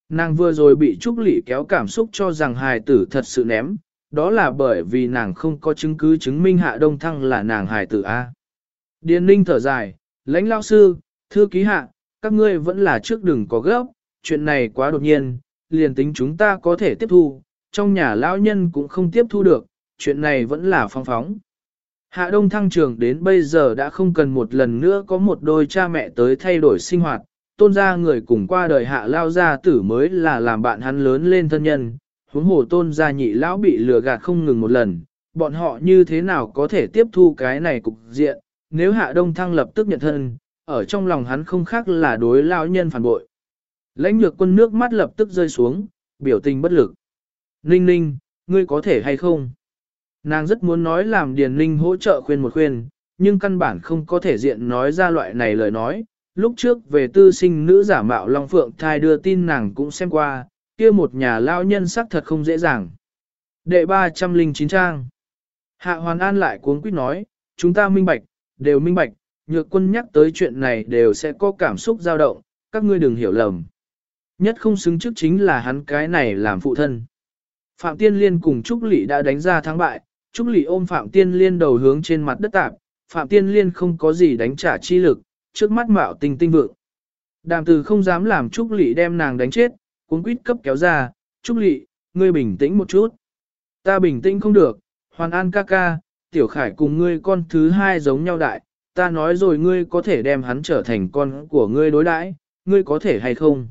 Nàng vừa rồi bị Trúc Lị kéo cảm xúc cho rằng hài tử thật sự ném, đó là bởi vì nàng không có chứng cứ chứng minh Hạ Đông Thăng là nàng hài tử A. Điền Ninh thở dài, lãnh lao sư, thư ký hạ, các ngươi vẫn là trước đừng có gấp, chuyện này quá đột nhiên, liền tính chúng ta có thể tiếp thu, trong nhà lão nhân cũng không tiếp thu được, chuyện này vẫn là phong phóng. Hạ Đông Thăng trường đến bây giờ đã không cần một lần nữa có một đôi cha mẹ tới thay đổi sinh hoạt, tôn gia người cùng qua đời hạ lao gia tử mới là làm bạn hắn lớn lên thân nhân, huống hồ tôn gia nhị lão bị lừa gạt không ngừng một lần, bọn họ như thế nào có thể tiếp thu cái này cục diện, nếu hạ đông thăng lập tức nhận thân, ở trong lòng hắn không khác là đối lão nhân phản bội. Lãnh nhược quân nước mắt lập tức rơi xuống, biểu tình bất lực. Ninh ninh, ngươi có thể hay không? Nàng rất muốn nói làm Điền Ninh hỗ trợ khuyên một khuyên, nhưng căn bản không có thể diện nói ra loại này lời nói. Lúc trước về tư sinh nữ giả mạo Long Phượng thai đưa tin nàng cũng xem qua, kia một nhà lao nhân sắc thật không dễ dàng. Đệ 309 trang Hạ Hoàn An lại cuốn quýt nói, chúng ta minh bạch, đều minh bạch, nhược quân nhắc tới chuyện này đều sẽ có cảm xúc dao động, các ngươi đừng hiểu lầm. Nhất không xứng trước chính là hắn cái này làm phụ thân. Phạm Tiên Liên cùng Trúc Lị đã đánh ra thắng bại, Trúc Lị ôm Phạm Tiên Liên đầu hướng trên mặt đất tạp, Phạm Tiên Liên không có gì đánh trả chi lực, trước mắt mạo tinh tinh vượng. Đàm từ không dám làm Trúc Lị đem nàng đánh chết, cuốn quýt cấp kéo ra, Trúc Lị, ngươi bình tĩnh một chút. Ta bình tĩnh không được, Hoàn An ca ca, Tiểu Khải cùng ngươi con thứ hai giống nhau đại, ta nói rồi ngươi có thể đem hắn trở thành con của ngươi đối đãi, ngươi có thể hay không?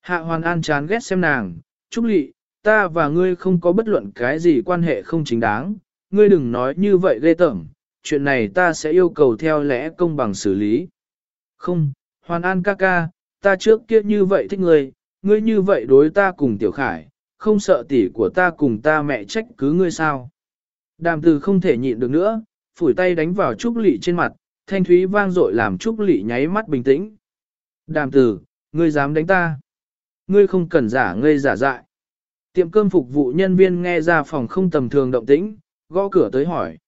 Hạ Hoàn An chán ghét xem nàng, Trúc Lị, ta và ngươi không có bất luận cái gì quan hệ không chính đáng, ngươi đừng nói như vậy ghê tởm, chuyện này ta sẽ yêu cầu theo lẽ công bằng xử lý. Không, Hoàn An ca ca, ta trước kia như vậy thích ngươi, ngươi như vậy đối ta cùng Tiểu Khải, không sợ tỷ của ta cùng ta mẹ trách cứ ngươi sao. Đàm từ không thể nhịn được nữa, phủi tay đánh vào Trúc Lị trên mặt, thanh thúy vang dội làm Trúc Lị nháy mắt bình tĩnh. Đàm từ, ngươi dám đánh ta. Ngươi không cần giả ngây giả dại. Tiệm cơm phục vụ nhân viên nghe ra phòng không tầm thường động tĩnh, gõ cửa tới hỏi.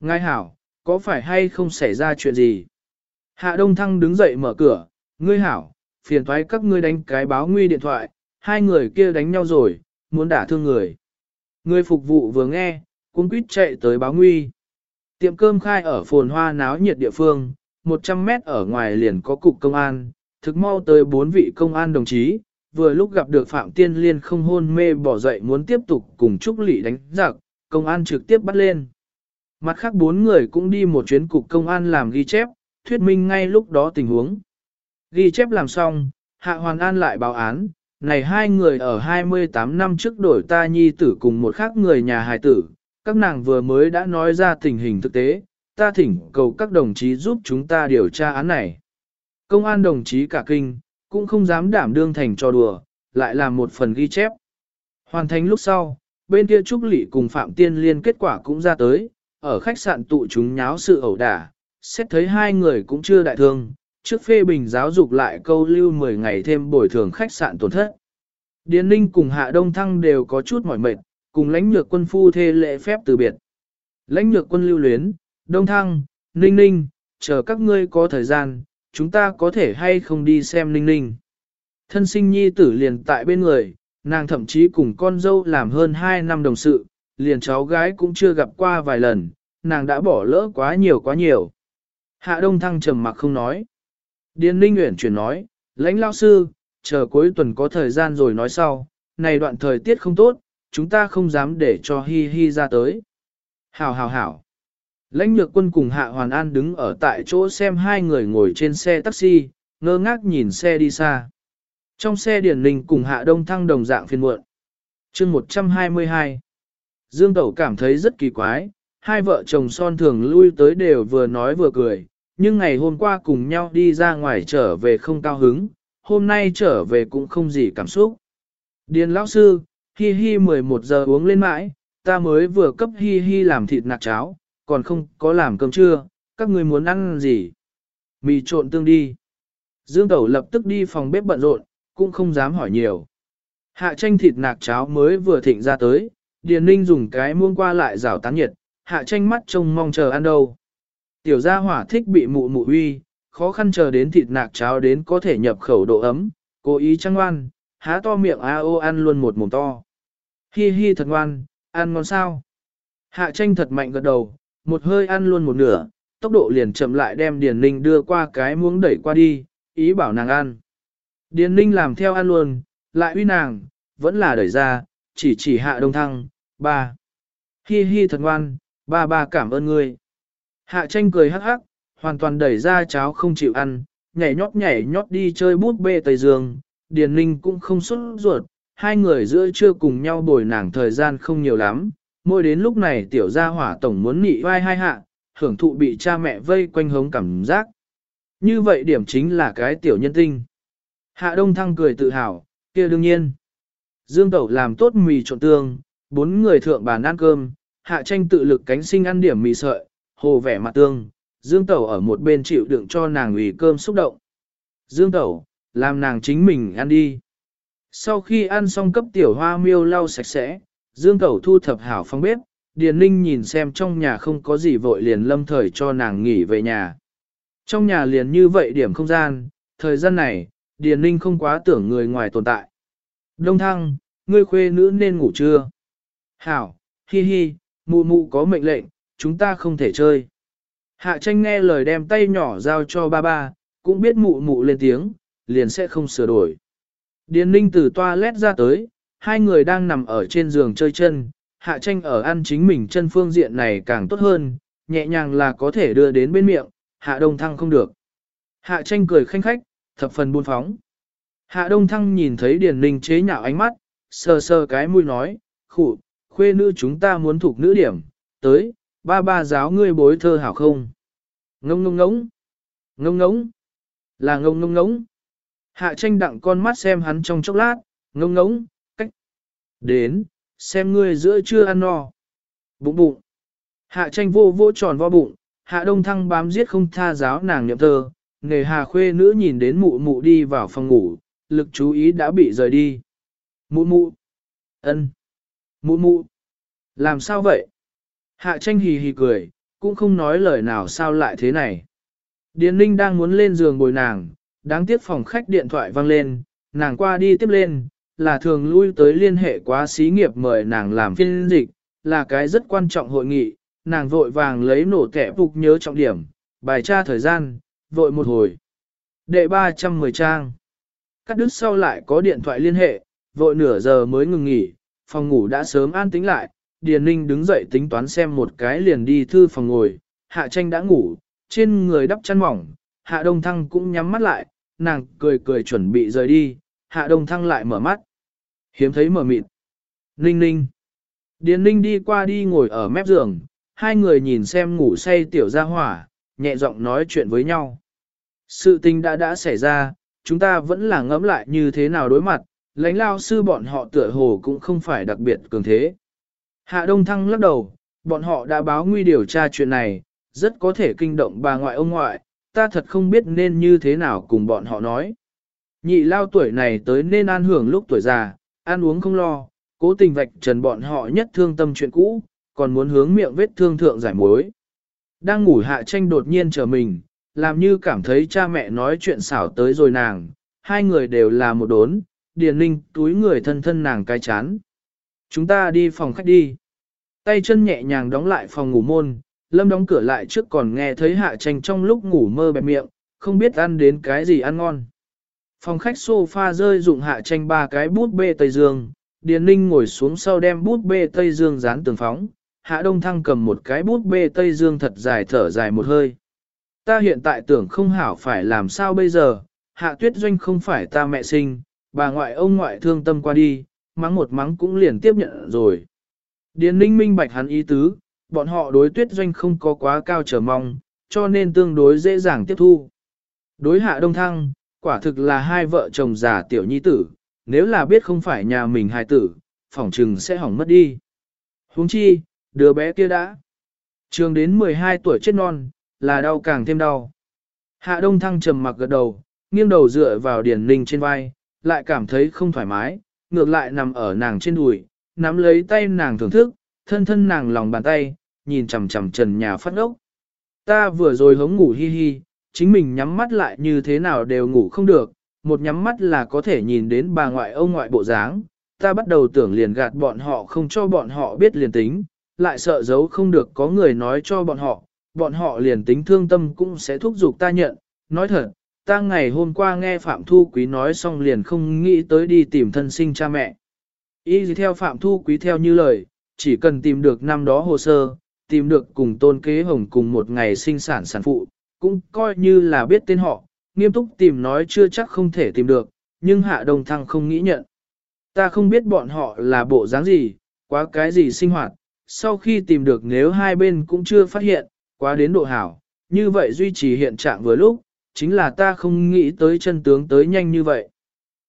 Ngài hảo, có phải hay không xảy ra chuyện gì? Hạ Đông Thăng đứng dậy mở cửa, ngươi hảo, phiền thoái các ngươi đánh cái báo nguy điện thoại, hai người kia đánh nhau rồi, muốn đả thương người. Người phục vụ vừa nghe, cũng quýt chạy tới báo nguy. Tiệm cơm khai ở phồn hoa náo nhiệt địa phương, 100 mét ở ngoài liền có cục công an, thực mau tới bốn vị công an đồng chí, vừa lúc gặp được Phạm Tiên Liên không hôn mê bỏ dậy muốn tiếp tục cùng Trúc Lị đánh giặc, công an trực tiếp bắt lên. Mặt khác bốn người cũng đi một chuyến cục công an làm ghi chép, thuyết minh ngay lúc đó tình huống. Ghi chép làm xong, Hạ Hoàn An lại báo án, này hai người ở 28 năm trước đổi ta nhi tử cùng một khác người nhà hài tử, các nàng vừa mới đã nói ra tình hình thực tế, ta thỉnh cầu các đồng chí giúp chúng ta điều tra án này. Công an đồng chí cả kinh, cũng không dám đảm đương thành cho đùa, lại làm một phần ghi chép. Hoàn thành lúc sau, bên kia Trúc Lị cùng Phạm Tiên Liên kết quả cũng ra tới, ở khách sạn tụ chúng nháo sự ẩu đả, xét thấy hai người cũng chưa đại thương, trước phê bình giáo dục lại câu lưu 10 ngày thêm bồi thường khách sạn tổn thất. Điền Ninh cùng Hạ Đông Thăng đều có chút mỏi mệt, cùng lãnh nhược quân phu thê lễ phép từ biệt. Lãnh nhược quân lưu luyến, đông thăng, ninh ninh, chờ các ngươi có thời gian, chúng ta có thể hay không đi xem ninh ninh. Thân sinh nhi tử liền tại bên người, nàng thậm chí cùng con dâu làm hơn 2 năm đồng sự, liền cháu gái cũng chưa gặp qua vài lần, nàng đã bỏ lỡ quá nhiều quá nhiều. Hạ Đông Thăng trầm mặc không nói. Điền Ninh Uyển chuyển nói, lãnh lao sư, chờ cuối tuần có thời gian rồi nói sau, này đoạn thời tiết không tốt, chúng ta không dám để cho Hi Hi ra tới. Hảo hảo hảo. Lãnh nhược quân cùng Hạ Hoàn An đứng ở tại chỗ xem hai người ngồi trên xe taxi, ngơ ngác nhìn xe đi xa. Trong xe Điền Ninh cùng Hạ Đông Thăng đồng dạng phiên muộn. chương 122. Dương Tẩu cảm thấy rất kỳ quái, hai vợ chồng son thường lui tới đều vừa nói vừa cười, nhưng ngày hôm qua cùng nhau đi ra ngoài trở về không cao hứng, hôm nay trở về cũng không gì cảm xúc. Điền lão sư, hi hi 11 giờ uống lên mãi, ta mới vừa cấp hi hi làm thịt nạc cháo, còn không có làm cơm trưa, các người muốn ăn gì? Mì trộn tương đi. Dương Tẩu lập tức đi phòng bếp bận rộn, cũng không dám hỏi nhiều. Hạ tranh thịt nạc cháo mới vừa thịnh ra tới, Điền Ninh dùng cái muông qua lại rào tán nhiệt, hạ tranh mắt trông mong chờ ăn đâu. Tiểu gia hỏa thích bị mụ mụ uy, khó khăn chờ đến thịt nạc cháo đến có thể nhập khẩu độ ấm, cố ý trăng ngoan, há to miệng a ô ăn luôn một mồm to. Hi hi thật ngoan, ăn ngon sao? Hạ tranh thật mạnh gật đầu, một hơi ăn luôn một nửa, tốc độ liền chậm lại đem Điền Ninh đưa qua cái muỗng đẩy qua đi, ý bảo nàng ăn. Điền Ninh làm theo ăn luôn, lại uy nàng, vẫn là đẩy ra, chỉ chỉ hạ đông thăng, ba. Hi hi thật ngoan, ba ba cảm ơn ngươi. Hạ tranh cười hắc hắc, hoàn toàn đẩy ra cháo không chịu ăn, nhảy nhót nhảy nhót đi chơi bút bê Tây Dương, Điền Ninh cũng không xuất ruột, hai người giữa trưa cùng nhau bồi nàng thời gian không nhiều lắm, mỗi đến lúc này tiểu gia hỏa tổng muốn nị vai hai hạ, hưởng thụ bị cha mẹ vây quanh hống cảm giác. Như vậy điểm chính là cái tiểu nhân tinh. Hạ Đông Thăng cười tự hào, kia đương nhiên. Dương Tẩu làm tốt mì trộn tương, bốn người thượng bàn ăn cơm, Hạ Tranh tự lực cánh sinh ăn điểm mì sợi, hồ vẻ mặt tương, Dương Tẩu ở một bên chịu đựng cho nàng ủy cơm xúc động. Dương Tẩu, làm nàng chính mình ăn đi. Sau khi ăn xong cấp tiểu hoa miêu lau sạch sẽ, Dương Cẩu thu thập hảo phong bếp, Điền Ninh nhìn xem trong nhà không có gì vội liền lâm thời cho nàng nghỉ về nhà. Trong nhà liền như vậy điểm không gian, thời gian này, Điền Ninh không quá tưởng người ngoài tồn tại. Đông thăng, ngươi khuê nữ nên ngủ chưa? Hảo, hi hi, mụ mụ có mệnh lệnh, chúng ta không thể chơi. Hạ tranh nghe lời đem tay nhỏ giao cho ba ba, cũng biết mụ mụ lên tiếng, liền sẽ không sửa đổi. Điền ninh từ toilet ra tới, hai người đang nằm ở trên giường chơi chân, hạ tranh ở ăn chính mình chân phương diện này càng tốt hơn, nhẹ nhàng là có thể đưa đến bên miệng, hạ đông thăng không được. Hạ tranh cười khanh khách, thập phần buôn phóng. Hạ đông thăng nhìn thấy điền ninh chế nhạo ánh mắt, sờ sờ cái mũi nói, khụ, khuê nữ chúng ta muốn thuộc nữ điểm, tới, ba ba giáo ngươi bối thơ hảo không? Ngông ngông ngống, ngông ngống, là ngông ngông ngống. Hạ tranh đặng con mắt xem hắn trong chốc lát, ngông ngống, cách. Đến, xem ngươi giữa chưa ăn no. Bụng bụng. Hạ tranh vô vô tròn vo bụng, hạ đông thăng bám giết không tha giáo nàng nhậm thơ. Nghề hà khuê nữ nhìn đến mụ mụ đi vào phòng ngủ, lực chú ý đã bị rời đi. Mụ mụ. ân, Mụ mụ. Làm sao vậy? Hạ tranh hì hì cười, cũng không nói lời nào sao lại thế này. Điền Ninh đang muốn lên giường bồi nàng, đáng tiếc phòng khách điện thoại vang lên, nàng qua đi tiếp lên, là thường lui tới liên hệ quá xí nghiệp mời nàng làm phiên dịch, là cái rất quan trọng hội nghị, nàng vội vàng lấy nổ kẻ phục nhớ trọng điểm, bài tra thời gian, vội một hồi. Đệ 310 trang. Cắt đứt sau lại có điện thoại liên hệ, vội nửa giờ mới ngừng nghỉ, phòng ngủ đã sớm an tính lại, Điền Ninh đứng dậy tính toán xem một cái liền đi thư phòng ngồi, Hạ Tranh đã ngủ, trên người đắp chăn mỏng, Hạ Đông Thăng cũng nhắm mắt lại, nàng cười cười chuẩn bị rời đi, Hạ Đông Thăng lại mở mắt. Hiếm thấy mở mịt. Ninh ninh. Điền ninh đi qua đi ngồi ở mép giường, hai người nhìn xem ngủ say tiểu gia hỏa, nhẹ giọng nói chuyện với nhau. Sự tình đã đã xảy ra, chúng ta vẫn là ngẫm lại như thế nào đối mặt, lãnh lao sư bọn họ tựa hồ cũng không phải đặc biệt cường thế. Hạ Đông Thăng lắc đầu, bọn họ đã báo nguy điều tra chuyện này, rất có thể kinh động bà ngoại ông ngoại, ta thật không biết nên như thế nào cùng bọn họ nói. Nhị lao tuổi này tới nên an hưởng lúc tuổi già, ăn uống không lo, cố tình vạch trần bọn họ nhất thương tâm chuyện cũ, còn muốn hướng miệng vết thương thượng giải mối. Đang ngủ hạ tranh đột nhiên trở mình, làm như cảm thấy cha mẹ nói chuyện xảo tới rồi nàng, hai người đều là một đốn, điền ninh túi người thân thân nàng cái chán. Chúng ta đi phòng khách đi. Tay chân nhẹ nhàng đóng lại phòng ngủ môn, lâm đóng cửa lại trước còn nghe thấy hạ tranh trong lúc ngủ mơ bẹp miệng, không biết ăn đến cái gì ăn ngon. Phòng khách sofa rơi dụng hạ tranh ba cái bút bê Tây Dương, Điền Ninh ngồi xuống sau đem bút bê Tây Dương dán tường phóng, Hạ Đông Thăng cầm một cái bút bê Tây Dương thật dài thở dài một hơi. Ta hiện tại tưởng không hảo phải làm sao bây giờ, Hạ Tuyết Doanh không phải ta mẹ sinh, bà ngoại ông ngoại thương tâm qua đi, mắng một mắng cũng liền tiếp nhận rồi. Điền Ninh minh bạch hắn ý tứ, bọn họ đối Tuyết Doanh không có quá cao trở mong, cho nên tương đối dễ dàng tiếp thu. Đối Hạ Đông Thăng, quả thực là hai vợ chồng già tiểu nhi tử, nếu là biết không phải nhà mình hài tử, phỏng trừng sẽ hỏng mất đi. Huống chi, đứa bé kia đã. Trường đến 12 tuổi chết non, là đau càng thêm đau. Hạ Đông Thăng trầm mặc gật đầu, nghiêng đầu dựa vào Điền Ninh trên vai, lại cảm thấy không thoải mái, ngược lại nằm ở nàng trên đùi, nắm lấy tay nàng thưởng thức, thân thân nàng lòng bàn tay, nhìn chằm chằm trần nhà phát ốc. Ta vừa rồi hống ngủ hi hi, chính mình nhắm mắt lại như thế nào đều ngủ không được, một nhắm mắt là có thể nhìn đến bà ngoại ông ngoại bộ dáng, ta bắt đầu tưởng liền gạt bọn họ không cho bọn họ biết liền tính, lại sợ giấu không được có người nói cho bọn họ, bọn họ liền tính thương tâm cũng sẽ thúc giục ta nhận, nói thật, ta ngày hôm qua nghe Phạm Thu Quý nói xong liền không nghĩ tới đi tìm thân sinh cha mẹ. Ý gì theo Phạm Thu Quý theo như lời, chỉ cần tìm được năm đó hồ sơ, tìm được cùng tôn kế hồng cùng một ngày sinh sản sản phụ, cũng coi như là biết tên họ, nghiêm túc tìm nói chưa chắc không thể tìm được, nhưng Hạ đồng Thăng không nghĩ nhận. Ta không biết bọn họ là bộ dáng gì, quá cái gì sinh hoạt, sau khi tìm được nếu hai bên cũng chưa phát hiện, quá đến độ hảo, như vậy duy trì hiện trạng vừa lúc, chính là ta không nghĩ tới chân tướng tới nhanh như vậy.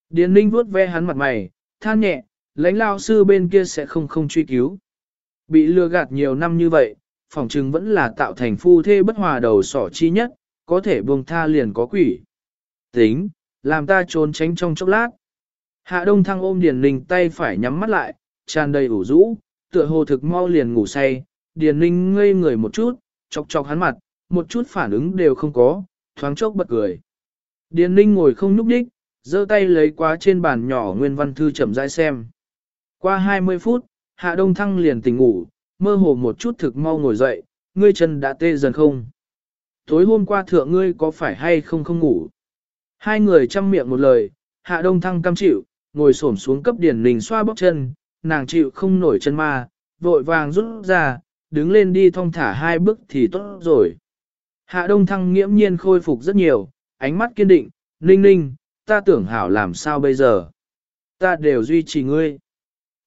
Điền Ninh vuốt ve hắn mặt mày, than nhẹ, lãnh lao sư bên kia sẽ không không truy cứu. Bị lừa gạt nhiều năm như vậy, phòng trừng vẫn là tạo thành phu thê bất hòa đầu sỏ chi nhất, có thể buông tha liền có quỷ. Tính, làm ta trốn tránh trong chốc lát. Hạ Đông Thăng ôm Điền Ninh tay phải nhắm mắt lại, tràn đầy ủ rũ, tựa hồ thực mau liền ngủ say, Điền Ninh ngây người một chút, chọc chọc hắn mặt, một chút phản ứng đều không có, thoáng chốc bật cười. Điền Ninh ngồi không nhúc đích, giơ tay lấy qua trên bàn nhỏ nguyên văn thư chậm rãi xem. Qua 20 phút, Hạ Đông Thăng liền tỉnh ngủ, mơ hồ một chút thực mau ngồi dậy, ngươi chân đã tê dần không? Tối hôm qua thượng ngươi có phải hay không không ngủ? Hai người chăm miệng một lời, Hạ Đông Thăng cam chịu, ngồi xổm xuống cấp điển Ninh xoa bóp chân, nàng chịu không nổi chân ma, vội vàng rút ra, đứng lên đi thong thả hai bước thì tốt rồi. Hạ Đông Thăng nghiễm nhiên khôi phục rất nhiều, ánh mắt kiên định, ninh ninh, ta tưởng hảo làm sao bây giờ. Ta đều duy trì ngươi.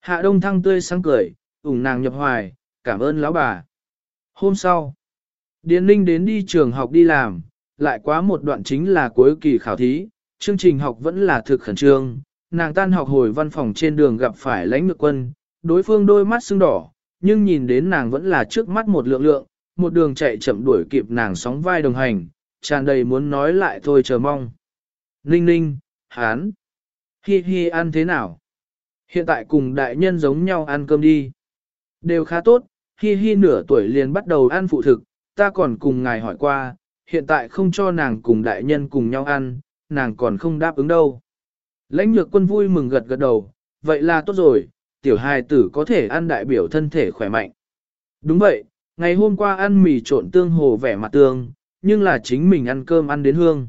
Hạ Đông Thăng tươi sáng cười, ủng nàng nhập hoài, cảm ơn lão bà. Hôm sau, Điền Ninh đến đi trường học đi làm, lại quá một đoạn chính là cuối kỳ khảo thí, chương trình học vẫn là thực khẩn trương. Nàng tan học hồi văn phòng trên đường gặp phải lãnh ngược quân, đối phương đôi mắt sưng đỏ, nhưng nhìn đến nàng vẫn là trước mắt một lượng lượng, một đường chạy chậm đuổi kịp nàng sóng vai đồng hành, tràn đầy muốn nói lại thôi chờ mong. Ninh ninh, hán, hi hi ăn thế nào? Hiện tại cùng đại nhân giống nhau ăn cơm đi. Đều khá tốt, hi hi nửa tuổi liền bắt đầu ăn phụ thực, ta còn cùng ngài hỏi qua, hiện tại không cho nàng cùng đại nhân cùng nhau ăn, nàng còn không đáp ứng đâu. Lãnh nhược quân vui mừng gật gật đầu, vậy là tốt rồi, tiểu hài tử có thể ăn đại biểu thân thể khỏe mạnh. Đúng vậy, ngày hôm qua ăn mì trộn tương hồ vẻ mặt tương, nhưng là chính mình ăn cơm ăn đến hương.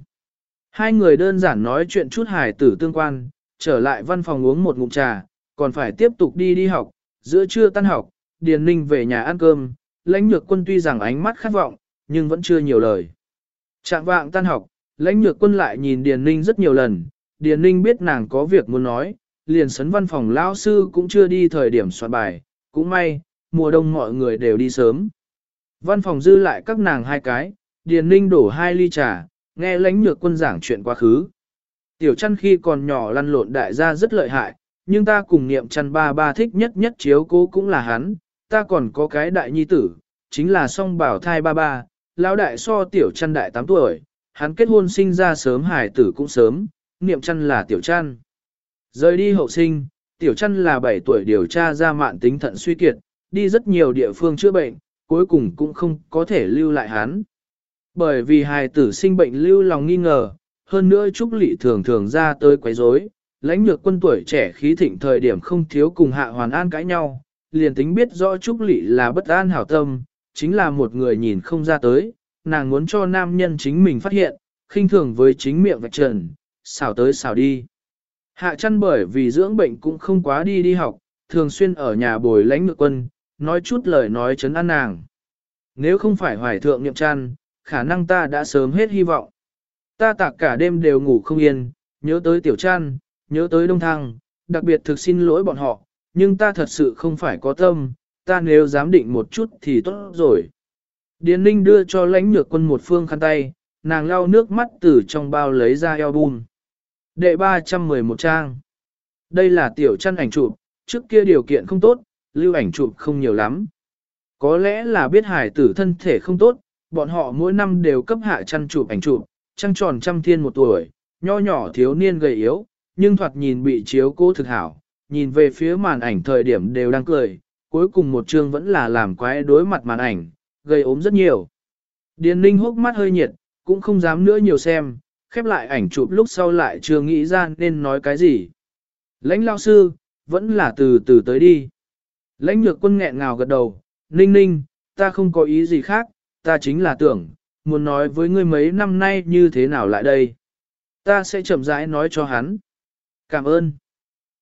Hai người đơn giản nói chuyện chút hài tử tương quan, trở lại văn phòng uống một ngụm trà, còn phải tiếp tục đi đi học, giữa trưa tan học, Điền Ninh về nhà ăn cơm, lãnh nhược quân tuy rằng ánh mắt khát vọng, nhưng vẫn chưa nhiều lời. Trạng vạng tan học, lãnh nhược quân lại nhìn Điền Ninh rất nhiều lần, Điền Ninh biết nàng có việc muốn nói, liền sấn văn phòng lão sư cũng chưa đi thời điểm soạn bài, cũng may, mùa đông mọi người đều đi sớm. Văn phòng dư lại các nàng hai cái, Điền Ninh đổ hai ly trà, nghe lãnh nhược quân giảng chuyện quá khứ. Tiểu chăn khi còn nhỏ lăn lộn đại gia rất lợi hại, nhưng ta cùng niệm chăn ba ba thích nhất nhất chiếu cố cũng là hắn, ta còn có cái đại nhi tử, chính là song bảo thai ba ba, lão đại so tiểu chăn đại 8 tuổi, hắn kết hôn sinh ra sớm hải tử cũng sớm, niệm chăn là tiểu chăn. Rời đi hậu sinh, tiểu chăn là 7 tuổi điều tra ra mạng tính thận suy kiệt, đi rất nhiều địa phương chữa bệnh, cuối cùng cũng không có thể lưu lại hắn. Bởi vì hài tử sinh bệnh lưu lòng nghi ngờ, hơn nữa Trúc Lị thường thường ra tới quấy rối, lãnh nhược quân tuổi trẻ khí thịnh thời điểm không thiếu cùng hạ hoàn an cãi nhau, liền tính biết rõ Trúc Lị là bất an hảo tâm, chính là một người nhìn không ra tới, nàng muốn cho nam nhân chính mình phát hiện, khinh thường với chính miệng vạch trần, xảo tới xảo đi. Hạ chăn bởi vì dưỡng bệnh cũng không quá đi đi học, thường xuyên ở nhà bồi lãnh ngược quân, nói chút lời nói chấn an nàng. Nếu không phải hoài thượng nhậm chăn, khả năng ta đã sớm hết hy vọng. Ta tạc cả đêm đều ngủ không yên, nhớ tới tiểu chăn, nhớ tới đông thăng, đặc biệt thực xin lỗi bọn họ, nhưng ta thật sự không phải có tâm, ta nếu dám định một chút thì tốt rồi. Điền Ninh đưa cho lãnh nhược quân một phương khăn tay, nàng lau nước mắt từ trong bao lấy ra album. Đệ 311 trang. Đây là tiểu chăn ảnh chụp, trước kia điều kiện không tốt, lưu ảnh chụp không nhiều lắm. Có lẽ là biết hải tử thân thể không tốt, bọn họ mỗi năm đều cấp hạ chăn chụp ảnh chụp, trăng tròn trăm thiên một tuổi, nho nhỏ thiếu niên gầy yếu, nhưng thoạt nhìn bị chiếu cố thực hảo, nhìn về phía màn ảnh thời điểm đều đang cười, cuối cùng một chương vẫn là làm quái đối mặt màn ảnh, gây ốm rất nhiều. Điền ninh hốc mắt hơi nhiệt, cũng không dám nữa nhiều xem, khép lại ảnh chụp lúc sau lại chưa nghĩ ra nên nói cái gì. Lãnh lao sư, vẫn là từ từ tới đi. Lãnh nhược quân nghẹn ngào gật đầu, ninh ninh, ta không có ý gì khác, ta chính là tưởng, muốn nói với ngươi mấy năm nay như thế nào lại đây. Ta sẽ chậm rãi nói cho hắn. Cảm ơn.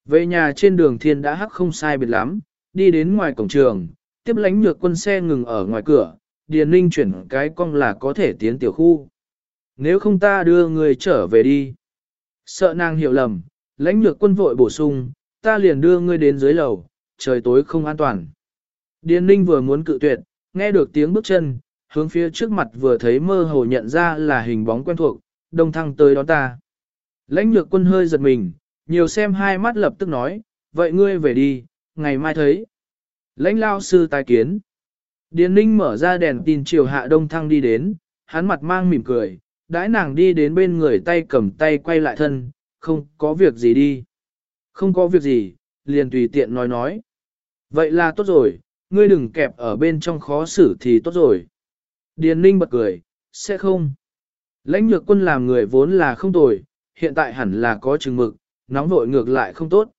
Về nhà trên đường thiên đã hắc không sai biệt lắm, đi đến ngoài cổng trường, tiếp lãnh nhược quân xe ngừng ở ngoài cửa, Điền Ninh chuyển cái cong là có thể tiến tiểu khu. Nếu không ta đưa người trở về đi. Sợ nàng hiểu lầm, lãnh nhược quân vội bổ sung, ta liền đưa ngươi đến dưới lầu, trời tối không an toàn. Điền Ninh vừa muốn cự tuyệt, nghe được tiếng bước chân, hướng phía trước mặt vừa thấy mơ hồ nhận ra là hình bóng quen thuộc, đông thăng tới đó ta. Lãnh nhược quân hơi giật mình, nhiều xem hai mắt lập tức nói, vậy ngươi về đi, ngày mai thấy. Lãnh lao sư tài kiến. Điền ninh mở ra đèn tin chiều hạ đông thăng đi đến, hắn mặt mang mỉm cười, đãi nàng đi đến bên người tay cầm tay quay lại thân, không có việc gì đi. Không có việc gì, liền tùy tiện nói nói. Vậy là tốt rồi, ngươi đừng kẹp ở bên trong khó xử thì tốt rồi. Điền ninh bật cười, sẽ không. Lãnh nhược quân làm người vốn là không tồi, hiện tại hẳn là có chừng mực, nóng vội ngược lại không tốt.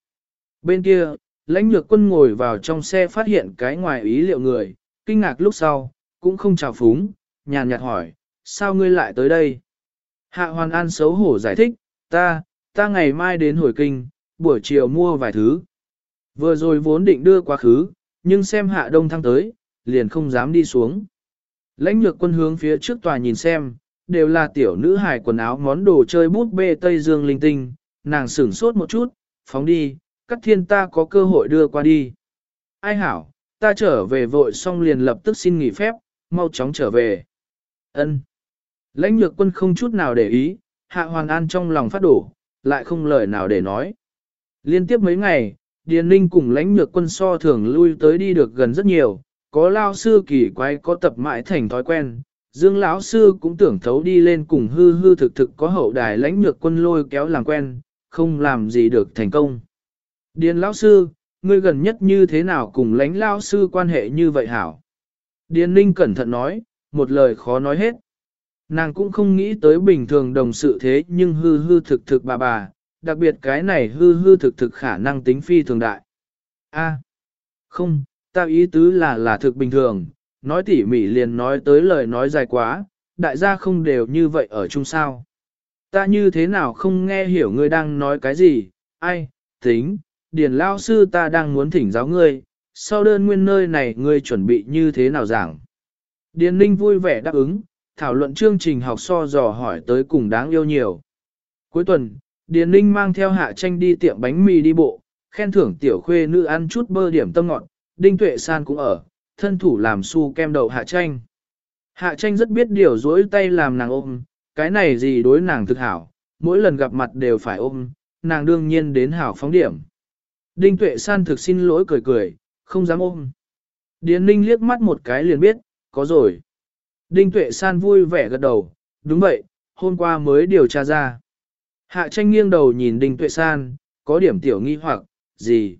Bên kia, lãnh nhược quân ngồi vào trong xe phát hiện cái ngoài ý liệu người, kinh ngạc lúc sau, cũng không chào phúng, nhàn nhạt hỏi, sao ngươi lại tới đây? Hạ Hoàn An xấu hổ giải thích, ta, ta ngày mai đến hồi kinh, buổi chiều mua vài thứ. Vừa rồi vốn định đưa quá khứ, nhưng xem hạ đông thăng tới, liền không dám đi xuống. Lãnh nhược quân hướng phía trước tòa nhìn xem, đều là tiểu nữ hài quần áo món đồ chơi bút bê Tây Dương linh tinh, nàng sửng sốt một chút, phóng đi, cắt thiên ta có cơ hội đưa qua đi. Ai hảo, ta trở về vội xong liền lập tức xin nghỉ phép, mau chóng trở về. Ân. Lãnh nhược quân không chút nào để ý, hạ hoàn an trong lòng phát đổ, lại không lời nào để nói. Liên tiếp mấy ngày, Điền Ninh cùng lãnh nhược quân so thường lui tới đi được gần rất nhiều, có lao sư kỳ quái có tập mãi thành thói quen. Dương lão sư cũng tưởng thấu đi lên cùng hư hư thực thực có hậu đài lãnh nhược quân lôi kéo làm quen, không làm gì được thành công. Điền lão sư, ngươi gần nhất như thế nào cùng lãnh lão sư quan hệ như vậy hảo? Điền ninh cẩn thận nói, một lời khó nói hết. Nàng cũng không nghĩ tới bình thường đồng sự thế nhưng hư hư thực thực bà bà, đặc biệt cái này hư hư thực thực khả năng tính phi thường đại. A, không, ta ý tứ là là thực bình thường, nói tỉ mỉ liền nói tới lời nói dài quá, đại gia không đều như vậy ở chung sao. Ta như thế nào không nghe hiểu ngươi đang nói cái gì, ai, tính, điền lao sư ta đang muốn thỉnh giáo ngươi, sau đơn nguyên nơi này ngươi chuẩn bị như thế nào giảng. Điền ninh vui vẻ đáp ứng, thảo luận chương trình học so dò hỏi tới cùng đáng yêu nhiều. Cuối tuần, Điền ninh mang theo hạ tranh đi tiệm bánh mì đi bộ, khen thưởng tiểu khuê nữ ăn chút bơ điểm tâm ngọn. đinh tuệ san cũng ở, thân thủ làm su kem đậu hạ tranh. Hạ tranh rất biết điều dối tay làm nàng ôm, cái này gì đối nàng thực hảo, mỗi lần gặp mặt đều phải ôm, nàng đương nhiên đến hảo phóng điểm. Đinh Tuệ San thực xin lỗi cười cười, không dám ôm. Điền Ninh liếc mắt một cái liền biết, có rồi. Đinh Tuệ San vui vẻ gật đầu, đúng vậy, hôm qua mới điều tra ra. Hạ tranh nghiêng đầu nhìn Đinh Tuệ San, có điểm tiểu nghi hoặc, gì?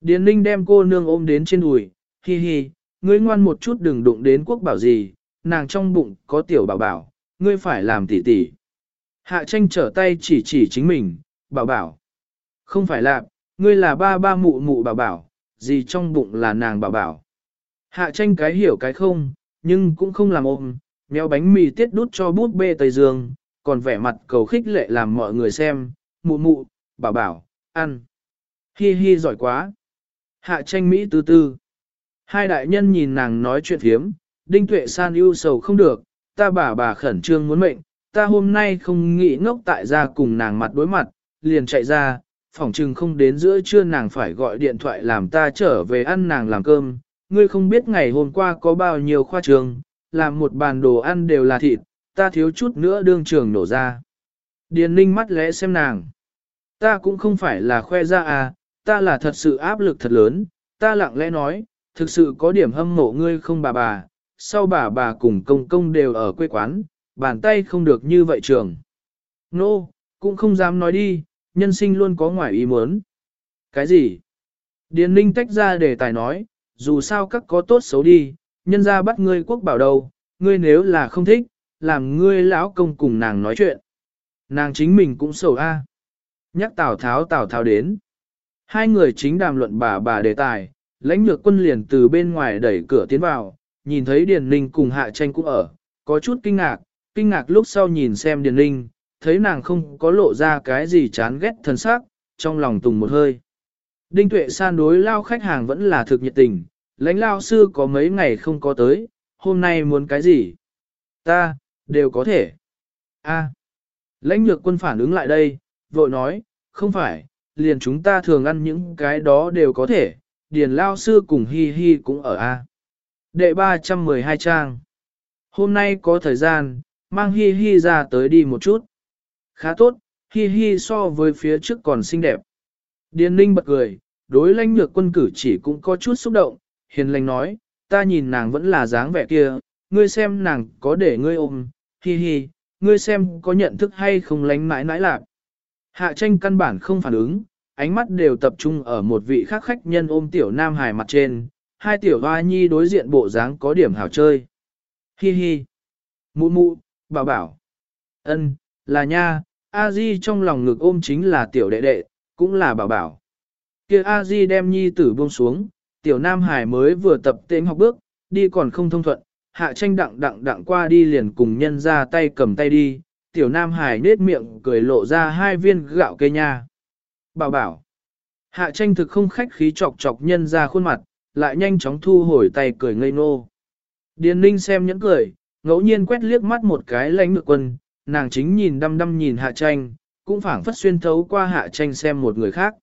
Điền Ninh đem cô nương ôm đến trên đùi, hi hi, ngươi ngoan một chút đừng đụng đến quốc bảo gì, nàng trong bụng có tiểu bảo bảo, ngươi phải làm tỉ tỉ. Hạ tranh trở tay chỉ chỉ chính mình, bảo bảo. Không phải là, ngươi là ba ba mụ mụ bảo bảo, gì trong bụng là nàng bảo bảo. Hạ tranh cái hiểu cái không, nhưng cũng không làm ôm, méo bánh mì tiết đút cho bút bê Tây Dương, còn vẻ mặt cầu khích lệ làm mọi người xem, mụ mụ, bảo bảo, ăn. Hi hi giỏi quá. Hạ tranh Mỹ tư tư. Hai đại nhân nhìn nàng nói chuyện thiếm, đinh tuệ san ưu sầu không được, ta bà bà khẩn trương muốn mệnh, ta hôm nay không nghĩ ngốc tại gia cùng nàng mặt đối mặt, liền chạy ra, phỏng chừng không đến giữa trưa nàng phải gọi điện thoại làm ta trở về ăn nàng làm cơm, ngươi không biết ngày hôm qua có bao nhiêu khoa trường, làm một bàn đồ ăn đều là thịt, ta thiếu chút nữa đương trường nổ ra. Điền ninh mắt lẽ xem nàng. Ta cũng không phải là khoe ra à, ta là thật sự áp lực thật lớn, ta lặng lẽ nói, thực sự có điểm hâm mộ ngươi không bà bà, sau bà bà cùng công công đều ở quê quán, bàn tay không được như vậy trường. Nô, no, cũng không dám nói đi, nhân sinh luôn có ngoài ý muốn. Cái gì? Điền ninh tách ra để tài nói, dù sao các có tốt xấu đi, nhân ra bắt ngươi quốc bảo đâu, ngươi nếu là không thích, làm ngươi lão công cùng nàng nói chuyện. Nàng chính mình cũng sầu a. Nhắc Tào Tháo Tào Tháo đến. Hai người chính đàm luận bà bà đề tài, lãnh lược quân liền từ bên ngoài đẩy cửa tiến vào, nhìn thấy Điền Ninh cùng Hạ Tranh cũng ở, có chút kinh ngạc, kinh ngạc lúc sau nhìn xem Điền Ninh, thấy nàng không có lộ ra cái gì chán ghét thân xác, trong lòng tùng một hơi. Đinh Tuệ San đối lao khách hàng vẫn là thực nhiệt tình, lãnh lao sư có mấy ngày không có tới, hôm nay muốn cái gì? Ta, đều có thể. A. Lãnh nhược quân phản ứng lại đây, vội nói, không phải, liền chúng ta thường ăn những cái đó đều có thể, điền lao sư cùng hi hi cũng ở A. Đệ 312 trang. Hôm nay có thời gian, mang hi hi ra tới đi một chút. Khá tốt, hi hi so với phía trước còn xinh đẹp. Điền ninh bật cười, đối lãnh nhược quân cử chỉ cũng có chút xúc động, hiền lành nói, ta nhìn nàng vẫn là dáng vẻ kia, ngươi xem nàng có để ngươi ôm, hi hi, ngươi xem có nhận thức hay không lánh mãi mãi lạc. Hạ tranh căn bản không phản ứng, ánh mắt đều tập trung ở một vị khác khách nhân ôm tiểu nam hài mặt trên, hai tiểu hoa nhi đối diện bộ dáng có điểm hảo chơi. Hi hi, mụ mụ, bảo bảo, ân, là nha, a di trong lòng ngực ôm chính là tiểu đệ đệ, cũng là bảo bảo. Kia a di đem nhi tử buông xuống, tiểu nam hải mới vừa tập tên học bước, đi còn không thông thuận, hạ tranh đặng đặng đặng qua đi liền cùng nhân ra tay cầm tay đi, tiểu nam hải nết miệng cười lộ ra hai viên gạo cây nha. Bảo bảo, hạ tranh thực không khách khí chọc chọc nhân ra khuôn mặt, lại nhanh chóng thu hồi tay cười ngây ngô. Điền ninh xem những cười, ngẫu nhiên quét liếc mắt một cái lãnh ngược quân, nàng chính nhìn đăm đăm nhìn hạ tranh, cũng phảng phất xuyên thấu qua hạ tranh xem một người khác.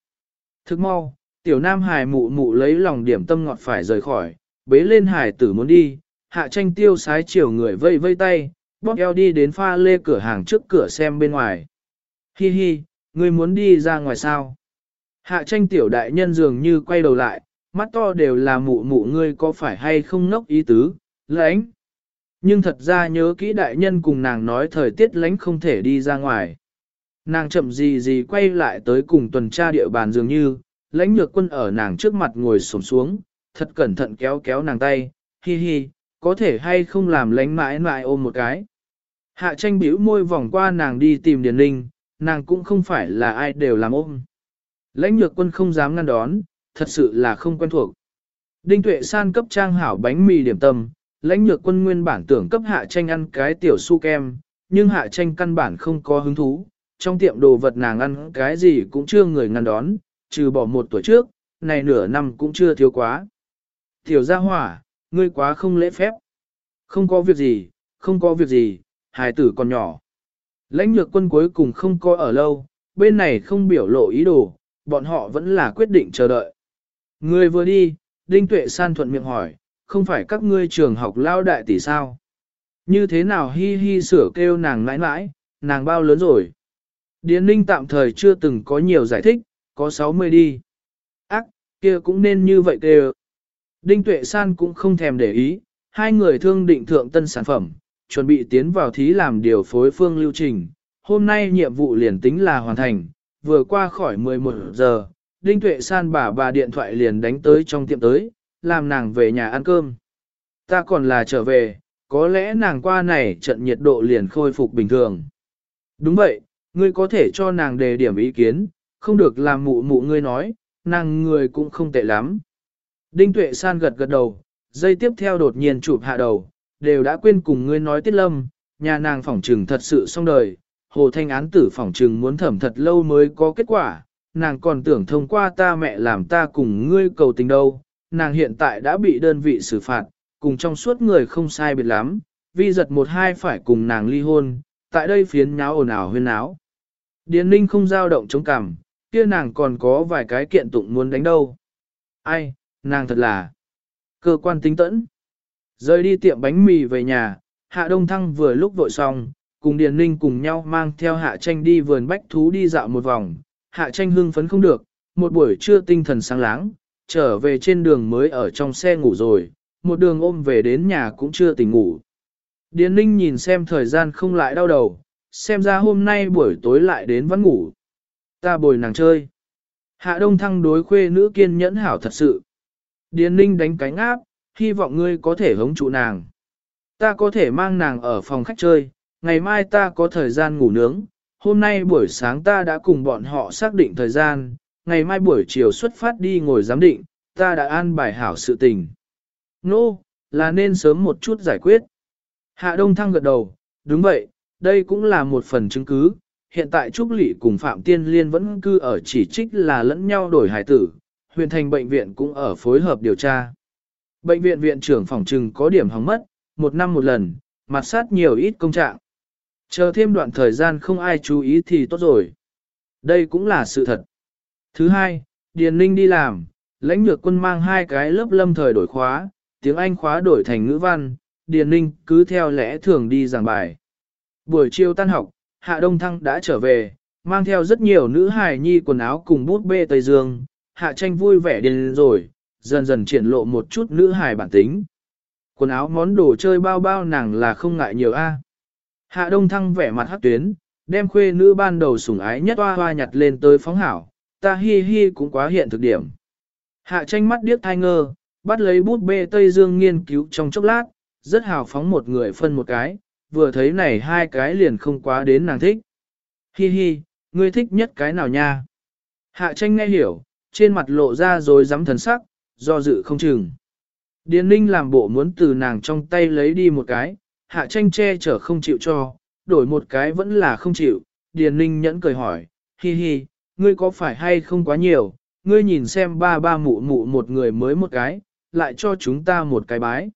Thức mau, tiểu nam hài mụ mụ lấy lòng điểm tâm ngọt phải rời khỏi, bế lên hải tử muốn đi, hạ tranh tiêu sái chiều người vây vây tay, bóp eo đi đến pha lê cửa hàng trước cửa xem bên ngoài. Hi hi, người muốn đi ra ngoài sao? Hạ tranh tiểu đại nhân dường như quay đầu lại, mắt to đều là mụ mụ ngươi có phải hay không nốc ý tứ, lãnh. Nhưng thật ra nhớ kỹ đại nhân cùng nàng nói thời tiết lãnh không thể đi ra ngoài. Nàng chậm gì gì quay lại tới cùng tuần tra địa bàn dường như, lãnh nhược quân ở nàng trước mặt ngồi xổm xuống, thật cẩn thận kéo kéo nàng tay, hi hi, có thể hay không làm lánh mãi mãi ôm một cái. Hạ tranh bĩu môi vòng qua nàng đi tìm Điền Linh, nàng cũng không phải là ai đều làm ôm. Lãnh nhược quân không dám ngăn đón, thật sự là không quen thuộc. Đinh tuệ san cấp trang hảo bánh mì điểm tâm, lãnh nhược quân nguyên bản tưởng cấp hạ tranh ăn cái tiểu su kem, nhưng hạ tranh căn bản không có hứng thú, trong tiệm đồ vật nàng ăn cái gì cũng chưa người ngăn đón, trừ bỏ một tuổi trước, này nửa năm cũng chưa thiếu quá. Tiểu gia hỏa, ngươi quá không lễ phép. Không có việc gì, không có việc gì, hài tử còn nhỏ. Lãnh nhược quân cuối cùng không có ở lâu, bên này không biểu lộ ý đồ, bọn họ vẫn là quyết định chờ đợi. Ngươi vừa đi, Đinh Tuệ San thuận miệng hỏi, không phải các ngươi trường học lao đại tỷ sao? Như thế nào hi hi sửa kêu nàng mãi mãi, nàng bao lớn rồi? Điền Ninh tạm thời chưa từng có nhiều giải thích, có 60 đi. Ác, kia cũng nên như vậy kêu. Đinh Tuệ San cũng không thèm để ý, hai người thương định thượng tân sản phẩm, chuẩn bị tiến vào thí làm điều phối phương lưu trình. Hôm nay nhiệm vụ liền tính là hoàn thành, vừa qua khỏi 11 giờ, Đinh Tuệ San bà bà điện thoại liền đánh tới trong tiệm tới, làm nàng về nhà ăn cơm. Ta còn là trở về, có lẽ nàng qua này trận nhiệt độ liền khôi phục bình thường. Đúng vậy, ngươi có thể cho nàng đề điểm ý kiến, không được làm mụ mụ ngươi nói, nàng người cũng không tệ lắm. Đinh Tuệ San gật gật đầu, dây tiếp theo đột nhiên chụp hạ đầu, đều đã quên cùng ngươi nói tiết lâm, nhà nàng phỏng trừng thật sự xong đời, hồ thanh án tử phỏng trừng muốn thẩm thật lâu mới có kết quả, nàng còn tưởng thông qua ta mẹ làm ta cùng ngươi cầu tình đâu, nàng hiện tại đã bị đơn vị xử phạt, cùng trong suốt người không sai biệt lắm, vi giật một hai phải cùng nàng ly hôn, tại đây phiến nháo ồn ào huyên náo. Điền ninh không dao động chống cằm, kia nàng còn có vài cái kiện tụng muốn đánh đâu. Ai, nàng thật là cơ quan tính tẫn. Rời đi tiệm bánh mì về nhà, Hạ Đông Thăng vừa lúc vội xong, cùng Điền Ninh cùng nhau mang theo Hạ Tranh đi vườn bách thú đi dạo một vòng. Hạ Tranh hưng phấn không được, một buổi trưa tinh thần sáng láng, trở về trên đường mới ở trong xe ngủ rồi, một đường ôm về đến nhà cũng chưa tỉnh ngủ. Điền Ninh nhìn xem thời gian không lại đau đầu, xem ra hôm nay buổi tối lại đến vẫn ngủ. Ta bồi nàng chơi. Hạ Đông Thăng đối khuê nữ kiên nhẫn hảo thật sự. Điền Ninh đánh cánh áp, hy vọng ngươi có thể hống trụ nàng. Ta có thể mang nàng ở phòng khách chơi, ngày mai ta có thời gian ngủ nướng, hôm nay buổi sáng ta đã cùng bọn họ xác định thời gian, ngày mai buổi chiều xuất phát đi ngồi giám định, ta đã an bài hảo sự tình. Nô, no, là nên sớm một chút giải quyết. Hạ Đông Thăng gật đầu, đúng vậy, đây cũng là một phần chứng cứ. Hiện tại Trúc Lị cùng Phạm Tiên Liên vẫn cư ở chỉ trích là lẫn nhau đổi hải tử, huyền thành bệnh viện cũng ở phối hợp điều tra. Bệnh viện viện trưởng phòng trừng có điểm hỏng mất, một năm một lần, mặt sát nhiều ít công trạng. Chờ thêm đoạn thời gian không ai chú ý thì tốt rồi. Đây cũng là sự thật. Thứ hai, Điền Ninh đi làm, lãnh nhược quân mang hai cái lớp lâm thời đổi khóa, tiếng Anh khóa đổi thành ngữ văn, Điền Ninh cứ theo lẽ thường đi giảng bài. Buổi chiều tan học, Hạ Đông Thăng đã trở về, mang theo rất nhiều nữ hài nhi quần áo cùng bút bê Tây Dương, Hạ tranh vui vẻ điên rồi, dần dần triển lộ một chút nữ hài bản tính. Quần áo món đồ chơi bao bao nàng là không ngại nhiều a. Hạ Đông Thăng vẻ mặt hắc tuyến, đem khuê nữ ban đầu sủng ái nhất hoa hoa nhặt lên tới phóng hảo, ta hi hi cũng quá hiện thực điểm. Hạ tranh mắt điếc thai ngơ, bắt lấy bút bê Tây Dương nghiên cứu trong chốc lát, rất hào phóng một người phân một cái, vừa thấy này hai cái liền không quá đến nàng thích. Hi hi, ngươi thích nhất cái nào nha? Hạ tranh nghe hiểu, trên mặt lộ ra rồi dám thần sắc, do dự không chừng. Điền ninh làm bộ muốn từ nàng trong tay lấy đi một cái, hạ tranh che chở không chịu cho, đổi một cái vẫn là không chịu. Điền ninh nhẫn cười hỏi, hi hi, ngươi có phải hay không quá nhiều, ngươi nhìn xem ba ba mụ mụ một người mới một cái, lại cho chúng ta một cái bái.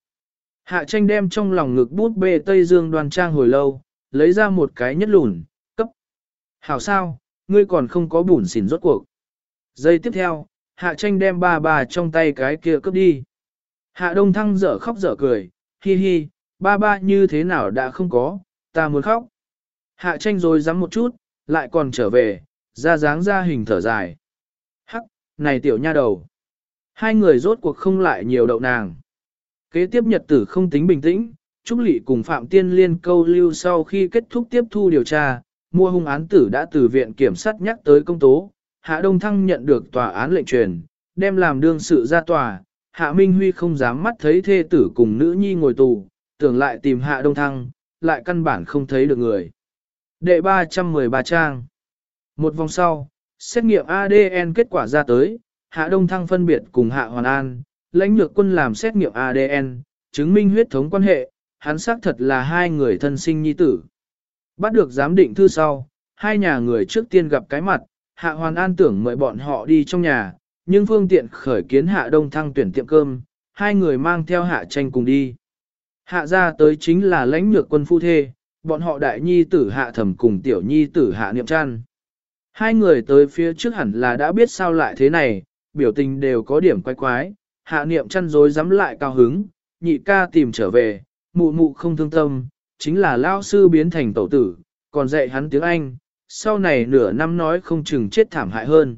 Hạ tranh đem trong lòng ngực bút bê Tây Dương đoan trang hồi lâu, lấy ra một cái nhất lùn, cấp. Hảo sao, ngươi còn không có bùn xỉn rốt cuộc. Giây tiếp theo, hạ tranh đem ba bà trong tay cái kia cướp đi. Hạ đông thăng dở khóc dở cười, hi hi, ba ba như thế nào đã không có, ta muốn khóc. Hạ tranh rồi dám một chút, lại còn trở về, ra dáng ra hình thở dài. Hắc, này tiểu nha đầu. Hai người rốt cuộc không lại nhiều đậu nàng. Kế tiếp nhật tử không tính bình tĩnh, Trúc Lị cùng Phạm Tiên Liên câu lưu sau khi kết thúc tiếp thu điều tra, mua hung án tử đã từ viện kiểm sát nhắc tới công tố, Hạ Đông Thăng nhận được tòa án lệnh truyền, đem làm đương sự ra tòa, Hạ Minh Huy không dám mắt thấy thê tử cùng nữ nhi ngồi tù, tưởng lại tìm Hạ Đông Thăng, lại căn bản không thấy được người. Đệ 313 trang Một vòng sau, xét nghiệm ADN kết quả ra tới, Hạ Đông Thăng phân biệt cùng Hạ Hoàn An, lãnh lược quân làm xét nghiệm ADN, chứng minh huyết thống quan hệ, hắn xác thật là hai người thân sinh nhi tử. Bắt được giám định thư sau, hai nhà người trước tiên gặp cái mặt, Hạ Hoàn An tưởng mời bọn họ đi trong nhà, nhưng phương tiện khởi kiến Hạ Đông Thăng tuyển tiệm cơm, hai người mang theo Hạ tranh cùng đi. Hạ ra tới chính là lãnh nhược quân phu thê, bọn họ đại nhi tử Hạ thẩm cùng tiểu nhi tử Hạ niệm trăn, Hai người tới phía trước hẳn là đã biết sao lại thế này, biểu tình đều có điểm quái quái, hạ niệm chăn rối dám lại cao hứng, nhị ca tìm trở về, mụ mụ không thương tâm, chính là lao sư biến thành tẩu tử, còn dạy hắn tiếng Anh, sau này nửa năm nói không chừng chết thảm hại hơn.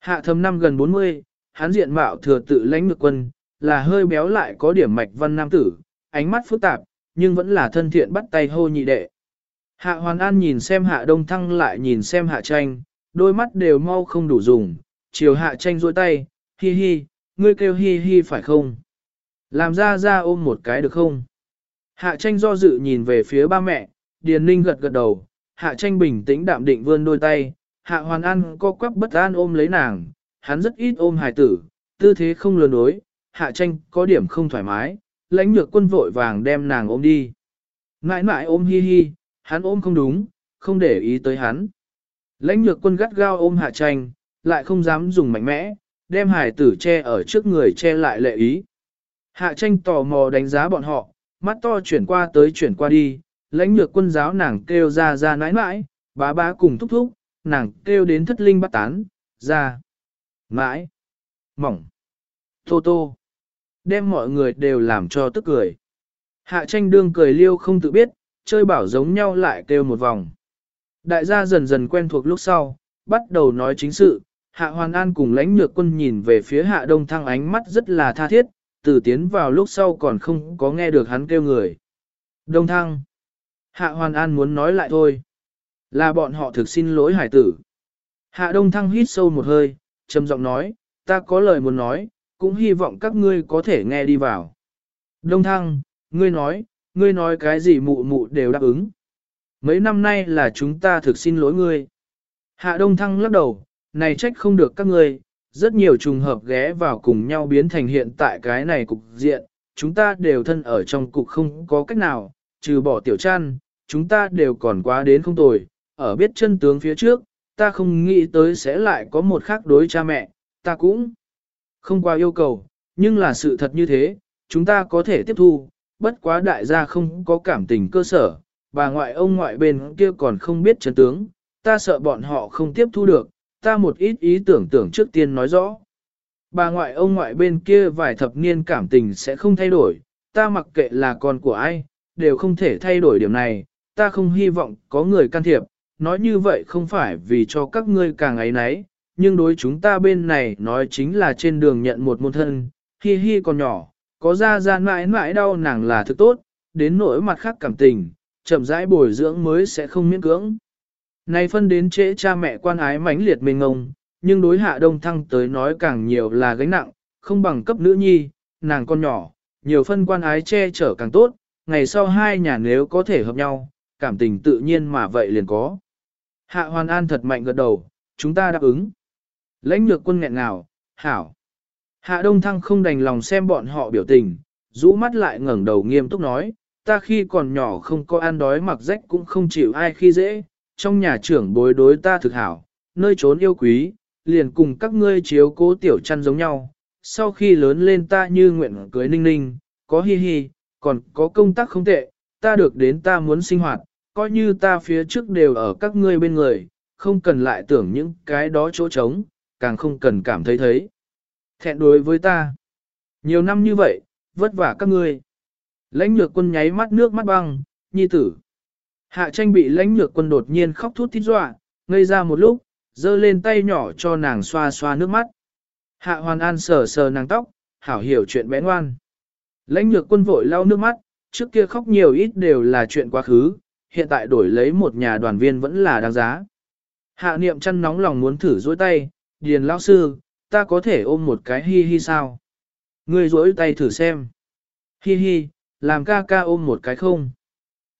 Hạ thầm năm gần 40, hắn diện mạo thừa tự lãnh ngược quân, là hơi béo lại có điểm mạch văn nam tử, ánh mắt phức tạp, nhưng vẫn là thân thiện bắt tay hô nhị đệ. Hạ Hoàn An nhìn xem hạ đông thăng lại nhìn xem hạ tranh, đôi mắt đều mau không đủ dùng, chiều hạ tranh duỗi tay, hi hi, ngươi kêu hi hi phải không? Làm ra ra ôm một cái được không? Hạ tranh do dự nhìn về phía ba mẹ, Điền Ninh gật gật đầu, hạ tranh bình tĩnh đạm định vươn đôi tay, hạ hoàn An co quắp bất an ôm lấy nàng, hắn rất ít ôm hài tử, tư thế không lừa đối, hạ tranh có điểm không thoải mái, lãnh nhược quân vội vàng đem nàng ôm đi. Mãi mãi ôm hi hi, hắn ôm không đúng, không để ý tới hắn. Lãnh nhược quân gắt gao ôm hạ tranh, lại không dám dùng mạnh mẽ, đem hải tử che ở trước người che lại lệ ý. Hạ tranh tò mò đánh giá bọn họ, mắt to chuyển qua tới chuyển qua đi, lãnh nhược quân giáo nàng kêu ra ra nãi nãi, bá bá cùng thúc thúc, nàng kêu đến thất linh bắt tán, ra, mãi, mỏng, tô tô, đem mọi người đều làm cho tức cười. Hạ tranh đương cười liêu không tự biết, chơi bảo giống nhau lại kêu một vòng. Đại gia dần dần quen thuộc lúc sau, bắt đầu nói chính sự, Hạ Hoàn An cùng lãnh nhược quân nhìn về phía Hạ Đông Thăng ánh mắt rất là tha thiết, từ tiến vào lúc sau còn không có nghe được hắn kêu người. Đông Thăng. Hạ Hoàn An muốn nói lại thôi. Là bọn họ thực xin lỗi hải tử. Hạ Đông Thăng hít sâu một hơi, trầm giọng nói, ta có lời muốn nói, cũng hy vọng các ngươi có thể nghe đi vào. Đông Thăng, ngươi nói, ngươi nói cái gì mụ mụ đều đáp ứng. Mấy năm nay là chúng ta thực xin lỗi ngươi. Hạ Đông Thăng lắc đầu, này trách không được các ngươi, rất nhiều trùng hợp ghé vào cùng nhau biến thành hiện tại cái này cục diện, chúng ta đều thân ở trong cục không có cách nào, trừ bỏ tiểu chăn, chúng ta đều còn quá đến không tồi, ở biết chân tướng phía trước, ta không nghĩ tới sẽ lại có một khác đối cha mẹ, ta cũng không qua yêu cầu, nhưng là sự thật như thế, chúng ta có thể tiếp thu, bất quá đại gia không có cảm tình cơ sở, bà ngoại ông ngoại bên kia còn không biết chân tướng, ta sợ bọn họ không tiếp thu được, ta một ít ý tưởng tưởng trước tiên nói rõ. Bà ngoại ông ngoại bên kia vài thập niên cảm tình sẽ không thay đổi, ta mặc kệ là con của ai, đều không thể thay đổi điểm này, ta không hy vọng có người can thiệp, nói như vậy không phải vì cho các ngươi càng ấy nấy, nhưng đối chúng ta bên này nói chính là trên đường nhận một môn thân, hi hi còn nhỏ, có ra ra mãi mãi đau nàng là thứ tốt, đến nỗi mặt khác cảm tình, chậm rãi bồi dưỡng mới sẽ không miễn cưỡng. Này phân đến trễ cha mẹ quan ái mãnh liệt mênh ngông, nhưng đối hạ đông thăng tới nói càng nhiều là gánh nặng, không bằng cấp nữ nhi, nàng con nhỏ, nhiều phân quan ái che chở càng tốt, ngày sau hai nhà nếu có thể hợp nhau, cảm tình tự nhiên mà vậy liền có. Hạ hoàn an thật mạnh gật đầu, chúng ta đáp ứng. Lãnh nhược quân nghẹn ngào, hảo. Hạ đông thăng không đành lòng xem bọn họ biểu tình, rũ mắt lại ngẩng đầu nghiêm túc nói, ta khi còn nhỏ không có ăn đói mặc rách cũng không chịu ai khi dễ, trong nhà trưởng bối đối ta thực hảo, nơi trốn yêu quý, liền cùng các ngươi chiếu cố tiểu chăn giống nhau. Sau khi lớn lên ta như nguyện cưới ninh ninh, có hi hi, còn có công tác không tệ, ta được đến ta muốn sinh hoạt, coi như ta phía trước đều ở các ngươi bên người, không cần lại tưởng những cái đó chỗ trống, càng không cần cảm thấy thấy. Thẹn đối với ta. Nhiều năm như vậy, vất vả các ngươi. Lãnh nhược quân nháy mắt nước mắt băng, nhi tử. Hạ tranh bị lãnh nhược quân đột nhiên khóc thút thít dọa, ngây ra một lúc, giơ lên tay nhỏ cho nàng xoa xoa nước mắt. Hạ hoàn an sờ sờ nàng tóc, hảo hiểu chuyện bé ngoan. Lãnh nhược quân vội lau nước mắt, trước kia khóc nhiều ít đều là chuyện quá khứ, hiện tại đổi lấy một nhà đoàn viên vẫn là đáng giá. Hạ niệm chăn nóng lòng muốn thử dối tay, điền lão sư, ta có thể ôm một cái hi hi sao? Ngươi rỗi tay thử xem. Hi hi, làm ca ca ôm một cái không?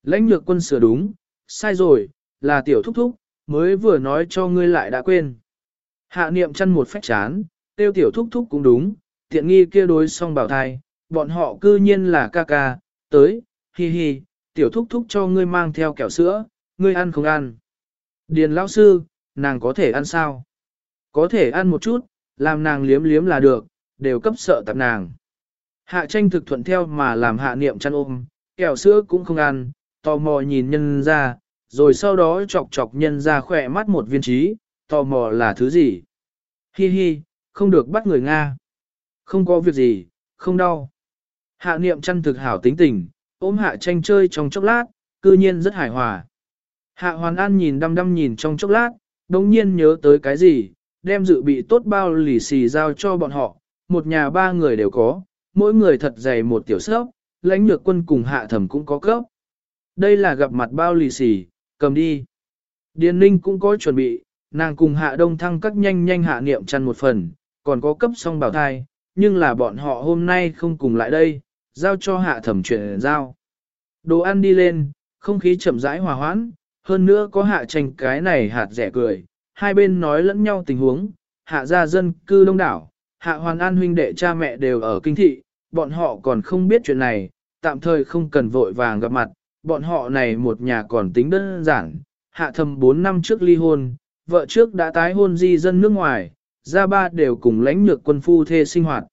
Lãnh nhược quân sửa đúng, sai rồi, là tiểu thúc thúc, mới vừa nói cho ngươi lại đã quên. Hạ niệm chăn một phách chán, tiêu tiểu thúc thúc cũng đúng, tiện nghi kia đối song bảo thai, bọn họ cư nhiên là ca ca, tới, hi hi, tiểu thúc thúc cho ngươi mang theo kẹo sữa, ngươi ăn không ăn. Điền lão sư, nàng có thể ăn sao? Có thể ăn một chút, làm nàng liếm liếm là được, đều cấp sợ tạp nàng. Hạ tranh thực thuận theo mà làm hạ niệm chăn ôm, kẹo sữa cũng không ăn, tò mò nhìn nhân ra, rồi sau đó chọc chọc nhân ra khỏe mắt một viên trí, tò mò là thứ gì. Hi hi, không được bắt người Nga. Không có việc gì, không đau. Hạ niệm chăn thực hảo tính tình, ôm hạ tranh chơi trong chốc lát, cư nhiên rất hài hòa. Hạ hoàn an nhìn đăm đăm nhìn trong chốc lát, đồng nhiên nhớ tới cái gì, đem dự bị tốt bao lì xì giao cho bọn họ, một nhà ba người đều có, mỗi người thật dày một tiểu sớp, lãnh nhược quân cùng hạ thẩm cũng có cấp. Đây là gặp mặt bao lì xì, cầm đi. Điền ninh cũng có chuẩn bị, nàng cùng hạ đông thăng các nhanh nhanh hạ niệm chăn một phần, còn có cấp song bảo thai, nhưng là bọn họ hôm nay không cùng lại đây, giao cho hạ thẩm chuyện giao. Đồ ăn đi lên, không khí chậm rãi hòa hoãn, hơn nữa có hạ tranh cái này hạt rẻ cười, hai bên nói lẫn nhau tình huống, hạ gia dân cư đông đảo, hạ hoàn an huynh đệ cha mẹ đều ở kinh thị, bọn họ còn không biết chuyện này, tạm thời không cần vội vàng gặp mặt, bọn họ này một nhà còn tính đơn giản, hạ thầm 4 năm trước ly hôn, vợ trước đã tái hôn di dân nước ngoài, gia ba đều cùng lãnh nhược quân phu thê sinh hoạt.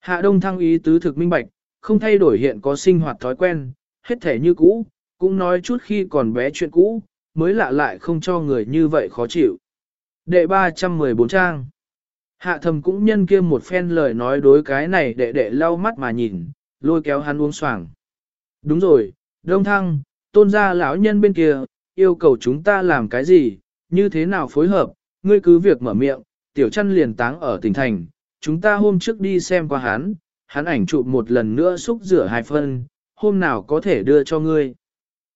Hạ đông thăng ý tứ thực minh bạch, không thay đổi hiện có sinh hoạt thói quen, hết thể như cũ, cũng nói chút khi còn bé chuyện cũ, mới lạ lại không cho người như vậy khó chịu. Đệ 314 trang Hạ thầm cũng nhân kia một phen lời nói đối cái này đệ đệ lau mắt mà nhìn, lôi kéo hắn uống xoàng. Đúng rồi, đông thăng, tôn gia lão nhân bên kia, yêu cầu chúng ta làm cái gì, như thế nào phối hợp, ngươi cứ việc mở miệng, tiểu chăn liền táng ở tỉnh thành, chúng ta hôm trước đi xem qua hắn, hắn ảnh chụp một lần nữa xúc rửa hai phân, hôm nào có thể đưa cho ngươi.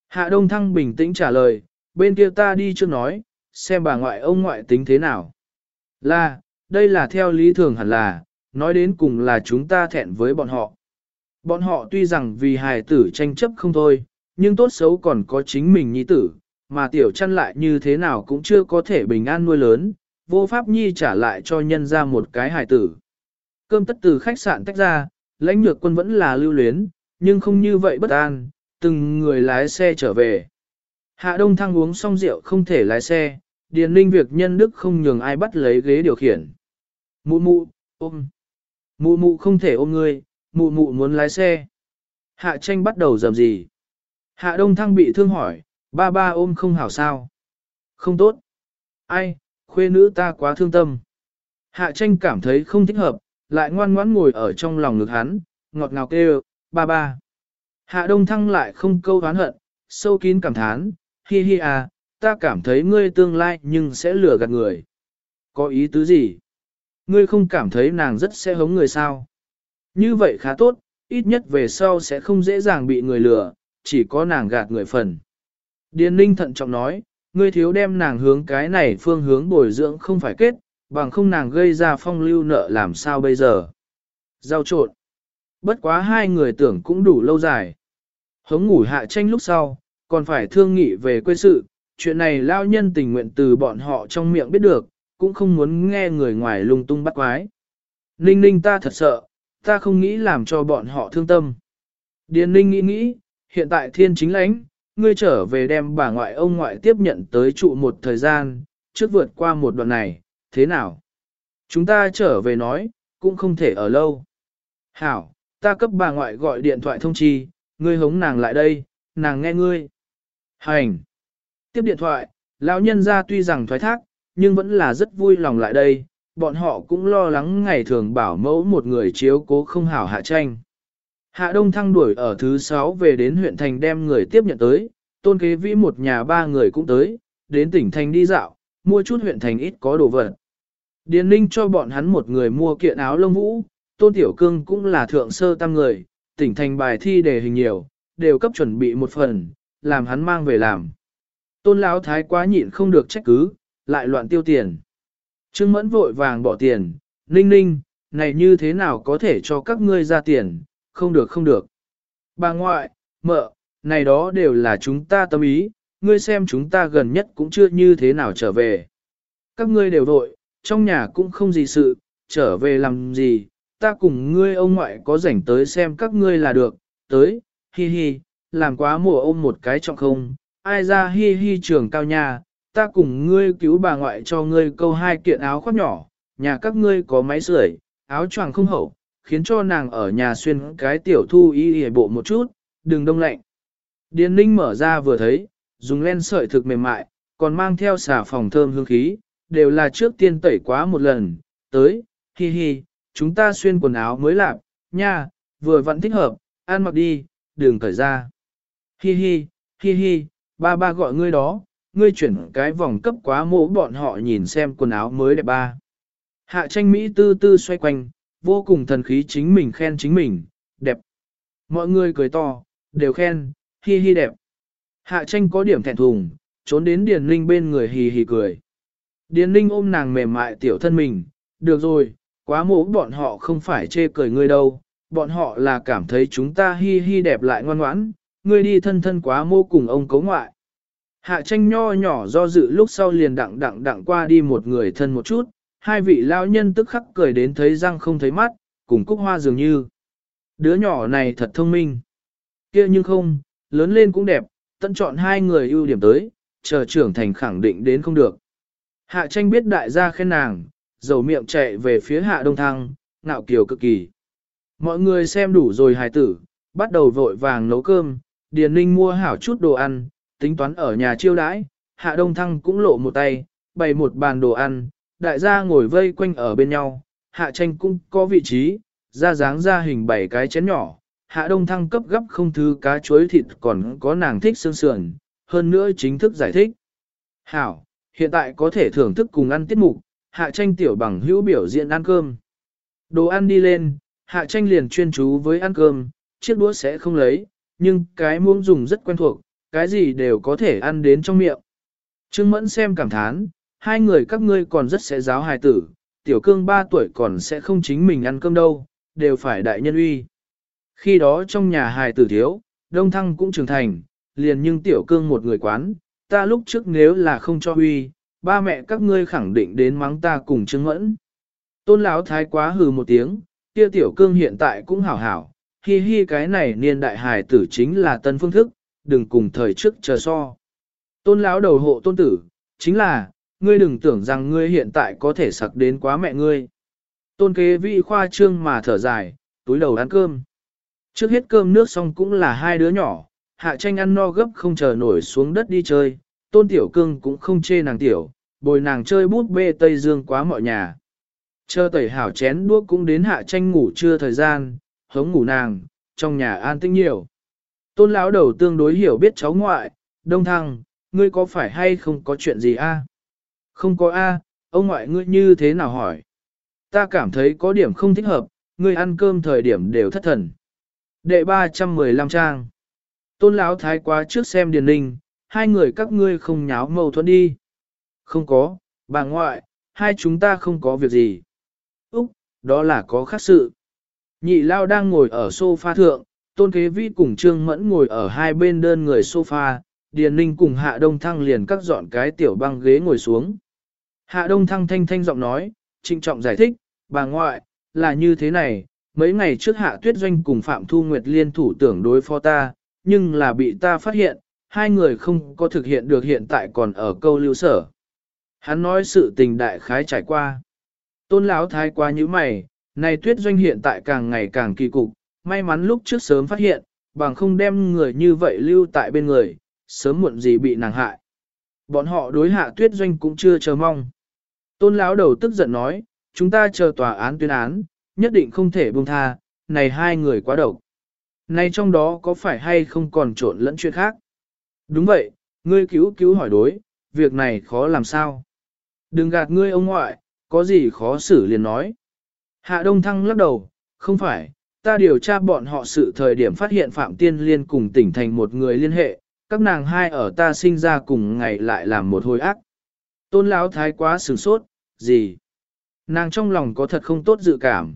Hạ Đông Thăng bình tĩnh trả lời, bên kia ta đi chưa nói, xem bà ngoại ông ngoại tính thế nào. Là, đây là theo lý thường hẳn là, nói đến cùng là chúng ta thẹn với bọn họ. Bọn họ tuy rằng vì hài tử tranh chấp không thôi, nhưng tốt xấu còn có chính mình nhi tử, mà tiểu chăn lại như thế nào cũng chưa có thể bình an nuôi lớn, vô pháp nhi trả lại cho nhân ra một cái hài tử. Cơm tất từ khách sạn tách ra, lãnh nhược quân vẫn là lưu luyến, nhưng không như vậy bất an, từng người lái xe trở về. Hạ Đông Thăng uống xong rượu không thể lái xe, Điền Linh việc nhân đức không nhường ai bắt lấy ghế điều khiển. Mụ mụ, ôm. Mụ mụ không thể ôm ngươi, mụ mụ muốn lái xe. Hạ tranh bắt đầu dầm gì. Hạ Đông Thăng bị thương hỏi, ba ba ôm không hảo sao. Không tốt. Ai, khuê nữ ta quá thương tâm. Hạ tranh cảm thấy không thích hợp, lại ngoan ngoãn ngồi ở trong lòng ngực hắn, ngọt ngào kêu, ba ba. Hạ Đông Thăng lại không câu oán hận, sâu kín cảm thán, hi hi à, ta cảm thấy ngươi tương lai nhưng sẽ lừa gạt người. Có ý tứ gì? Ngươi không cảm thấy nàng rất sẽ hống người sao? Như vậy khá tốt, ít nhất về sau sẽ không dễ dàng bị người lừa, chỉ có nàng gạt người phần. Điền Ninh thận trọng nói, ngươi thiếu đem nàng hướng cái này phương hướng bồi dưỡng không phải kết, bằng không nàng gây ra phong lưu nợ làm sao bây giờ. Giao trộn. Bất quá hai người tưởng cũng đủ lâu dài. Hống ngủ hạ tranh lúc sau, còn phải thương nghị về quê sự, chuyện này lao nhân tình nguyện từ bọn họ trong miệng biết được, cũng không muốn nghe người ngoài lung tung bắt quái. Ninh ninh ta thật sợ, ta không nghĩ làm cho bọn họ thương tâm. Điền ninh nghĩ nghĩ, hiện tại thiên chính lãnh, ngươi trở về đem bà ngoại ông ngoại tiếp nhận tới trụ một thời gian, trước vượt qua một đoạn này, thế nào? Chúng ta trở về nói, cũng không thể ở lâu. Hảo, ta cấp bà ngoại gọi điện thoại thông chi, ngươi hống nàng lại đây, nàng nghe ngươi. Hành. Tiếp điện thoại, lão nhân ra tuy rằng thoái thác, nhưng vẫn là rất vui lòng lại đây, bọn họ cũng lo lắng ngày thường bảo mẫu một người chiếu cố không hảo hạ tranh. Hạ Đông Thăng đuổi ở thứ 6 về đến huyện thành đem người tiếp nhận tới, tôn kế vĩ một nhà ba người cũng tới, đến tỉnh thành đi dạo, mua chút huyện thành ít có đồ vật. Điền Ninh cho bọn hắn một người mua kiện áo lông vũ, tôn tiểu cương cũng là thượng sơ tam người, tỉnh thành bài thi đề hình nhiều, đều cấp chuẩn bị một phần, làm hắn mang về làm. Tôn lão thái quá nhịn không được trách cứ, lại loạn tiêu tiền. Trương Mẫn vội vàng bỏ tiền, ninh ninh, này như thế nào có thể cho các ngươi ra tiền, không được không được. Bà ngoại, mợ, này đó đều là chúng ta tâm ý, ngươi xem chúng ta gần nhất cũng chưa như thế nào trở về. Các ngươi đều vội, trong nhà cũng không gì sự, trở về làm gì, ta cùng ngươi ông ngoại có rảnh tới xem các ngươi là được, tới, hi hi, làm quá mùa ôm một cái trọng không, ai ra hi hi trường cao nhà, ta cùng ngươi cứu bà ngoại cho ngươi câu hai kiện áo khoác nhỏ, nhà các ngươi có máy sưởi, áo choàng không hậu, khiến cho nàng ở nhà xuyên cái tiểu thu y y bộ một chút, đừng đông lạnh. Điền ninh mở ra vừa thấy, dùng len sợi thực mềm mại, còn mang theo xà phòng thơm hương khí, đều là trước tiên tẩy quá một lần, tới, hi hi, chúng ta xuyên quần áo mới lạp, nha, vừa vẫn thích hợp, ăn mặc đi, đừng cởi ra. Hi hi, hi hi, ba ba gọi ngươi đó, ngươi chuyển cái vòng cấp quá mỗ bọn họ nhìn xem quần áo mới đẹp ba. Hạ tranh Mỹ tư tư xoay quanh, vô cùng thần khí chính mình khen chính mình, đẹp. Mọi người cười to, đều khen, hi hi đẹp. Hạ tranh có điểm thẹn thùng, trốn đến Điền Linh bên người hì hì cười. Điền Linh ôm nàng mềm mại tiểu thân mình, được rồi, quá mỗ bọn họ không phải chê cười ngươi đâu, bọn họ là cảm thấy chúng ta hi hi đẹp lại ngoan ngoãn, ngươi đi thân thân quá mô cùng ông cấu ngoại. Hạ tranh nho nhỏ do dự lúc sau liền đặng đặng đặng qua đi một người thân một chút, hai vị lão nhân tức khắc cười đến thấy răng không thấy mắt, cùng cúc hoa dường như. Đứa nhỏ này thật thông minh. kia nhưng không, lớn lên cũng đẹp, tận chọn hai người ưu điểm tới, chờ trưởng thành khẳng định đến không được. Hạ tranh biết đại gia khen nàng, dầu miệng chạy về phía hạ đông thăng, ngạo kiều cực kỳ. Mọi người xem đủ rồi hài tử, bắt đầu vội vàng nấu cơm, Điền Ninh mua hảo chút đồ ăn, tính toán ở nhà chiêu đãi, hạ đông thăng cũng lộ một tay, bày một bàn đồ ăn, đại gia ngồi vây quanh ở bên nhau, hạ tranh cũng có vị trí, ra dáng ra hình bảy cái chén nhỏ, hạ đông thăng cấp gấp không thứ cá chuối thịt còn có nàng thích xương sườn, hơn nữa chính thức giải thích. Hảo, hiện tại có thể thưởng thức cùng ăn tiết mục, hạ tranh tiểu bằng hữu biểu diễn ăn cơm. Đồ ăn đi lên, hạ tranh liền chuyên chú với ăn cơm, chiếc đũa sẽ không lấy, nhưng cái muỗng dùng rất quen thuộc, cái gì đều có thể ăn đến trong miệng. Trương Mẫn xem cảm thán, hai người các ngươi còn rất sẽ giáo hài tử, tiểu cương ba tuổi còn sẽ không chính mình ăn cơm đâu, đều phải đại nhân uy. Khi đó trong nhà hài tử thiếu, đông thăng cũng trưởng thành, liền nhưng tiểu cương một người quán, ta lúc trước nếu là không cho uy, ba mẹ các ngươi khẳng định đến mắng ta cùng Trương Mẫn. Tôn lão thái quá hừ một tiếng, kia tiểu cương hiện tại cũng hảo hảo, hi hi cái này niên đại hài tử chính là tân phương thức, đừng cùng thời trước chờ so. Tôn lão đầu hộ tôn tử, chính là, ngươi đừng tưởng rằng ngươi hiện tại có thể sặc đến quá mẹ ngươi. Tôn kế vị khoa trương mà thở dài, túi đầu ăn cơm. Trước hết cơm nước xong cũng là hai đứa nhỏ, hạ tranh ăn no gấp không chờ nổi xuống đất đi chơi, tôn tiểu cương cũng không chê nàng tiểu, bồi nàng chơi bút bê Tây Dương quá mọi nhà. Chờ tẩy hảo chén đuốc cũng đến hạ tranh ngủ trưa thời gian, hống ngủ nàng, trong nhà an tĩnh nhiều. Tôn lão đầu tương đối hiểu biết cháu ngoại, đông thăng, ngươi có phải hay không có chuyện gì a? Không có a, ông ngoại ngươi như thế nào hỏi? Ta cảm thấy có điểm không thích hợp, ngươi ăn cơm thời điểm đều thất thần. Đệ 315 trang. Tôn lão thái quá trước xem điền ninh, hai người các ngươi không nháo mâu thuẫn đi. Không có, bà ngoại, hai chúng ta không có việc gì. Úc, đó là có khác sự. Nhị lao đang ngồi ở sofa thượng, tôn kế vi cùng trương mẫn ngồi ở hai bên đơn người sofa, điền ninh cùng hạ đông thăng liền cắt dọn cái tiểu băng ghế ngồi xuống. Hạ đông thăng thanh thanh giọng nói, trịnh trọng giải thích, bà ngoại, là như thế này, mấy ngày trước hạ tuyết doanh cùng Phạm Thu Nguyệt liên thủ tưởng đối phó ta, nhưng là bị ta phát hiện, hai người không có thực hiện được hiện tại còn ở câu lưu sở. Hắn nói sự tình đại khái trải qua. Tôn lão thái quá như mày, này tuyết doanh hiện tại càng ngày càng kỳ cục, may mắn lúc trước sớm phát hiện, bằng không đem người như vậy lưu tại bên người, sớm muộn gì bị nàng hại. Bọn họ đối hạ tuyết doanh cũng chưa chờ mong. Tôn lão đầu tức giận nói, chúng ta chờ tòa án tuyên án, nhất định không thể buông tha, này hai người quá độc. Này trong đó có phải hay không còn trộn lẫn chuyện khác? Đúng vậy, ngươi cứu cứu hỏi đối, việc này khó làm sao? Đừng gạt ngươi ông ngoại, có gì khó xử liền nói. Hạ Đông Thăng lắc đầu, không phải, ta điều tra bọn họ sự thời điểm phát hiện Phạm Tiên Liên cùng tỉnh thành một người liên hệ, các nàng hai ở ta sinh ra cùng ngày lại làm một hồi ác. Tôn Lão thái quá sửng sốt, gì? Nàng trong lòng có thật không tốt dự cảm.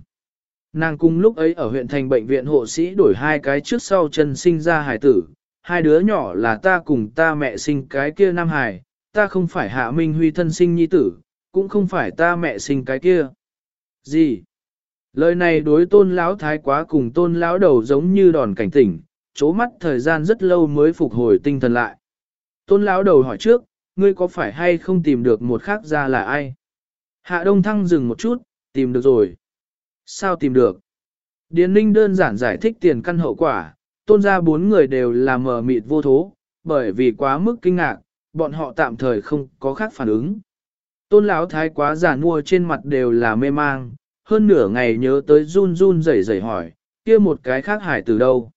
Nàng cùng lúc ấy ở huyện thành bệnh viện hộ sĩ đổi hai cái trước sau chân sinh ra hải tử, hai đứa nhỏ là ta cùng ta mẹ sinh cái kia nam hải, ta không phải hạ minh huy thân sinh nhi tử, cũng không phải ta mẹ sinh cái kia. Gì? Lời này đối tôn lão thái quá cùng tôn lão đầu giống như đòn cảnh tỉnh, chố mắt thời gian rất lâu mới phục hồi tinh thần lại. Tôn lão đầu hỏi trước, ngươi có phải hay không tìm được một khác ra là ai? Hạ Đông Thăng dừng một chút, tìm được rồi. Sao tìm được? Điền Ninh đơn giản giải thích tiền căn hậu quả, tôn ra bốn người đều là mờ mịt vô thố, bởi vì quá mức kinh ngạc, bọn họ tạm thời không có khác phản ứng. Tôn lão thái quá giả mua trên mặt đều là mê mang, hơn nửa ngày nhớ tới run run rẩy rẩy hỏi, kia một cái khác hải tử đâu?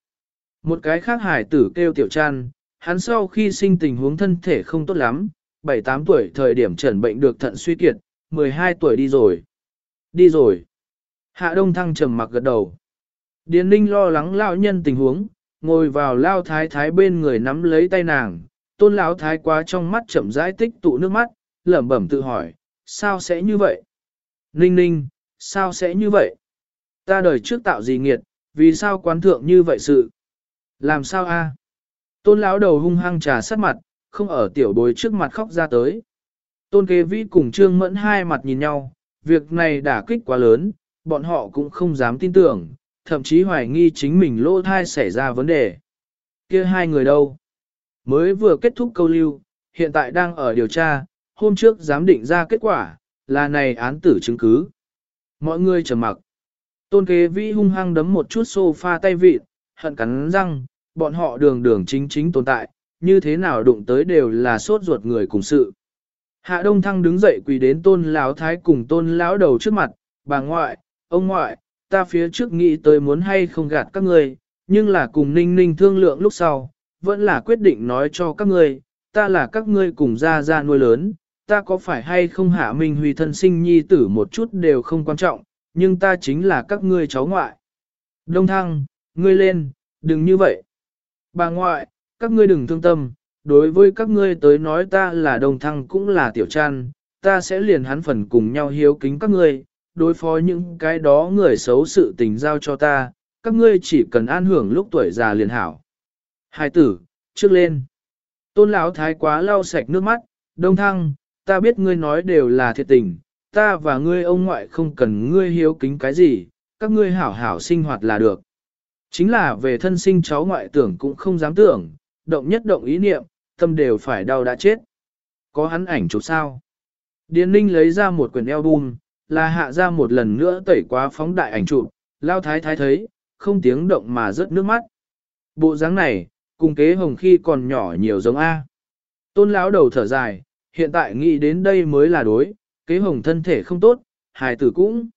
Một cái khác hải tử kêu tiểu trăn, hắn sau khi sinh tình huống thân thể không tốt lắm, 7-8 tuổi thời điểm trần bệnh được thận suy kiệt, 12 tuổi đi rồi. Đi rồi. Hạ Đông Thăng trầm mặc gật đầu. Điền Ninh lo lắng lão nhân tình huống, ngồi vào lao thái thái bên người nắm lấy tay nàng, tôn lão thái quá trong mắt chậm rãi tích tụ nước mắt, lẩm bẩm tự hỏi, sao sẽ như vậy? Ninh ninh, sao sẽ như vậy? Ta đời trước tạo gì nghiệt, vì sao quán thượng như vậy sự? Làm sao a? Tôn lão đầu hung hăng trà sát mặt, không ở tiểu bối trước mặt khóc ra tới. Tôn kế vĩ cùng trương mẫn hai mặt nhìn nhau, việc này đả kích quá lớn, bọn họ cũng không dám tin tưởng, thậm chí hoài nghi chính mình lỗ thai xảy ra vấn đề. kia hai người đâu? Mới vừa kết thúc câu lưu, hiện tại đang ở điều tra, hôm trước giám định ra kết quả, là này án tử chứng cứ. Mọi người trầm mặc. Tôn kế vĩ hung hăng đấm một chút sofa tay vịt, hận cắn răng, bọn họ đường đường chính chính tồn tại, như thế nào đụng tới đều là sốt ruột người cùng sự. Hạ Đông Thăng đứng dậy quỳ đến tôn lão thái cùng tôn lão đầu trước mặt, bà ngoại, ông ngoại, ta phía trước nghĩ tới muốn hay không gạt các ngươi, nhưng là cùng ninh ninh thương lượng lúc sau, vẫn là quyết định nói cho các ngươi, ta là các ngươi cùng ra ra nuôi lớn, ta có phải hay không hạ minh huy thân sinh nhi tử một chút đều không quan trọng, nhưng ta chính là các ngươi cháu ngoại. Đông Thăng, ngươi lên, đừng như vậy. Bà ngoại, các ngươi đừng thương tâm, đối với các ngươi tới nói ta là đồng thăng cũng là tiểu trăn, ta sẽ liền hắn phần cùng nhau hiếu kính các ngươi, đối phó những cái đó người xấu sự tình giao cho ta, các ngươi chỉ cần an hưởng lúc tuổi già liền hảo. Hai tử, trước lên. Tôn lão thái quá lau sạch nước mắt, đông thăng, ta biết ngươi nói đều là thiệt tình, ta và ngươi ông ngoại không cần ngươi hiếu kính cái gì, các ngươi hảo hảo sinh hoạt là được. Chính là về thân sinh cháu ngoại tưởng cũng không dám tưởng, động nhất động ý niệm, tâm đều phải đau đã chết. Có hắn ảnh chụp sao? Điền Ninh lấy ra một quyển album, là hạ ra một lần nữa tẩy quá phóng đại ảnh chụp, lao thái thái thấy, không tiếng động mà rớt nước mắt. Bộ dáng này, cùng kế hồng khi còn nhỏ nhiều giống A. Tôn lão đầu thở dài, hiện tại nghĩ đến đây mới là đối, kế hồng thân thể không tốt, hài tử cũng.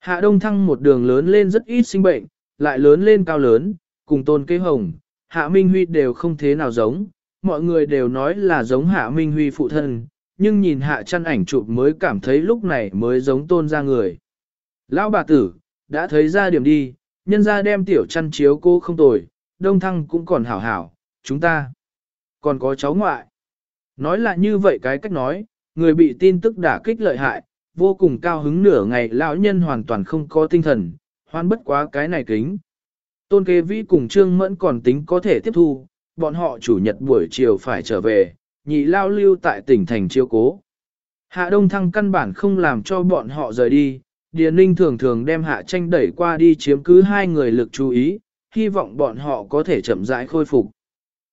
Hạ đông thăng một đường lớn lên rất ít sinh bệnh, lại lớn lên cao lớn, cùng tôn kế hồng, hạ minh huy đều không thế nào giống, mọi người đều nói là giống hạ minh huy phụ thân, nhưng nhìn hạ chăn ảnh chụp mới cảm thấy lúc này mới giống tôn ra người. Lão bà tử, đã thấy ra điểm đi, nhân ra đem tiểu chăn chiếu cô không tồi, đông thăng cũng còn hảo hảo, chúng ta còn có cháu ngoại. Nói là như vậy cái cách nói, người bị tin tức đả kích lợi hại, vô cùng cao hứng nửa ngày lão nhân hoàn toàn không có tinh thần, hoan bất quá cái này kính. Tôn kế vĩ cùng Trương Mẫn còn tính có thể tiếp thu, bọn họ chủ nhật buổi chiều phải trở về, nhị lao lưu tại tỉnh thành chiêu cố. Hạ Đông Thăng căn bản không làm cho bọn họ rời đi, Điền Ninh thường thường đem Hạ Tranh đẩy qua đi chiếm cứ hai người lực chú ý, hy vọng bọn họ có thể chậm rãi khôi phục.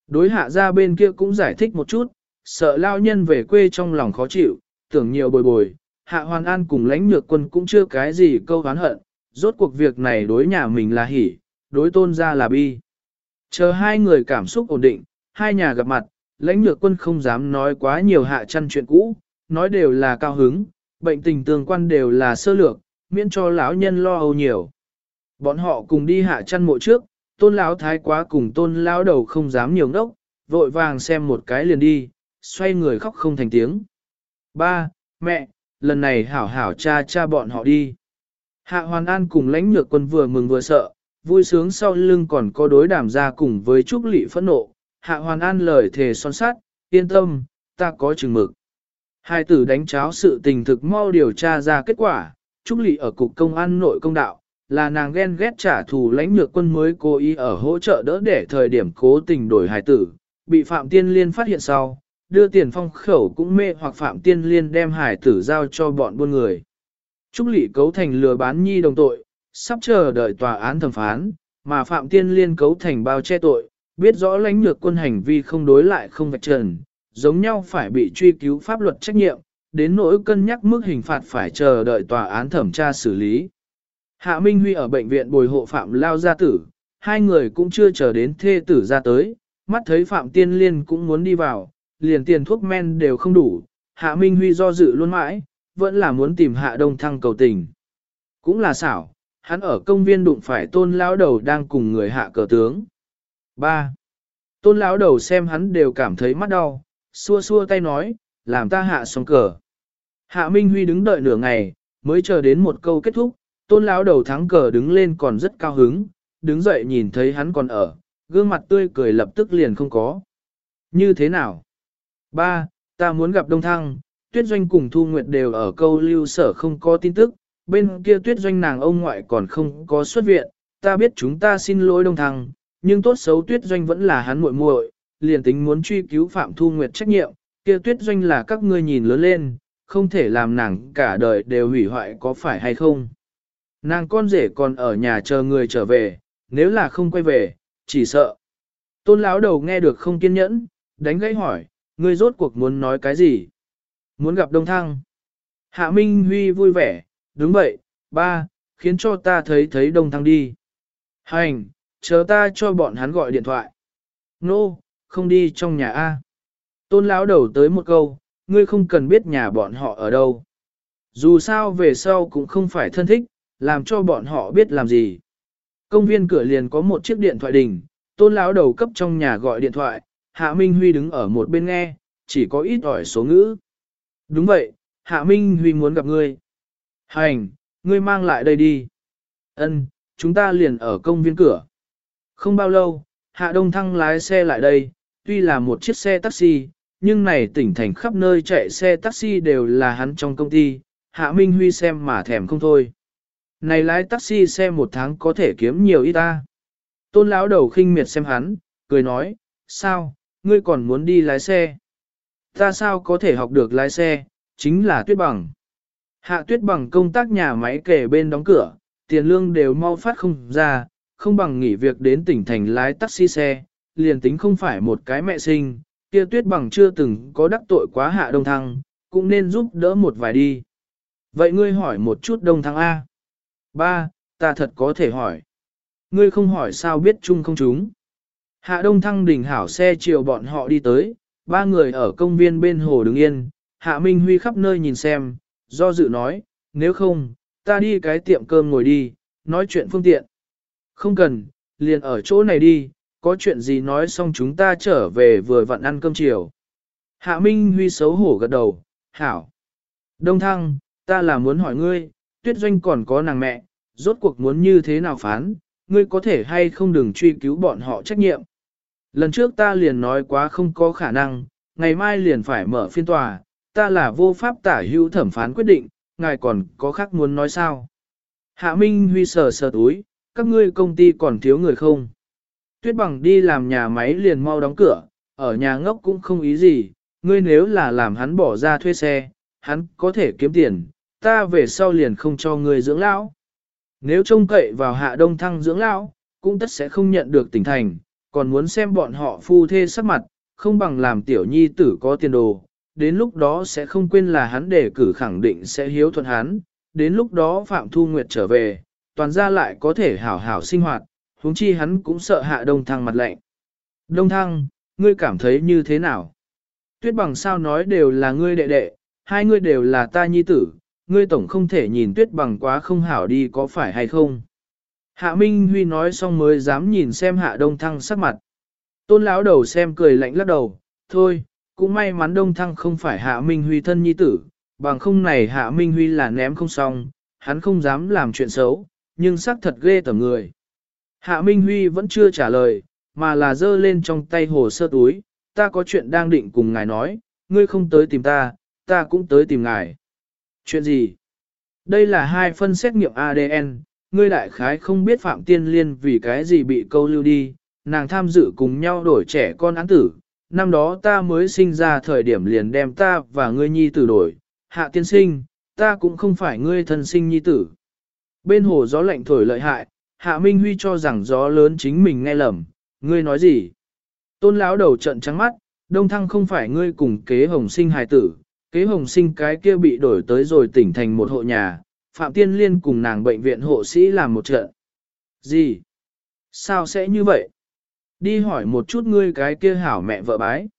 Đối hạ ra bên kia cũng giải thích một chút, sợ lao nhân về quê trong lòng khó chịu, tưởng nhiều bồi bồi, Hạ Hoàn An cùng lãnh nhược quân cũng chưa cái gì câu hán hận, rốt cuộc việc này đối nhà mình là hỉ, đối tôn ra là bi. Chờ hai người cảm xúc ổn định, hai nhà gặp mặt, lãnh nhược quân không dám nói quá nhiều hạ chăn chuyện cũ, nói đều là cao hứng, bệnh tình tương quan đều là sơ lược, miễn cho lão nhân lo âu nhiều. Bọn họ cùng đi hạ chăn mộ trước, tôn lão thái quá cùng tôn lão đầu không dám nhiều ngốc, vội vàng xem một cái liền đi, xoay người khóc không thành tiếng. Ba, mẹ, lần này hảo hảo cha cha bọn họ đi. Hạ Hoàn An cùng lãnh nhược quân vừa mừng vừa sợ, vui sướng sau lưng còn có đối đảm ra cùng với Trúc Lị phẫn nộ, Hạ Hoàn An lời thề son sát, yên tâm, ta có chừng mực. Hai tử đánh cháo sự tình thực mau điều tra ra kết quả, Trúc Lị ở cục công an nội công đạo, là nàng ghen ghét trả thù lãnh nhược quân mới cố ý ở hỗ trợ đỡ để thời điểm cố tình đổi hài tử, bị Phạm Tiên Liên phát hiện sau, đưa tiền phong khẩu cũng mê hoặc Phạm Tiên Liên đem hải tử giao cho bọn buôn người. Trúc Lị cấu thành lừa bán nhi đồng tội, sắp chờ đợi tòa án thẩm phán, mà Phạm Tiên Liên cấu thành bao che tội, biết rõ lãnh nhược quân hành vi không đối lại không vạch trần, giống nhau phải bị truy cứu pháp luật trách nhiệm, đến nỗi cân nhắc mức hình phạt phải chờ đợi tòa án thẩm tra xử lý. Hạ Minh Huy ở bệnh viện bồi hộ Phạm Lao gia tử, hai người cũng chưa chờ đến thê tử ra tới, mắt thấy Phạm Tiên Liên cũng muốn đi vào, liền tiền thuốc men đều không đủ, Hạ Minh Huy do dự luôn mãi, vẫn là muốn tìm Hạ Đông Thăng cầu tình. Cũng là xảo, hắn ở công viên đụng phải tôn lão đầu đang cùng người hạ cờ tướng. 3. Tôn lão đầu xem hắn đều cảm thấy mắt đau, xua xua tay nói, làm ta hạ xong cờ. Hạ Minh Huy đứng đợi nửa ngày, mới chờ đến một câu kết thúc, tôn lão đầu thắng cờ đứng lên còn rất cao hứng, đứng dậy nhìn thấy hắn còn ở, gương mặt tươi cười lập tức liền không có. Như thế nào? Ba, ta muốn gặp Đông Thăng, tuyết doanh cùng Thu Nguyệt đều ở câu lưu sở không có tin tức, bên kia tuyết doanh nàng ông ngoại còn không có xuất viện, ta biết chúng ta xin lỗi đông thăng, nhưng tốt xấu tuyết doanh vẫn là hắn muội muội, liền tính muốn truy cứu Phạm Thu Nguyệt trách nhiệm, kia tuyết doanh là các ngươi nhìn lớn lên, không thể làm nàng cả đời đều hủy hoại có phải hay không. Nàng con rể còn ở nhà chờ người trở về, nếu là không quay về, chỉ sợ. Tôn lão đầu nghe được không kiên nhẫn, đánh gãy hỏi, ngươi rốt cuộc muốn nói cái gì? Muốn gặp Đông Thăng. Hạ Minh Huy vui vẻ, đúng vậy, ba, khiến cho ta thấy thấy Đông Thăng đi. Hành, chờ ta cho bọn hắn gọi điện thoại. Nô, no, không đi trong nhà A. Tôn lão đầu tới một câu, ngươi không cần biết nhà bọn họ ở đâu. Dù sao về sau cũng không phải thân thích, làm cho bọn họ biết làm gì. Công viên cửa liền có một chiếc điện thoại đỉnh, tôn lão đầu cấp trong nhà gọi điện thoại, Hạ Minh Huy đứng ở một bên nghe, chỉ có ít ỏi số ngữ. Đúng vậy, Hạ Minh Huy muốn gặp ngươi. Hành, ngươi mang lại đây đi. Ân, chúng ta liền ở công viên cửa. Không bao lâu, Hạ Đông Thăng lái xe lại đây, tuy là một chiếc xe taxi, nhưng này tỉnh thành khắp nơi chạy xe taxi đều là hắn trong công ty, Hạ Minh Huy xem mà thèm không thôi. Này lái taxi xe một tháng có thể kiếm nhiều ít ta. Tôn lão đầu khinh miệt xem hắn, cười nói, sao, ngươi còn muốn đi lái xe? Ta sao có thể học được lái xe, chính là tuyết bằng. Hạ tuyết bằng công tác nhà máy kể bên đóng cửa, tiền lương đều mau phát không ra, không bằng nghỉ việc đến tỉnh thành lái taxi xe, liền tính không phải một cái mẹ sinh, kia tuyết bằng chưa từng có đắc tội quá hạ đông thăng, cũng nên giúp đỡ một vài đi. Vậy ngươi hỏi một chút đông thăng A. Ba, ta thật có thể hỏi. Ngươi không hỏi sao biết chung không chúng. Hạ đông thăng đỉnh hảo xe chiều bọn họ đi tới, ba người ở công viên bên hồ đứng yên, Hạ Minh Huy khắp nơi nhìn xem, do dự nói, nếu không, ta đi cái tiệm cơm ngồi đi, nói chuyện phương tiện. Không cần, liền ở chỗ này đi, có chuyện gì nói xong chúng ta trở về vừa vặn ăn cơm chiều. Hạ Minh Huy xấu hổ gật đầu, hảo. Đông Thăng, ta là muốn hỏi ngươi, tuyết doanh còn có nàng mẹ, rốt cuộc muốn như thế nào phán, ngươi có thể hay không đừng truy cứu bọn họ trách nhiệm. Lần trước ta liền nói quá không có khả năng, ngày mai liền phải mở phiên tòa, ta là vô pháp tả hữu thẩm phán quyết định, ngài còn có khác muốn nói sao. Hạ Minh Huy sờ sờ túi, các ngươi công ty còn thiếu người không? Tuyết bằng đi làm nhà máy liền mau đóng cửa, ở nhà ngốc cũng không ý gì, ngươi nếu là làm hắn bỏ ra thuê xe, hắn có thể kiếm tiền, ta về sau liền không cho ngươi dưỡng lão. Nếu trông cậy vào hạ đông thăng dưỡng lão, cũng tất sẽ không nhận được tỉnh thành, còn muốn xem bọn họ phu thê sắc mặt, không bằng làm tiểu nhi tử có tiền đồ, đến lúc đó sẽ không quên là hắn đề cử khẳng định sẽ hiếu thuận hắn, đến lúc đó Phạm Thu Nguyệt trở về, toàn gia lại có thể hảo hảo sinh hoạt, huống chi hắn cũng sợ hạ đông thăng mặt lạnh. Đông thăng, ngươi cảm thấy như thế nào? Tuyết bằng sao nói đều là ngươi đệ đệ, hai ngươi đều là ta nhi tử, ngươi tổng không thể nhìn tuyết bằng quá không hảo đi có phải hay không? Hạ Minh Huy nói xong mới dám nhìn xem hạ đông thăng sắc mặt. Tôn lão đầu xem cười lạnh lắc đầu, thôi, cũng may mắn đông thăng không phải hạ Minh Huy thân nhi tử, bằng không này hạ Minh Huy là ném không xong, hắn không dám làm chuyện xấu, nhưng xác thật ghê tởm người. Hạ Minh Huy vẫn chưa trả lời, mà là giơ lên trong tay hồ sơ túi, ta có chuyện đang định cùng ngài nói, ngươi không tới tìm ta, ta cũng tới tìm ngài. Chuyện gì? Đây là hai phân xét nghiệm ADN, ngươi đại khái không biết Phạm Tiên Liên vì cái gì bị câu lưu đi, nàng tham dự cùng nhau đổi trẻ con án tử. Năm đó ta mới sinh ra thời điểm liền đem ta và ngươi nhi tử đổi, hạ tiên sinh, ta cũng không phải ngươi thân sinh nhi tử. Bên hồ gió lạnh thổi lợi hại, hạ minh huy cho rằng gió lớn chính mình nghe lầm, ngươi nói gì? Tôn lão đầu trận trắng mắt, đông thăng không phải ngươi cùng kế hồng sinh hài tử, kế hồng sinh cái kia bị đổi tới rồi tỉnh thành một hộ nhà, Phạm Tiên Liên cùng nàng bệnh viện hộ sĩ làm một trận. Gì? Sao sẽ như vậy? Đi hỏi một chút ngươi cái kia hảo mẹ vợ bái.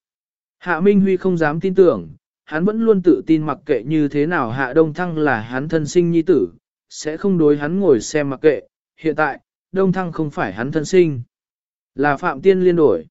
Hạ Minh Huy không dám tin tưởng, hắn vẫn luôn tự tin mặc kệ như thế nào Hạ Đông Thăng là hắn thân sinh nhi tử, sẽ không đối hắn ngồi xem mặc kệ. Hiện tại, Đông Thăng không phải hắn thân sinh, là Phạm Tiên Liên đổi.